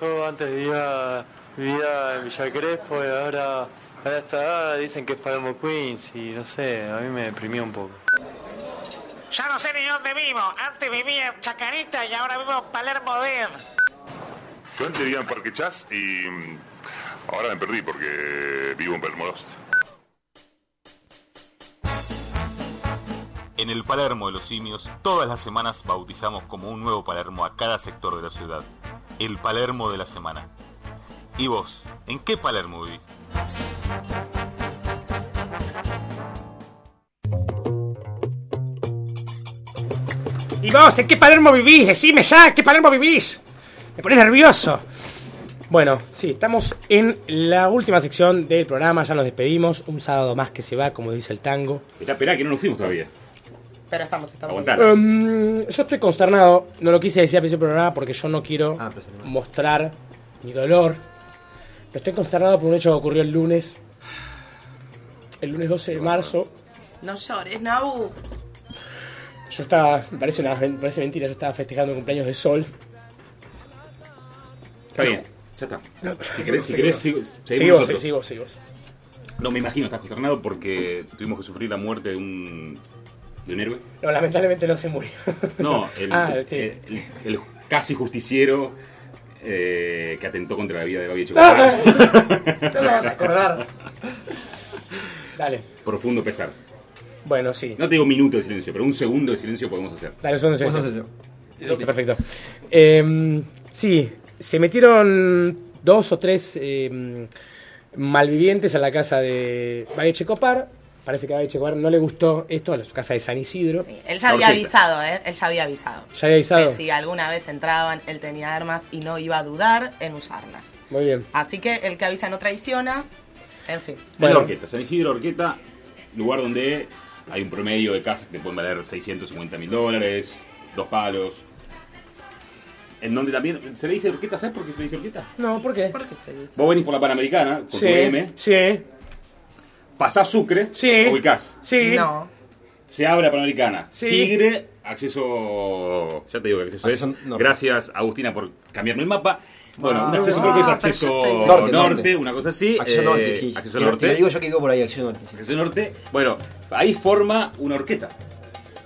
Yo antes vivía, vivía en Villa Crespo y ahora a esta edad dicen que es Palermo Queens y no sé, a mí me deprimió un poco. Ya no sé ni dónde vivo. Antes vivía en Chacarita y ahora vivo en Palermo Dead. Yo antes vivía en Parque Chas y mm, ahora me perdí porque vivo en Palermo Lost. En el Palermo de los Simios, todas las semanas bautizamos como un nuevo Palermo a cada sector de la ciudad. El Palermo de la semana. ¿Y vos? ¿En qué Palermo vivís? ¿Y vos, en qué Palermo vivís? Decime ya, ¿en qué Palermo vivís? Me pones nervioso. Bueno, sí, estamos en la última sección del programa, ya nos despedimos. Un sábado más que se va, como dice el tango. Espera, espera, que no nos fuimos todavía. Pero estamos, estamos. Aguantar. Em, yo estoy consternado, no lo quise decir al principio del programa porque yo no quiero mostrar mi dolor. Pero estoy consternado por un hecho que ocurrió el lunes. El lunes 12 de marzo. No llores, Nabu. Yo estaba, me parece, una, me parece mentira, yo estaba festejando el cumpleaños de Sol. Está bien, ya está. Si querés, si querés, sigo- seguimos nosotros. vos. No, me imagino, estás consternado porque tuvimos que sufrir la muerte de un, de un héroe. No, lamentablemente no se murió. No, el, Ah, sí. el- el casi justiciero eh, que atentó contra la vida de Babi Ah, Chocopar. no me vas a acordar. Dale. Profundo pesar. Bueno, sí. No te digo un minuto de silencio, pero un segundo de silencio podemos hacer. Dale, son de Vos silencio. Listo, perfecto. Eh, sí, se metieron dos o tres eh, malvivientes a la casa de Valle Checopar. Parece que a Valle Checopar no le gustó esto, a su casa de San Isidro. Él ya había avisado, ¿eh? Él ya había avisado. ¿Ya había avisado? Que si alguna vez entraban, él tenía armas y no iba a dudar en usarlas. Muy bien. Así que el que avisa no traiciona. En fin. Bueno, Orqueta, San Isidro, Orqueta, lugar donde hay un promedio de casas que te pueden valer 650 mil dólares, dos palos. En donde también se le dice Orqueta, ¿sabes por qué se le dice Orqueta? No, ¿por qué? Vos venís por la Panamericana con Sí, tu M, sí, pasás Sucre, Sí. ubicás. sí. No. Se abre la Panamericana. Sí. Tigre, acceso. Ya te digo que acceso es. Gracias, Agustina, por cambiarme el mapa. Bueno, Ah, un acceso creo que es acceso norte, Norte, norte. una cosa así. Acceso eh, norte, sí. Acceso norte. lo digo yo que vivo por ahí, acceso norte. sí. Acceso norte. Bueno, ahí forma una orqueta.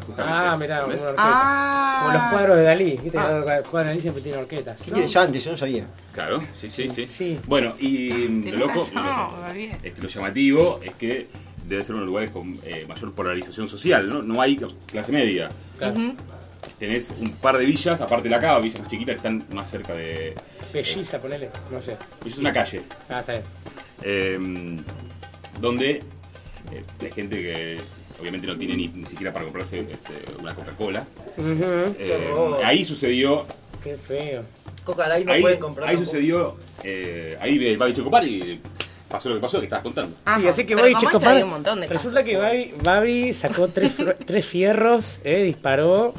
Justamente. Ah, mirá, una ¿Ves? orqueta. Ah. Como los cuadros de Dalí. ¿Viste? que Cada cuadro de Dalí siempre tiene orquetas. ¿Qué interesante? Yo no sabía. Claro, sí, sí, sí. Bueno, y lo loco, razón, lo, este, lo llamativo es que debe ser uno de los lugares con eh, mayor polarización social, ¿no? No hay clase media. Ujú. Tenés un par de villas, aparte de la cava, villas más chiquitas que están más cerca de... Pelliza, ponele. No sé. Es una calle. Ah, está bien. eh, donde eh, hay gente que obviamente no tiene ni, ni siquiera para comprarse este, una Coca-Cola. Eh, ahí sucedió Qué feo. Coca Light no ahí, pueden comprar. ahí tampoco. sucedió eh, ahí de Babi Chocopar y pasó lo que pasó que estabas contando Sí, así que Babi como Checopar. hay un montón de Resulta casos, que Babi, Babi sacó tres, fr- tres fierros, eh, disparó.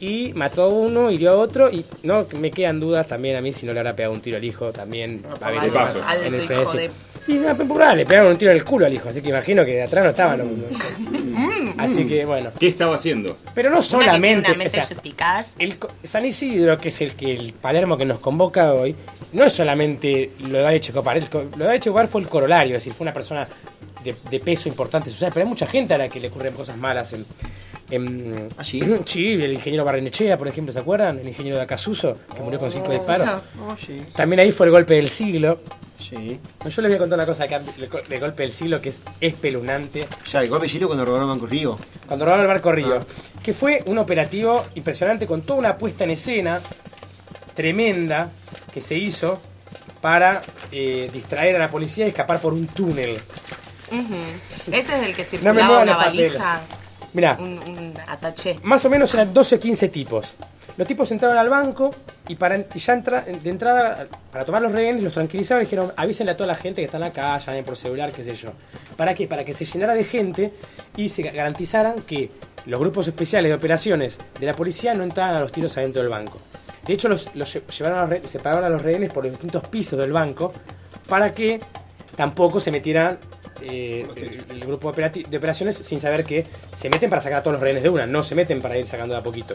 y mató a uno, hirió a otro y no me quedan dudas también a mí si no le habrá pegado un tiro al hijo también va a haber de paso. en el Y no, pero, le pegaron un tiro en el culo al hijo, así que imagino que de atrás no estaban los Así que bueno. ¿Qué estaba haciendo? Pero no Una que tiene solamente, una o sea, el San Isidro, que es el que el Palermo que nos convoca hoy, no es solamente lo de Checopar. El, co- lo de Checopar fue el corolario, es decir, fue una persona de, de peso importante social, pero hay mucha gente a la que le ocurren cosas malas en. En ¿Ah, sí? el ingeniero Barrenechea, por ejemplo, ¿se acuerdan? El ingeniero de Acasuso, que murió con cinco Oh, disparos. oh, sí. También ahí fue el golpe del siglo. Sí. Yo les voy a contar una cosa acá, el, go- el golpe del siglo que es espeluznante. Ya, el golpe de Giro cuando robaron Banco Río. Cuando robaron el barco Río. Que fue un operativo impresionante con toda una puesta en escena tremenda que se hizo para eh, distraer a la policía y escapar por un túnel. Ese es el que No me circulaba una papeles. Mirá. Un, un ataché. Más o menos eran 12 15 tipos. Los tipos entraron al banco y, para, y ya entra- de entrada, para tomar los rehenes, los tranquilizaron y dijeron, avísenle a toda la gente que está en la calle, llamen por celular, qué sé yo. ¿Para qué? Para que se llenara de gente y se garantizaran que los grupos especiales de operaciones de la policía no entraran a los tiros adentro del banco. De hecho, los, los lle- llevaron a los re- separaron a los rehenes por los distintos pisos del banco para que tampoco se metieran eh, el, grupo de, operaciones sin saber que se meten para sacar a todos los rehenes de una, no se meten para ir sacando de a poquito.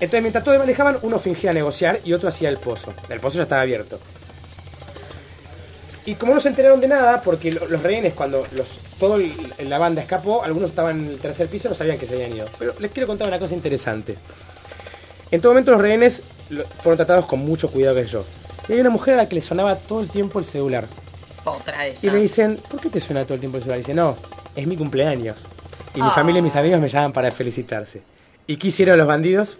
Entonces, mientras todos manejaban, uno fingía negociar y otro hacía el pozo. El pozo ya estaba abierto. Y como no se enteraron de nada, porque lo- los rehenes, cuando los, todo el- la banda escapó, algunos estaban en el tercer piso no sabían que se habían ido. Pero les quiero contar una cosa interesante. En todo momento los rehenes fueron tratados con mucho cuidado que yo. Y hay una mujer a la que le sonaba todo el tiempo el celular. Otra Y le dicen, ¿por qué te suena todo el tiempo el celular? Y dice, no, es mi cumpleaños. Y mi Ah. familia y mis amigos me llaman para felicitarse. ¿Y qué hicieron los bandidos?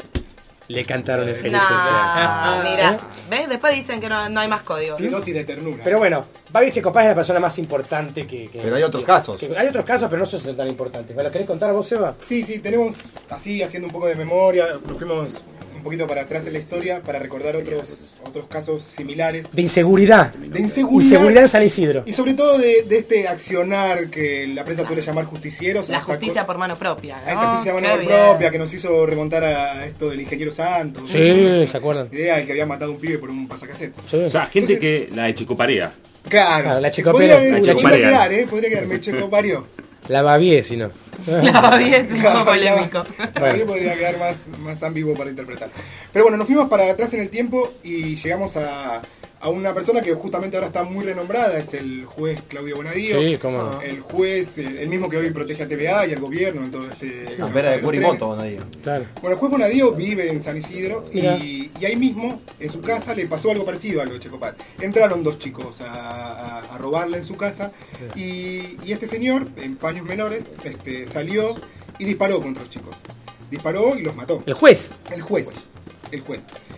Le cantaron el feliz No, cumpleaños. mira. ¿Eh? ¿Ves? Después dicen que no, no hay más código. Qué dosis de ternura. Pero bueno, Babi Checopaz es la persona más importante que, que- Pero hay otros que- casos. que- hay otros casos, pero no son tan importantes. ¿Me lo querés contar vos, Seba? Sí, sí, tenemos así, haciendo un poco de memoria, nos fuimos un poquito para atrás en la historia para recordar otros, otros casos similares. De inseguridad. De inseguridad. Inseguridad en San Isidro. Y sobre todo de, de este accionar que la prensa suele llamar justicieros. La justicia por mano propia. A ¿no? esta justicia Qué mano bien. propia que nos hizo remontar a esto del ingeniero Santos. Sí, ¿se acuerdan? Idea del que había matado a un pibe por un pasacasete. O sea, gente que la echecoparea. Claro. Claro, la Podría, checopera. podría La checoparea. quedar, ¿eh? Podría quedar, me checoparió. La Babié, si no. La Babi es un poco polémico. Bueno. podría quedar más, más ambiguo para interpretar. Pero bueno, nos fuimos para atrás en el tiempo y llegamos a, a una persona que justamente ahora está muy renombrada, es el juez Claudio Bonadío. Sí, cómo no. El juez, el, el mismo que hoy protege a TVA y al gobierno en todo este... Campera de trenes. nadie. Claro. Bueno, el juez Bonadío vive en San Isidro y, y ahí mismo, en su casa, le pasó algo parecido a lo de Checopat. Entraron dos chicos a, a- a robarle en su casa y, y este señor, en paños menores, este, salió y disparó contra los chicos. Disparó y los mató. El juez. El juez. El juez. El juez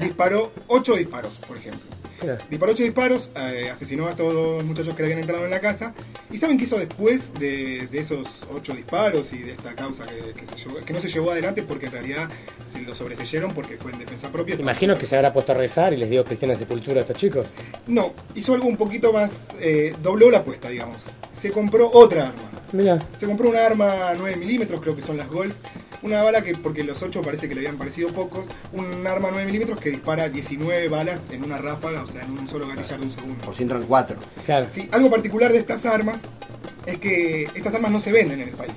disparó ocho disparos, por ejemplo. Mira. Disparó ocho disparos, eh, asesinó a todos los muchachos que le habían entrado en la casa. ¿Y saben qué hizo después de, de esos ocho disparos y de esta causa que, que se llevó- que no se llevó adelante porque en realidad se lo sobreseyeron porque fue en defensa propia? Imagino que se habrá puesto a rezar y les dio cristiana sepultura a estos chicos. No, hizo algo un poquito más, eh, dobló la apuesta, digamos. Se compró otra arma. Mira. Se compró una arma 9 milímetros, creo que son las Gold. Una bala que, porque los 8 parece que le habían parecido pocos, un arma 9 milímetros que dispara 19 balas en una ráfaga, o sea, en un solo gatillar de un segundo. Por si entran cuatro. Claro. Sí, algo particular de estas armas es que estas armas no se venden en el país.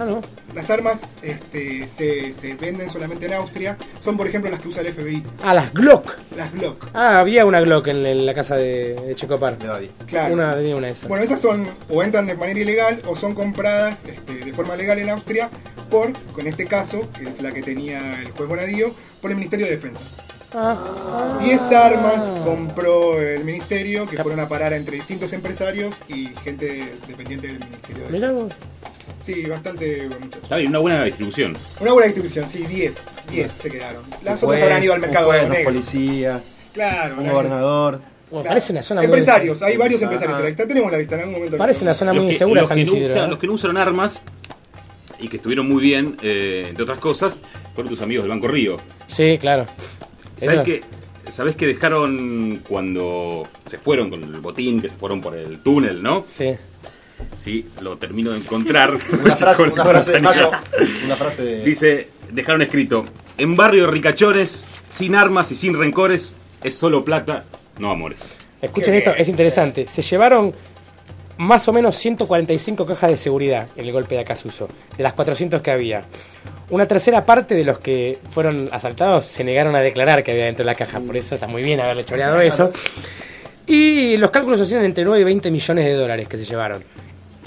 Ah, no. Las armas este, se, se venden solamente en Austria. Son, por ejemplo, las que usa el FBI. Ah, las Glock. Las Glock. Ah, había una Glock en, en la casa de, de Checopar. Claro. Una, tenía una de esas. Bueno, esas son o entran de manera ilegal o son compradas este, de forma legal en Austria por, con este caso, que es la que tenía el juez Bonadío, por el Ministerio de Defensa. Ah. 10 armas compró el ministerio que fueron a parar entre distintos empresarios y gente dependiente del Ministerio de Mirá. Sí, bastante. Está bien, una buena distribución. Una buena distribución, sí, 10. 10 se quedaron. Las otras habrán ido al un mercado juez, negro. policías, Claro. un gobernador. Bueno, parece una zona muy Empresarios, hay varios Ah. empresarios en la lista. Tenemos la lista en algún momento. Parece una zona muy que- insegura los San que no- Isidro. ¿eh? Los que no usaron armas y que estuvieron muy bien, eh, entre otras cosas, fueron tus amigos del Banco Río. Sí, claro. ¿Sabés Eso- que, ¿Sabés que dejaron cuando se fueron con el botín, que se fueron por el túnel, no? Sí. Sí, lo termino de encontrar. Una frase, una frase de. Mayo. Una frase de. Dice, dejaron escrito, en barrio de ricachones, sin armas y sin rencores, es solo plata, no amores. Escuchen esto, es interesante. Se llevaron más o menos 145 cajas de seguridad en el golpe de Acasuso, de las 400 que había. Una tercera parte de los que fueron asaltados se negaron a declarar que había dentro de la caja, por eso está muy bien haberle choreado eso. Y los cálculos hacían entre 9 y 20 millones de dólares que se llevaron.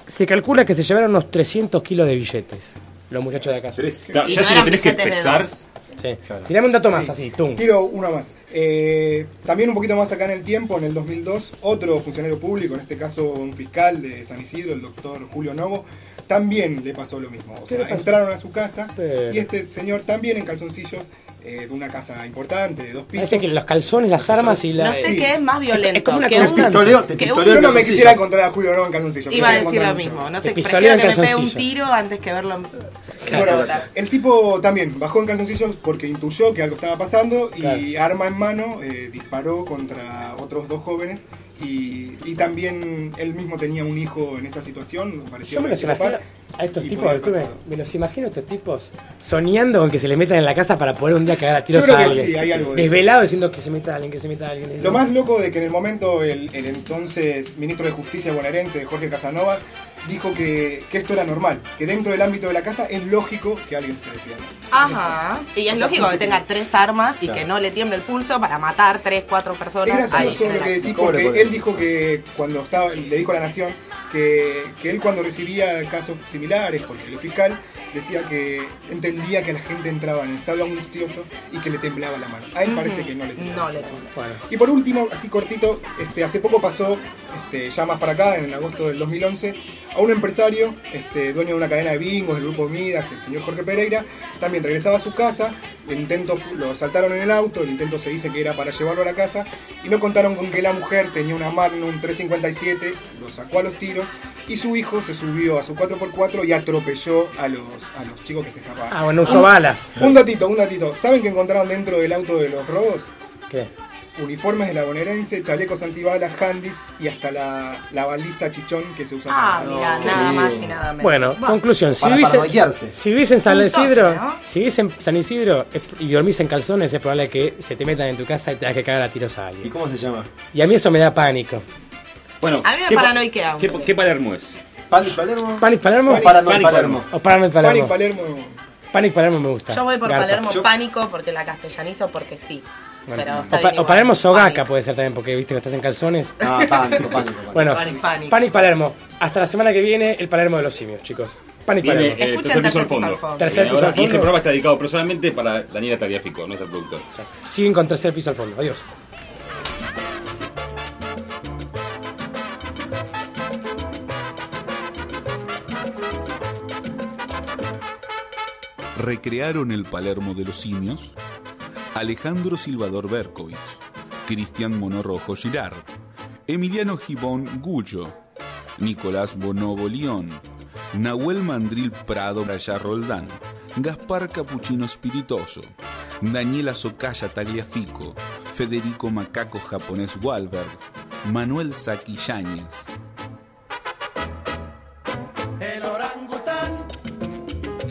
Se calcula que se llevaron unos 300 kilos de billetes, los muchachos de acá. Claro, ya si le tenés que pesar, Sí. Tirame un dato más, Sí. así, tum. Tiro una más. Eh, también un poquito más acá en el tiempo, en el 2002, otro funcionario público, en este caso un fiscal de San Isidro, el doctor Julio Novo, también le pasó lo mismo. O ¿Qué sea, entraron a su casa Pero- y este señor también en calzoncillos eh, de una casa importante, de dos pisos. Parece que los calzones, las armas y la... No sé Sí. qué es más violento. Es como una que un-. Pistoleo, te que un- pistoleo Yo no me quisiera encontrar a Julio Novo en calzoncillos. Iba a decir lo mismo. mucho. No sé, prefiero que me pegue un calzoncillo. tiro antes que verlo. En- Bueno, el tipo también bajó en calzoncillos porque intuyó que algo estaba pasando y arma en mano eh, disparó contra otros dos jóvenes y, y también él mismo tenía un hijo en esa situación. parecía Yo me los imagino a estos tipos, me los imagino a estos tipos soñando con que se le metan en la casa para poder un día cagar a tiros Yo creo a que alguien. sí, hay algo de eso. Desvelado diciendo que se meta alguien, que se meta alguien. Lo más loco de que en el momento el, el entonces ministro de Justicia bonaerense, Jorge Casanova, dijo que, que esto era normal, que dentro del ámbito de la casa es lógico que alguien se defienda. Ajá. Y es lógico que tenga tres armas y Claro. que no le tiemble el pulso para matar tres, cuatro Es personas. ahí gracioso lo que decís ¿Cómo le porque él dijo que cuando estaba, le dijo a la Nación que, que él cuando recibía casos similares, porque el fiscal decía que entendía que la gente entraba en estado angustioso y que le temblaba la mano. A él parece que no le temblaba. No le Bueno, Y por último, así cortito, este, hace poco pasó, este, ya más para acá, en agosto del 2011, a un empresario, este, dueño de una cadena de bingos, del grupo Midas, el señor Jorge Pereira, también regresaba a su casa, el intento, lo asaltaron en el auto, el intento se dice que era para llevarlo a la casa, y no contaron con que la mujer tenía una Magnum 357, lo sacó a los tiros, y su hijo se subió a su 4x4 y atropelló a los, a los chicos que se escapaban. Ah, bueno, usó Un- balas. Un datito, un datito. ¿Saben qué encontraron dentro del auto de los robos? ¿Qué? uniformes de la bonaerense, chalecos antibalas, handys y hasta la, la baliza chichón que se usa Ah, para- mira, nada más y nada menos. Bueno, conclusión, si vivís, en, si vivís en San Isidro, si vivís en San Isidro y dormís en calzones, es probable que se te metan en tu casa y te das que cagar a tiros a ¿Y alguien. cómo se llama? Y a mí eso me da pánico. Bueno, A mí me ¿qué pa- paranoiquea ¿qué. ¿Qué Palermo es? ¿Panic Palermo? ¿Panic Palermo? O Paranoid Panic Palermo. ¿O Paranoid Panic Palermo? Palermo. Panic Palermo me gusta. Yo voy por Garpa. Palermo pánico porque la castellanizo porque sí. Bueno, Pero o, pa- o. Palermo Sogaca Pánico. puede ser también, porque viste que estás en calzones. Ah, pánico, pánico. pánico. Bueno, Panic, Panic. Panic Palermo. Hasta la semana que viene, el Palermo de los simios, chicos. Panic Viene Palermo. eh, tercer piso al Tercer Piso fondo. al Fondo. Tercer Eh, piso al Y este fondo. programa está dedicado personalmente para Daniela Tagliafico, nuestra productora. Siguen con tercer piso al fondo. Adiós. Recrearon el Palermo de los simios Alejandro Silvador Berkovich, Cristian Monorrojo Girard, Emiliano Gibón Gullo, Nicolás Bonobo León, Nahuel Mandril Prado Braya Roldán, Gaspar Capuchino Spiritoso, Daniela Socaya Tagliafico, Federico Macaco Japonés Walberg, Manuel Saki Yáñez.